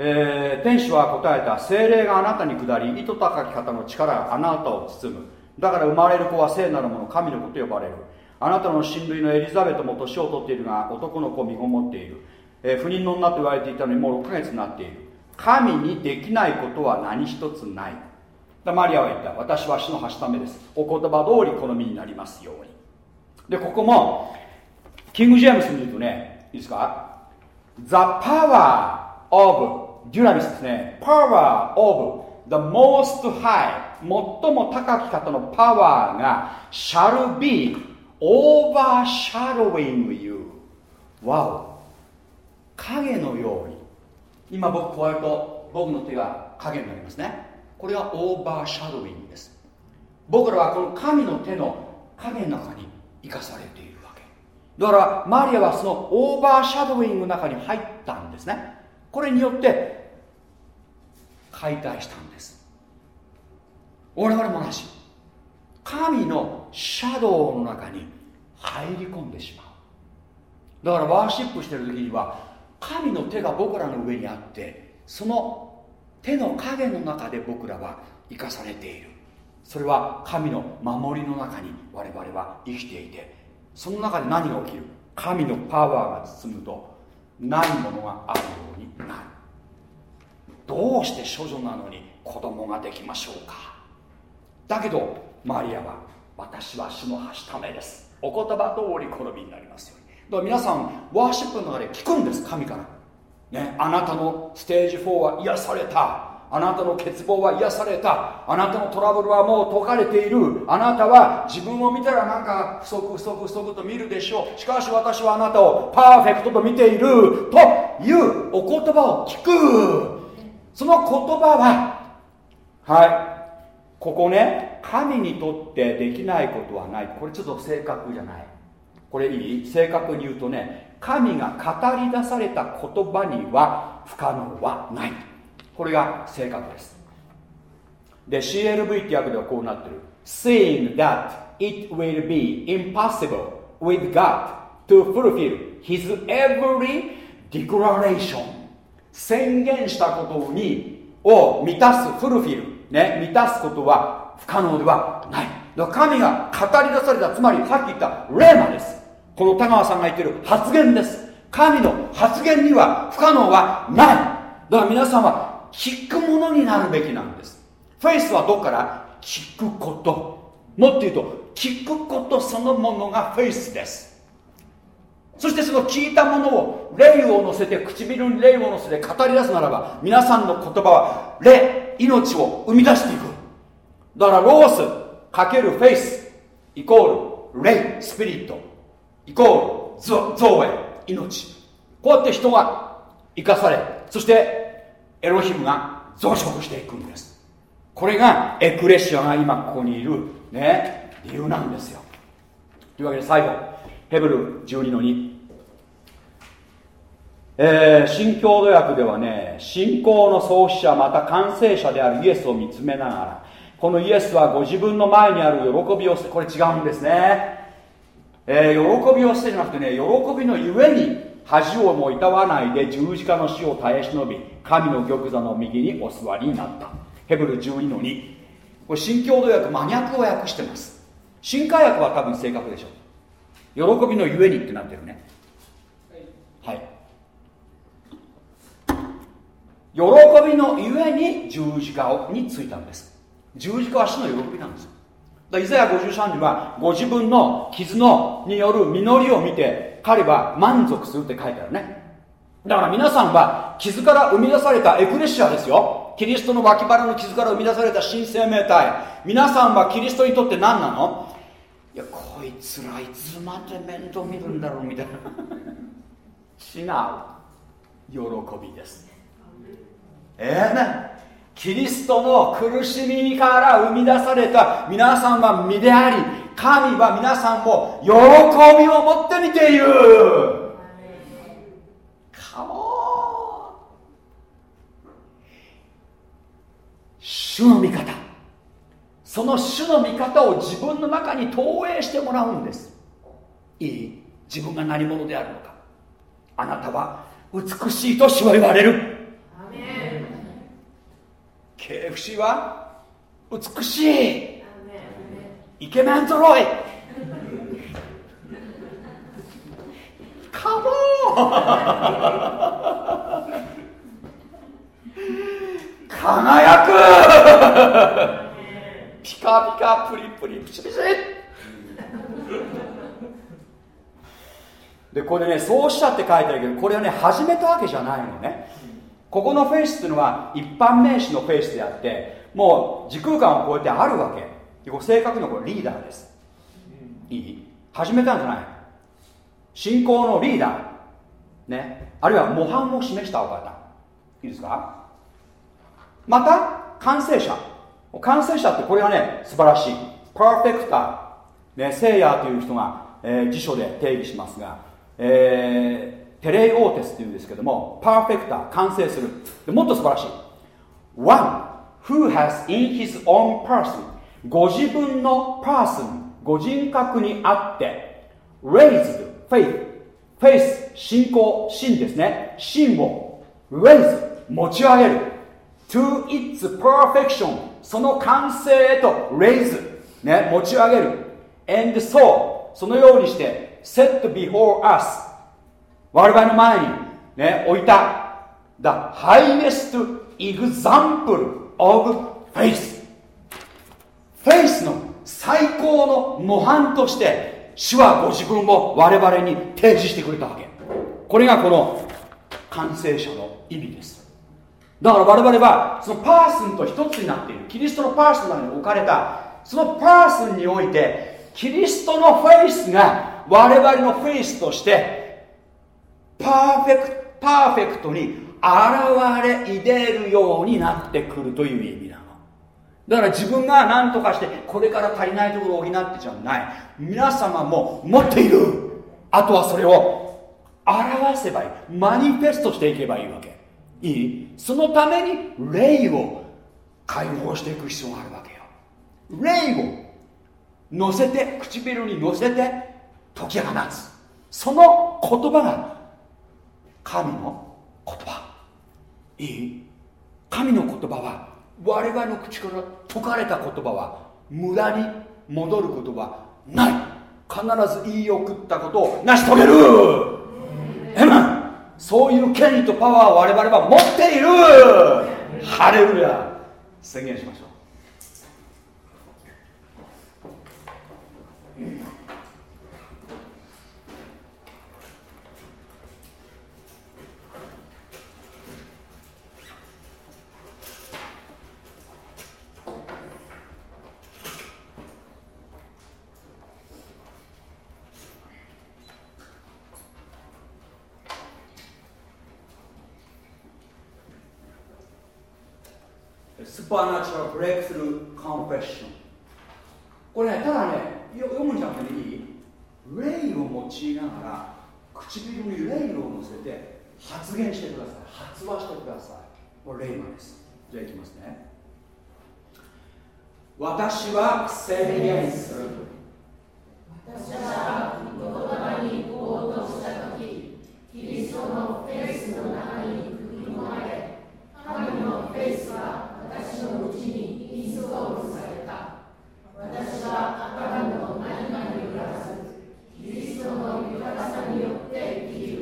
えー、天使は答えた精霊があなたに下り糸高き方の力があなたを包む。だから生まれる子は聖なる者神の子と呼ばれる。あなたの親類のエリザベトも年を取っているが男の子を身ごもっている、えー、不妊の女と言われていたのにもう6ヶ月になっている。神にできないことは何一つない。マリアは言った。私は死のはしためです。お言葉通り好みになりますように。でここもキング・ジェームス見るとねいいですか？The power of デュナミスですね。Power of the most high 最も高き方のパワーが shall be overshadowing you わお影のように。今僕こうやると僕の手が影になりますね。これはオーバーシャドウィングです。僕らはこの神の手の影の中に生かされているわけ。だからマリアはそのオーバーシャドウィングの中に入ったんですね。これによって解体したんです。我々も同じ。神のシャドウの中に入り込んでしまう。だからワーシップしてる時には神の手が僕らの上にあってその手の影の中で僕らは生かされている。それは神の守りの中に我々は生きていてその中で何が起きる？神のパワーが包むとないものがあるようになる。どうして処女なのに子供ができましょうか？だけどマリアは私は主のはしためです。お言葉通り好みになりますように。だから皆さんワーシップの中で聞くんです神から。ね、あなたのステージ4は癒された。あなたの欠乏は癒された。あなたのトラブルはもう解かれている。あなたは自分を見たらなんか不足不足不足と見るでしょう。しかし私はあなたをパーフェクトと見ている。というお言葉を聞く。その言葉ははい。ここね神にとってできないことはない。これちょっと正確じゃない。これいい？正確に言うとね神が語り出された言葉には不可能はない。これが正確です。で CLV って訳ではこうなってる。Saying that it will be impossible with God to fulfill his every declaration. 宣言したことにを満たすフルフィル、ね、満たすことは不可能ではない。だから神が語り出されたつまりさっき言ったレーマです。この田川さんが言ってる発言です。神の発言には不可能はない。だから皆さんは聞くものになるべきなんです。フェイスはどこから？聞くこと。もっと言うと聞くことそのものがフェイスです。そしてその聞いたものを霊を乗せて唇に霊を乗せて語り出すならば皆さんの言葉は霊命を生み出していく。だからロースかけるフェイスイコール霊スピリット。イコールゾゾーエ命。こうやって人が生かされそしてエロヒムが増殖していくんです。これがエクレシアが今ここにいるね理由なんですよ。というわけで最後ヘブル12の2えー、新共同訳ではね信仰の創始者また完成者であるイエスを見つめながらこのイエスはご自分の前にある喜びを捨てこれ違うんですね、えー、喜びを捨てじゃなくてね喜びのゆえに恥をもいたわないで十字架の死を耐え忍び神の玉座の右にお座りになった。ヘブル12の2これ新共同訳真逆を訳してます。新海訳は多分正確でしょう。喜びのゆえにってなってるね。喜びのゆえに十字架についたんです。十字架は死の喜びなんです。だイザヤ53にはご自分の傷のによる実りを見て彼は満足するって書いてあるね。だから皆さんは傷から生み出されたエクレシアですよ。キリストの脇腹の傷から生み出された新生命体。皆さんはキリストにとって何なの？いやこいつらいつまで面倒見るんだろうみたいな。違う。喜びです。ええー、キリストの苦しみから生み出された皆さんは身であり神は皆さんを喜びを持って見ている。カモ主の味方。その主の味方を自分の中に投影してもらうんです。いい。自分が何者であるのか。あなたは美しいと主は言われる。KFC は美しい。イケメンぞろい。カモ輝く。ピカピカプリプリプチプチでこれねそうしたって書いてあるけどこれはね始めたわけじゃないのねここのフェイスっていうのは一般名詞のフェイスであってもう時空間を超えてあるわけ。正確にはこれリーダーです、いい？始めたんじゃない？信仰のリーダー。ね。あるいは模範を示したお方。いいですか？また完成者。完成者ってこれはね素晴らしい。パーフェクター、ね、聖夜という人が、えー、辞書で定義しますが、えーテレイオーテスっていうんですけどもパーフェクター完成する。でもっと素晴らしい。One who has in his own person ご自分のパーソンご人格にあって raised faith フェイス信仰信ですね。信を raise 持ち上げる。To its perfection その完成へと raise ね持ち上げる。And so そのようにして set before us 我々の前にね置いた The highest example of faith フェイスの最高の模範として主はご自分を我々に提示してくれたわけ。これがこの完成者の意味です。だから我々はそのパーソンと一つになっている。キリストのパーソナルに置かれたそのパーソンにおいてキリストのフェイスが我々のフェイスとしてパーフェクトパーフェクトに現れいでるようになってくるという意味なの。だから自分が何とかしてこれから足りないところを補ってじゃない。皆様も持っている。あとはそれを表せばいい。 manifest していけばいいわけ。いい。そのために霊を解放していく必要があるわけよ。霊を乗せて唇に乗せて解き放つ。その言葉が神の言葉。いい。神の言葉。は我々の口から説かれた言葉。は無駄に戻ることはない必ず言い送ったことを成し遂げるそういう権利とパワーを我々は持っているハレルヤ宣言しましょうsupernatural breakthrough confession これねただね読むんじゃなくていい？霊を用いながら唇に霊を乗せて発言してください。発話してください。これレーマです。じゃあいきますね。私は宣言する私は言葉に行こうとした時キリストのフェイスの中に組み込まれ神のフェイスが私のうちにインストールされた私はアダムの何かによらずキリストの豊かさによって生きる。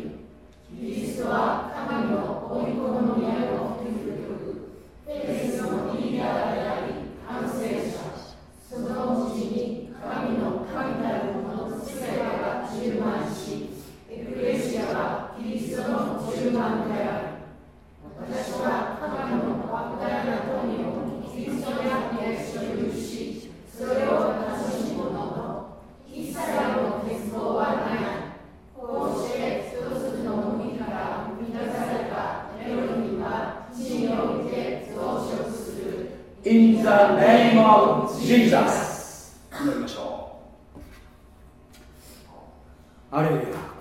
キリストは神の追い込みの宮の究極フェイスのリーダーであり完成者そのうちに神の神なる。ものすべてが充満しエクレシアはキリストの充満である。私は神の莫大な富をキリストにあって所有し、それを楽しむもの。一切の欠乏はない。こうして一つの海から生み出されたエロヒは地において増殖する。In the name of Jesus 祈りましょうあれ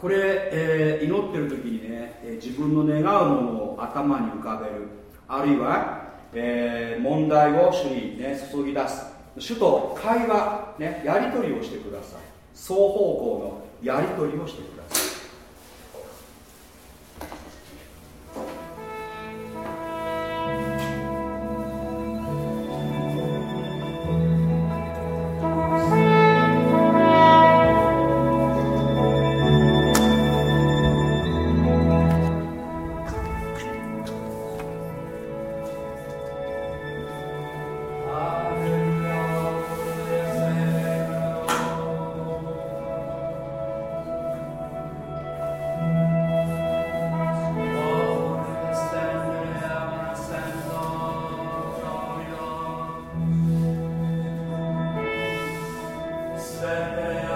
これ、えー祈ってる時にね、えー自分の願うものを頭に浮かべる。あるいは、えー問題を主にね注ぎ出す。主と会話、ね、やり取りをしてください。双方向のやり取りをしてください。主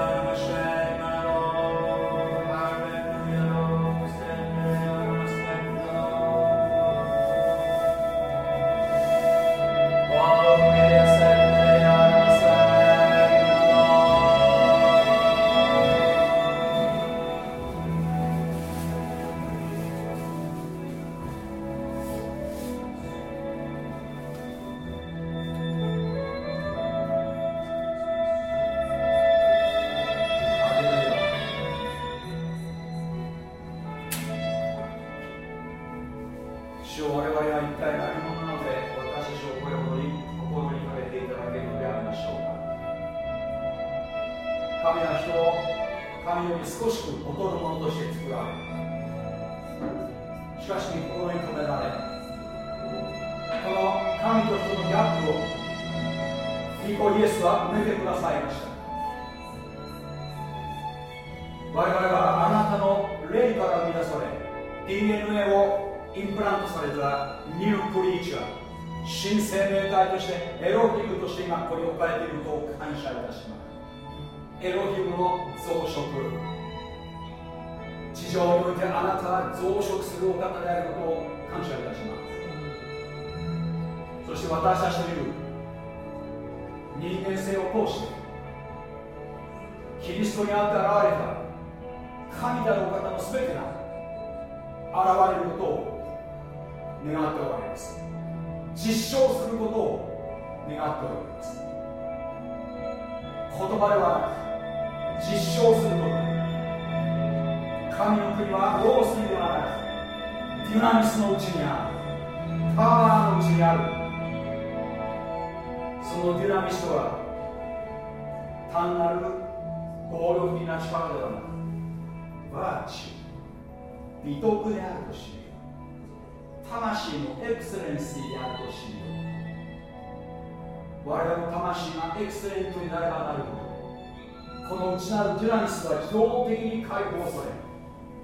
エクセレントになればなるほどこの内なるデュナミスは自動的に解放され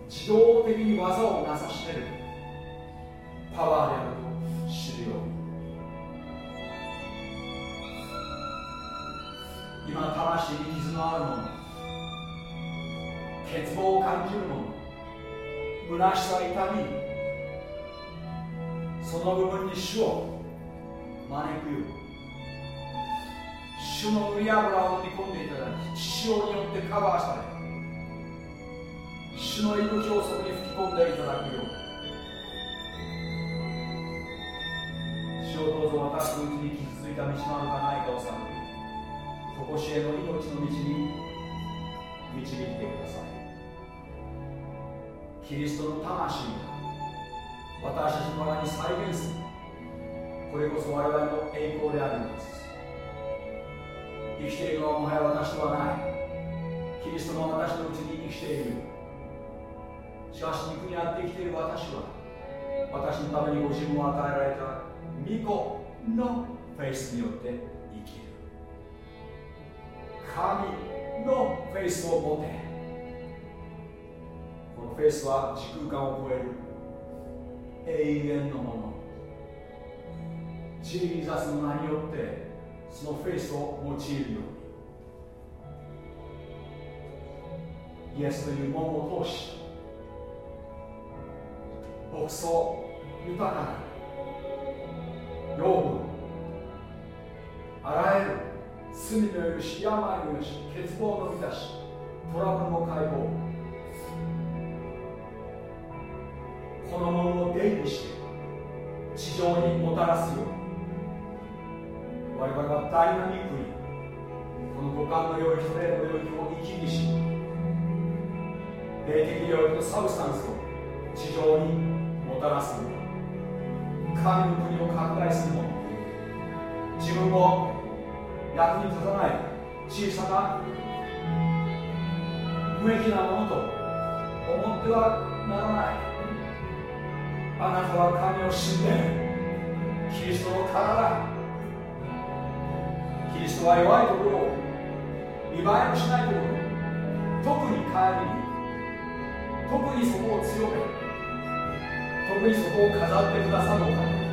自動的に技をなさしているパワーであると知るように今魂に傷のあるもの欠乏を感じるもの虚しさ痛みその部分に主を招くよう主の塗り油を飲み込んでいただき血潮によってカバーされ主の息をそこに吹き込んでいただくよう主をどうぞ私のうちに傷ついた道のあるかないかを探り常しえの命の道に導いてください。キリストの魂が私たちの中に再現する。これこそ我々の栄光であるのです。生きているのはもはや私ではないキリストの私のうちに生きて。いるしかし肉にあって。生きて。いる私は私のためにご自分を与えられた御子のフェイスによって。生きる神のフェイスを持て。このフェイスは時空間を超える永遠のもの Jesus の名によって。そのフェイスを用いるように。イエスという門を通し牧草豊かな養分あらゆる罪の許し病の許し欠乏の満たしトラブルの解放このものを出入りして地上にもたらすように。我々はダイナミックにこの。五感の。領域と霊の。領域を行き来し霊的領域のサブスタンスを地上にもたらすもの。神の国を拡大するもの。自分も役に立たない小さな無益なもの。と思ってはならないあなたは神を知ってキリストの体キリストは弱いところを見栄えもしないところ特に帰りに特にそこを強め特にそこを飾ってくださるのか。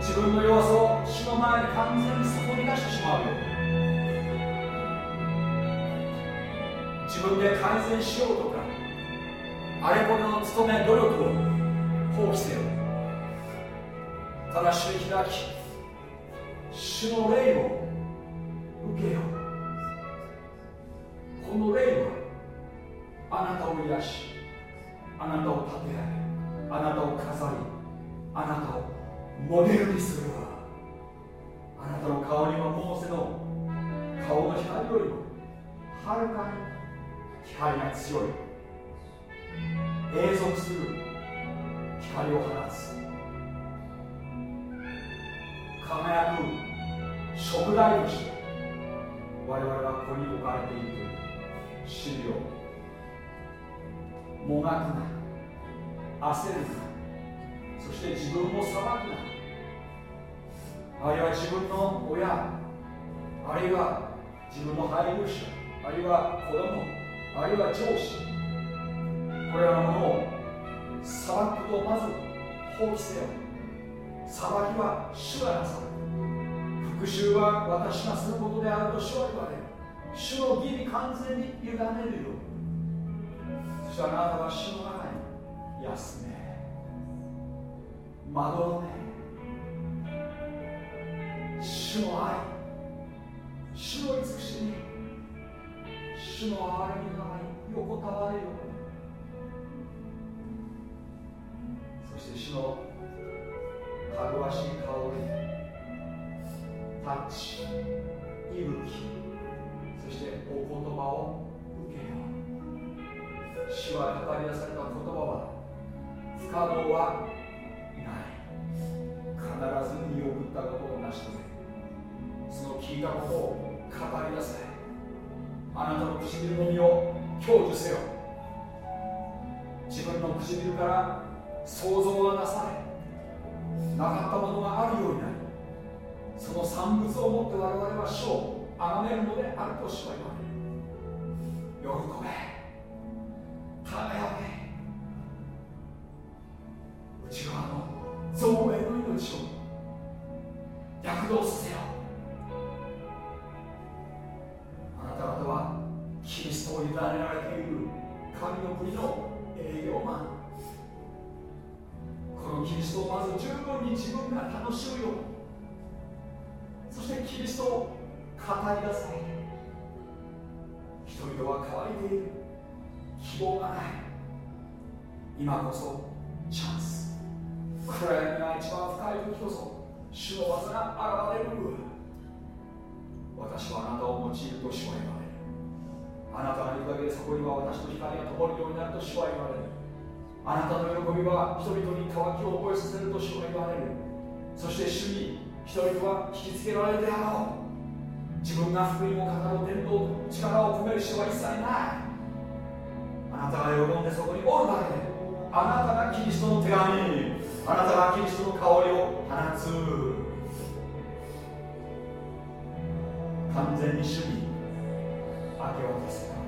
自分の弱さを主の前に完全に注ぎ出してしまうよ自分で改善しようとかあれこれの務め努力を放棄せよ。ただ主に開き主の霊を受けよう。この霊はあなたを癒しあなたを立て上げあなたを飾りあなたをモデルにするあなたの顔にはモーセの顔の光よりもはるかに光が強い。永続する光を放つ。輝く食材として我々はここに置かれているという資料もがくな。焦るな。そして自分を裁くな。あるいは自分の親あるいは自分の配偶者あるいは子供あるいは上司これらのものを裁くことをまず放棄せよ裁きは主がなさる復讐は私がすることであると主は言われる主の義に完全に委ねるよそしてあなたは主の中に？休めまどろめ主の愛。主の慈しみ。主の憐れみの中に横たわれるよそして主のかぐわしい香りタッチ息吹そしてお言葉を受けよう。主は語り出された言葉は不可能はない。必ず見送ったことを成し遂げその聞いたことを語り出せあなたの唇の実を享受せよ。自分の唇から想像がなされ。なかったものがあるようになりその産物をもって我々は主を崇めるのであるとしは言われる喜べ輝け内側の造営の命を。躍動させ人々に渇きを覚えさせると主は言われる。そして主に人々は引きつけられるであろう。自分が福音を語る伝道と力を込める人は一切ない。あなたが喜んでそこにおるだけであなたがキリストの手紙あなたがキリストの香りを放つ。完全に主に明け渡せ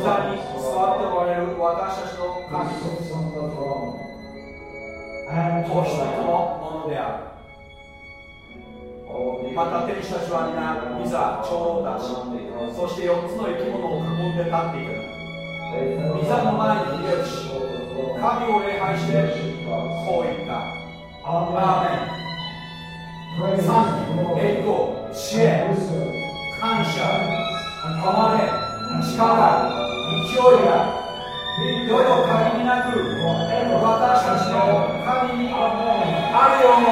座に座っておられる私たちの神と子羊のものであるまた天使たちは皆いざ長老たちそして4つの生き物を囲んで立っている御座の前に秀吉神を礼拝してこう言った。アーメン。賛美栄光知恵感謝誉れ力。勢いがどよ限りなく私たちの神にあるように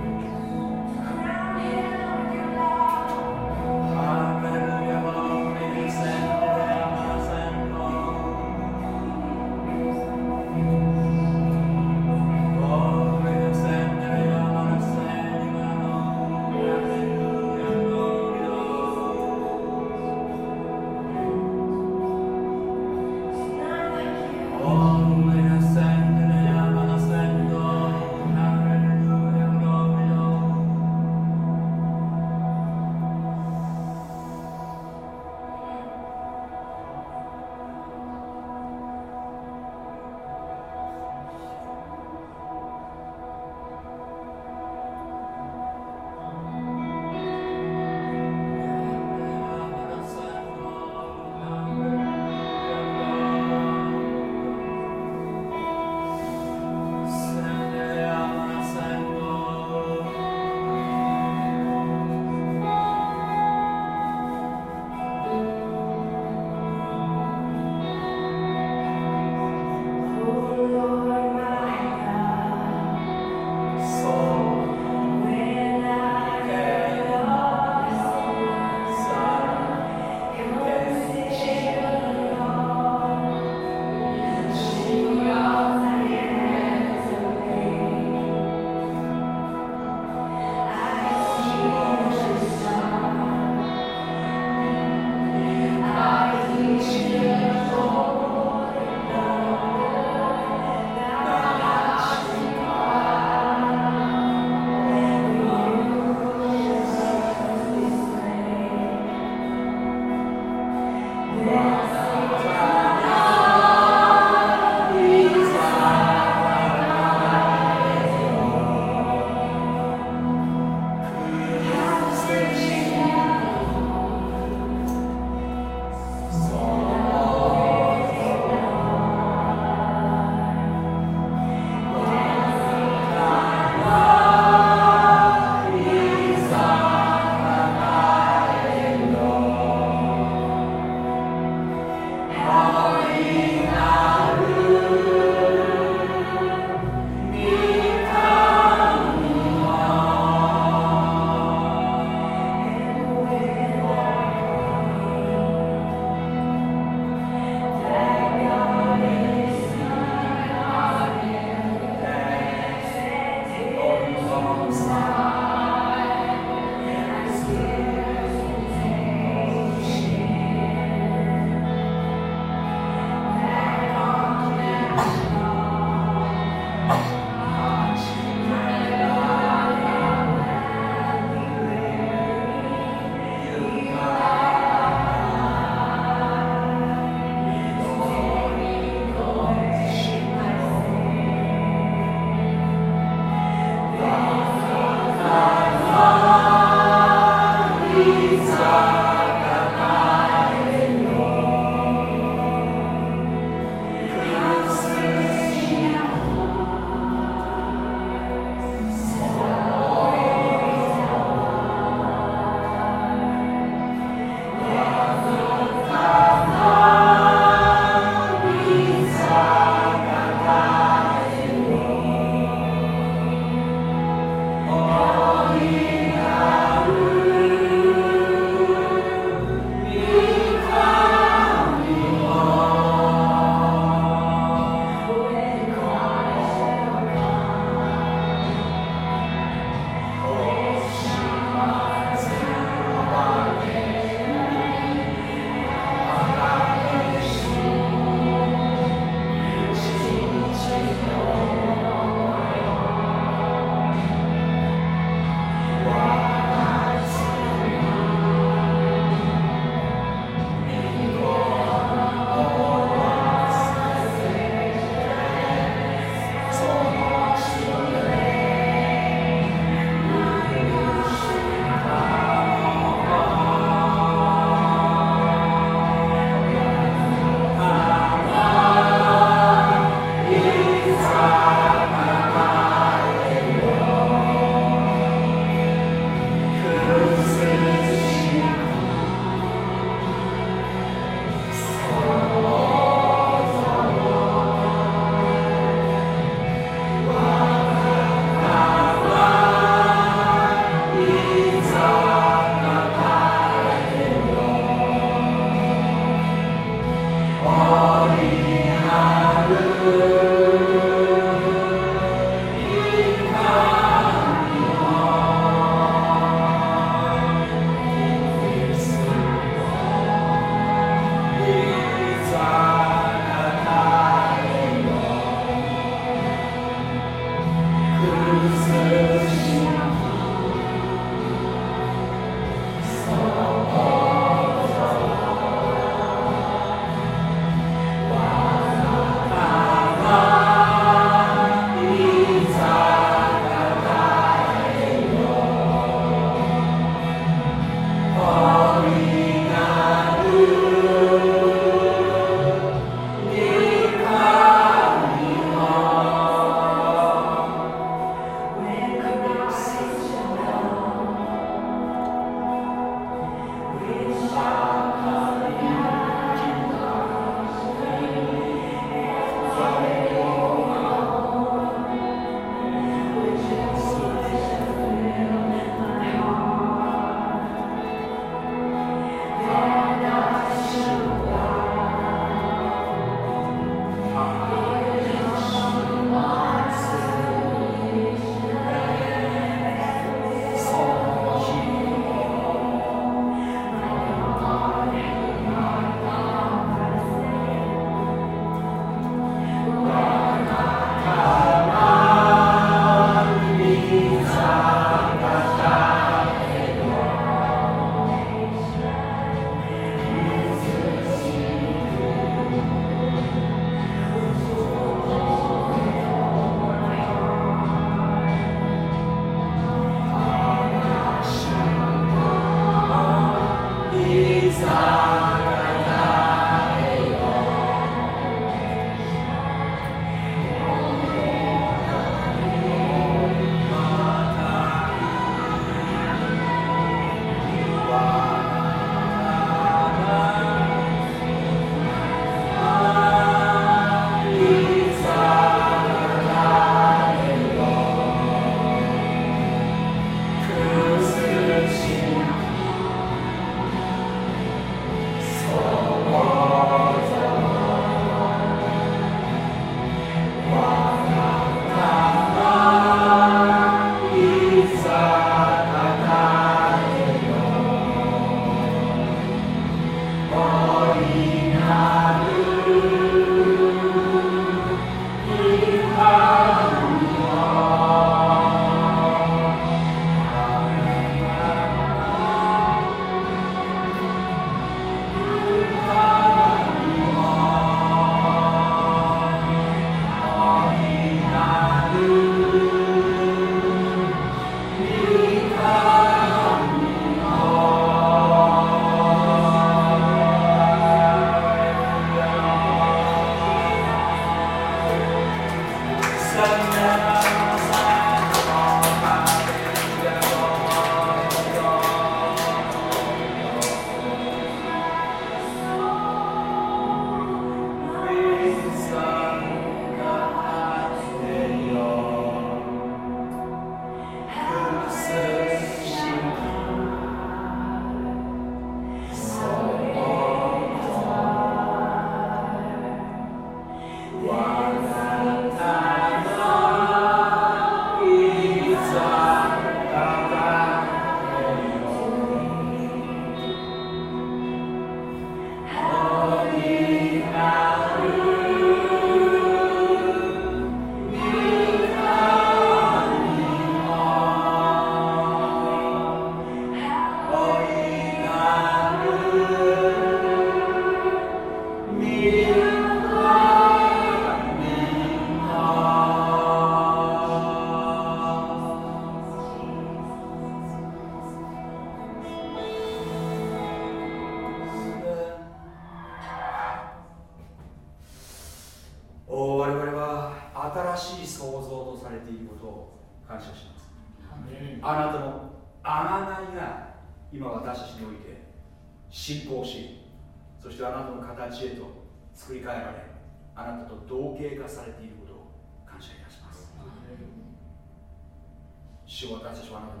主を私たちはあなたに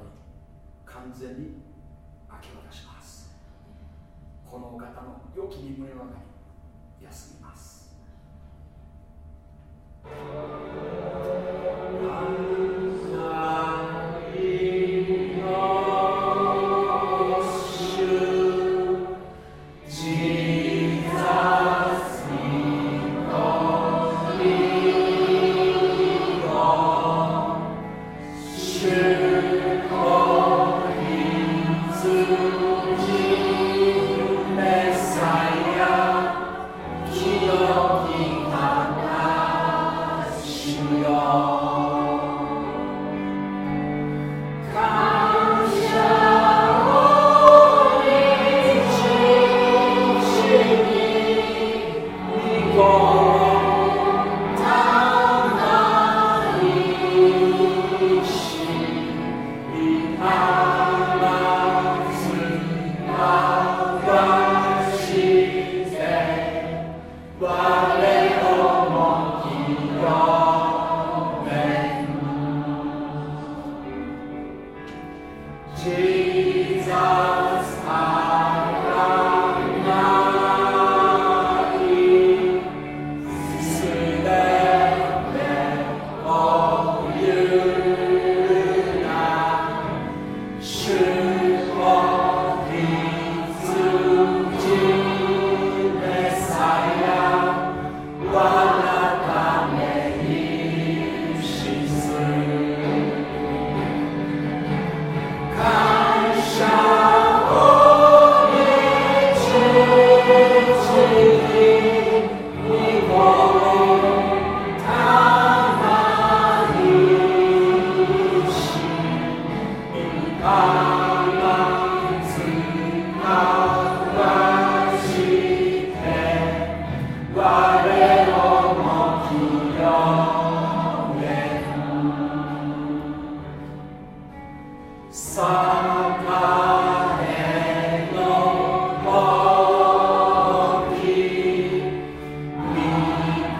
完全に明け渡します。このお方の良き身胸の中に休みます。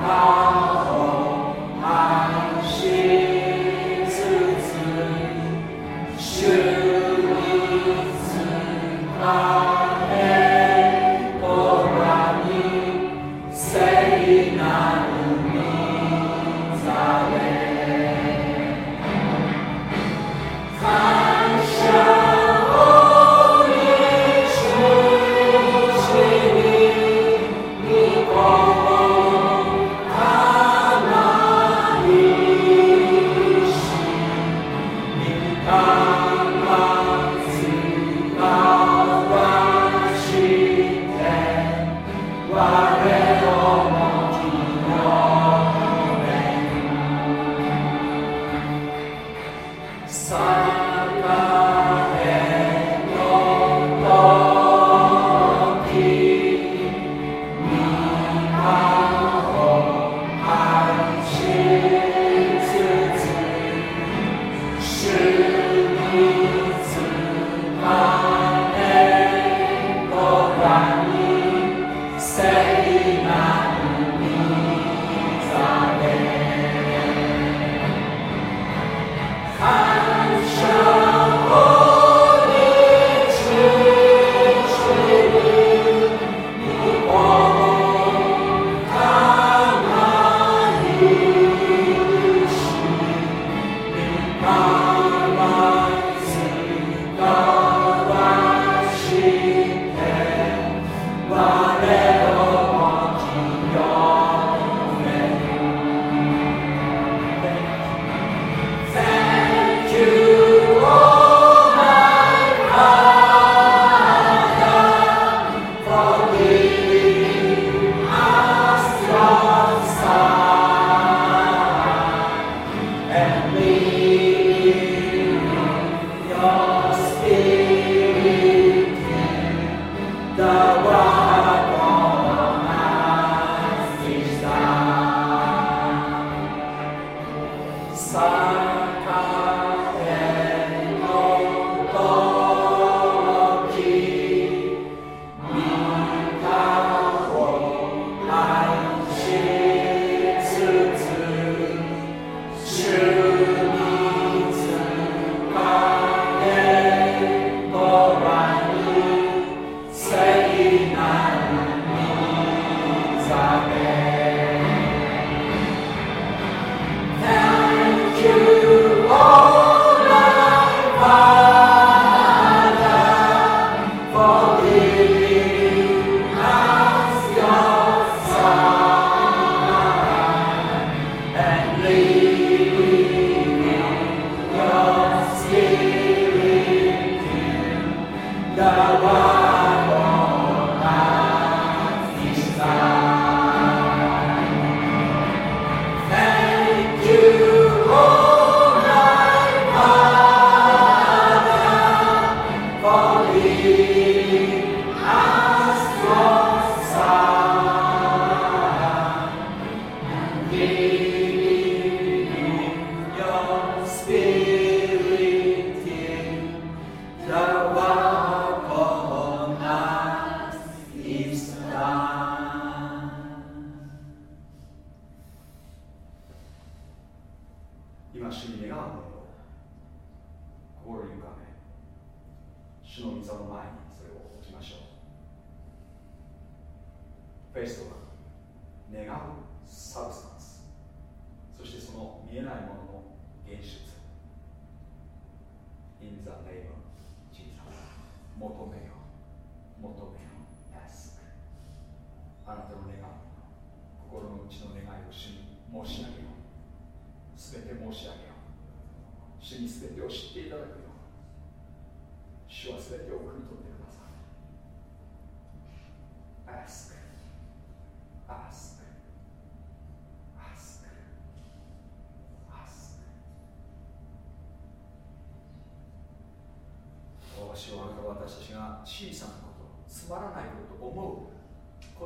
아.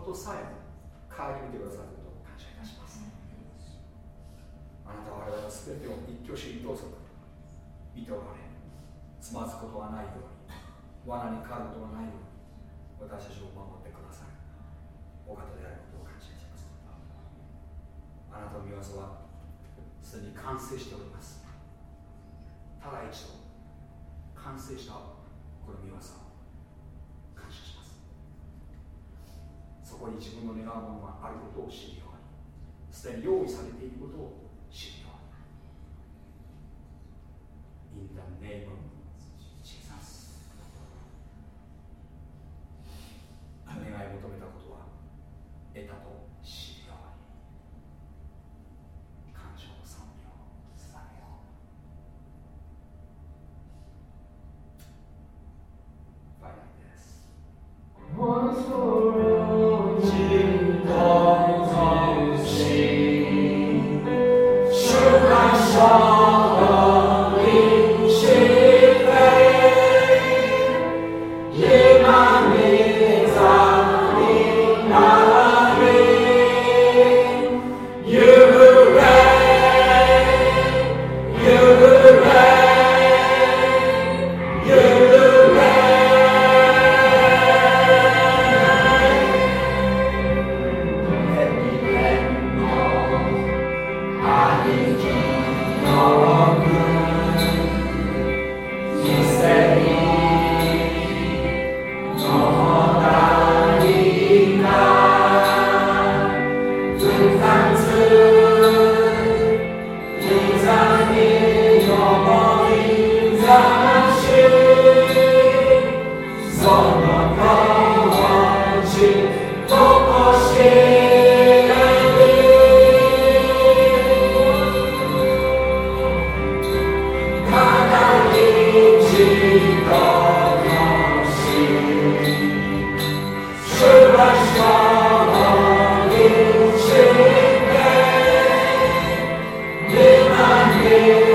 ことさえ顧みてくださることを感謝いたします。あなたは我々の全てを一挙手一投足見ておられ。つまずくことはないように。罠にかかることはないように。私たちを守ってくださる。お方であることを感謝します。あなたの御技はすでに完成しております。ただ一度完成したこの御技をそこに自分の願うものがあることを知るようにすでに用意されていることを知るように。In the name of Jesus 願い求めたことは得たと Deus.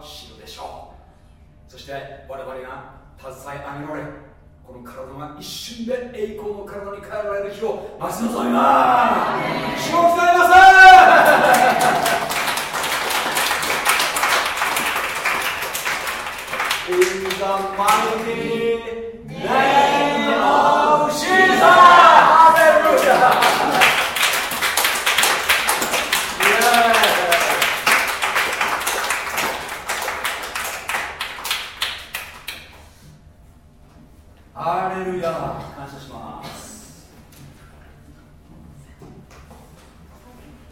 はでしょうそして我々が携え上げられこの体が一瞬で栄光の体に変えられる日を待ち望みますます In the mighty name of Jesus! Hallelujah!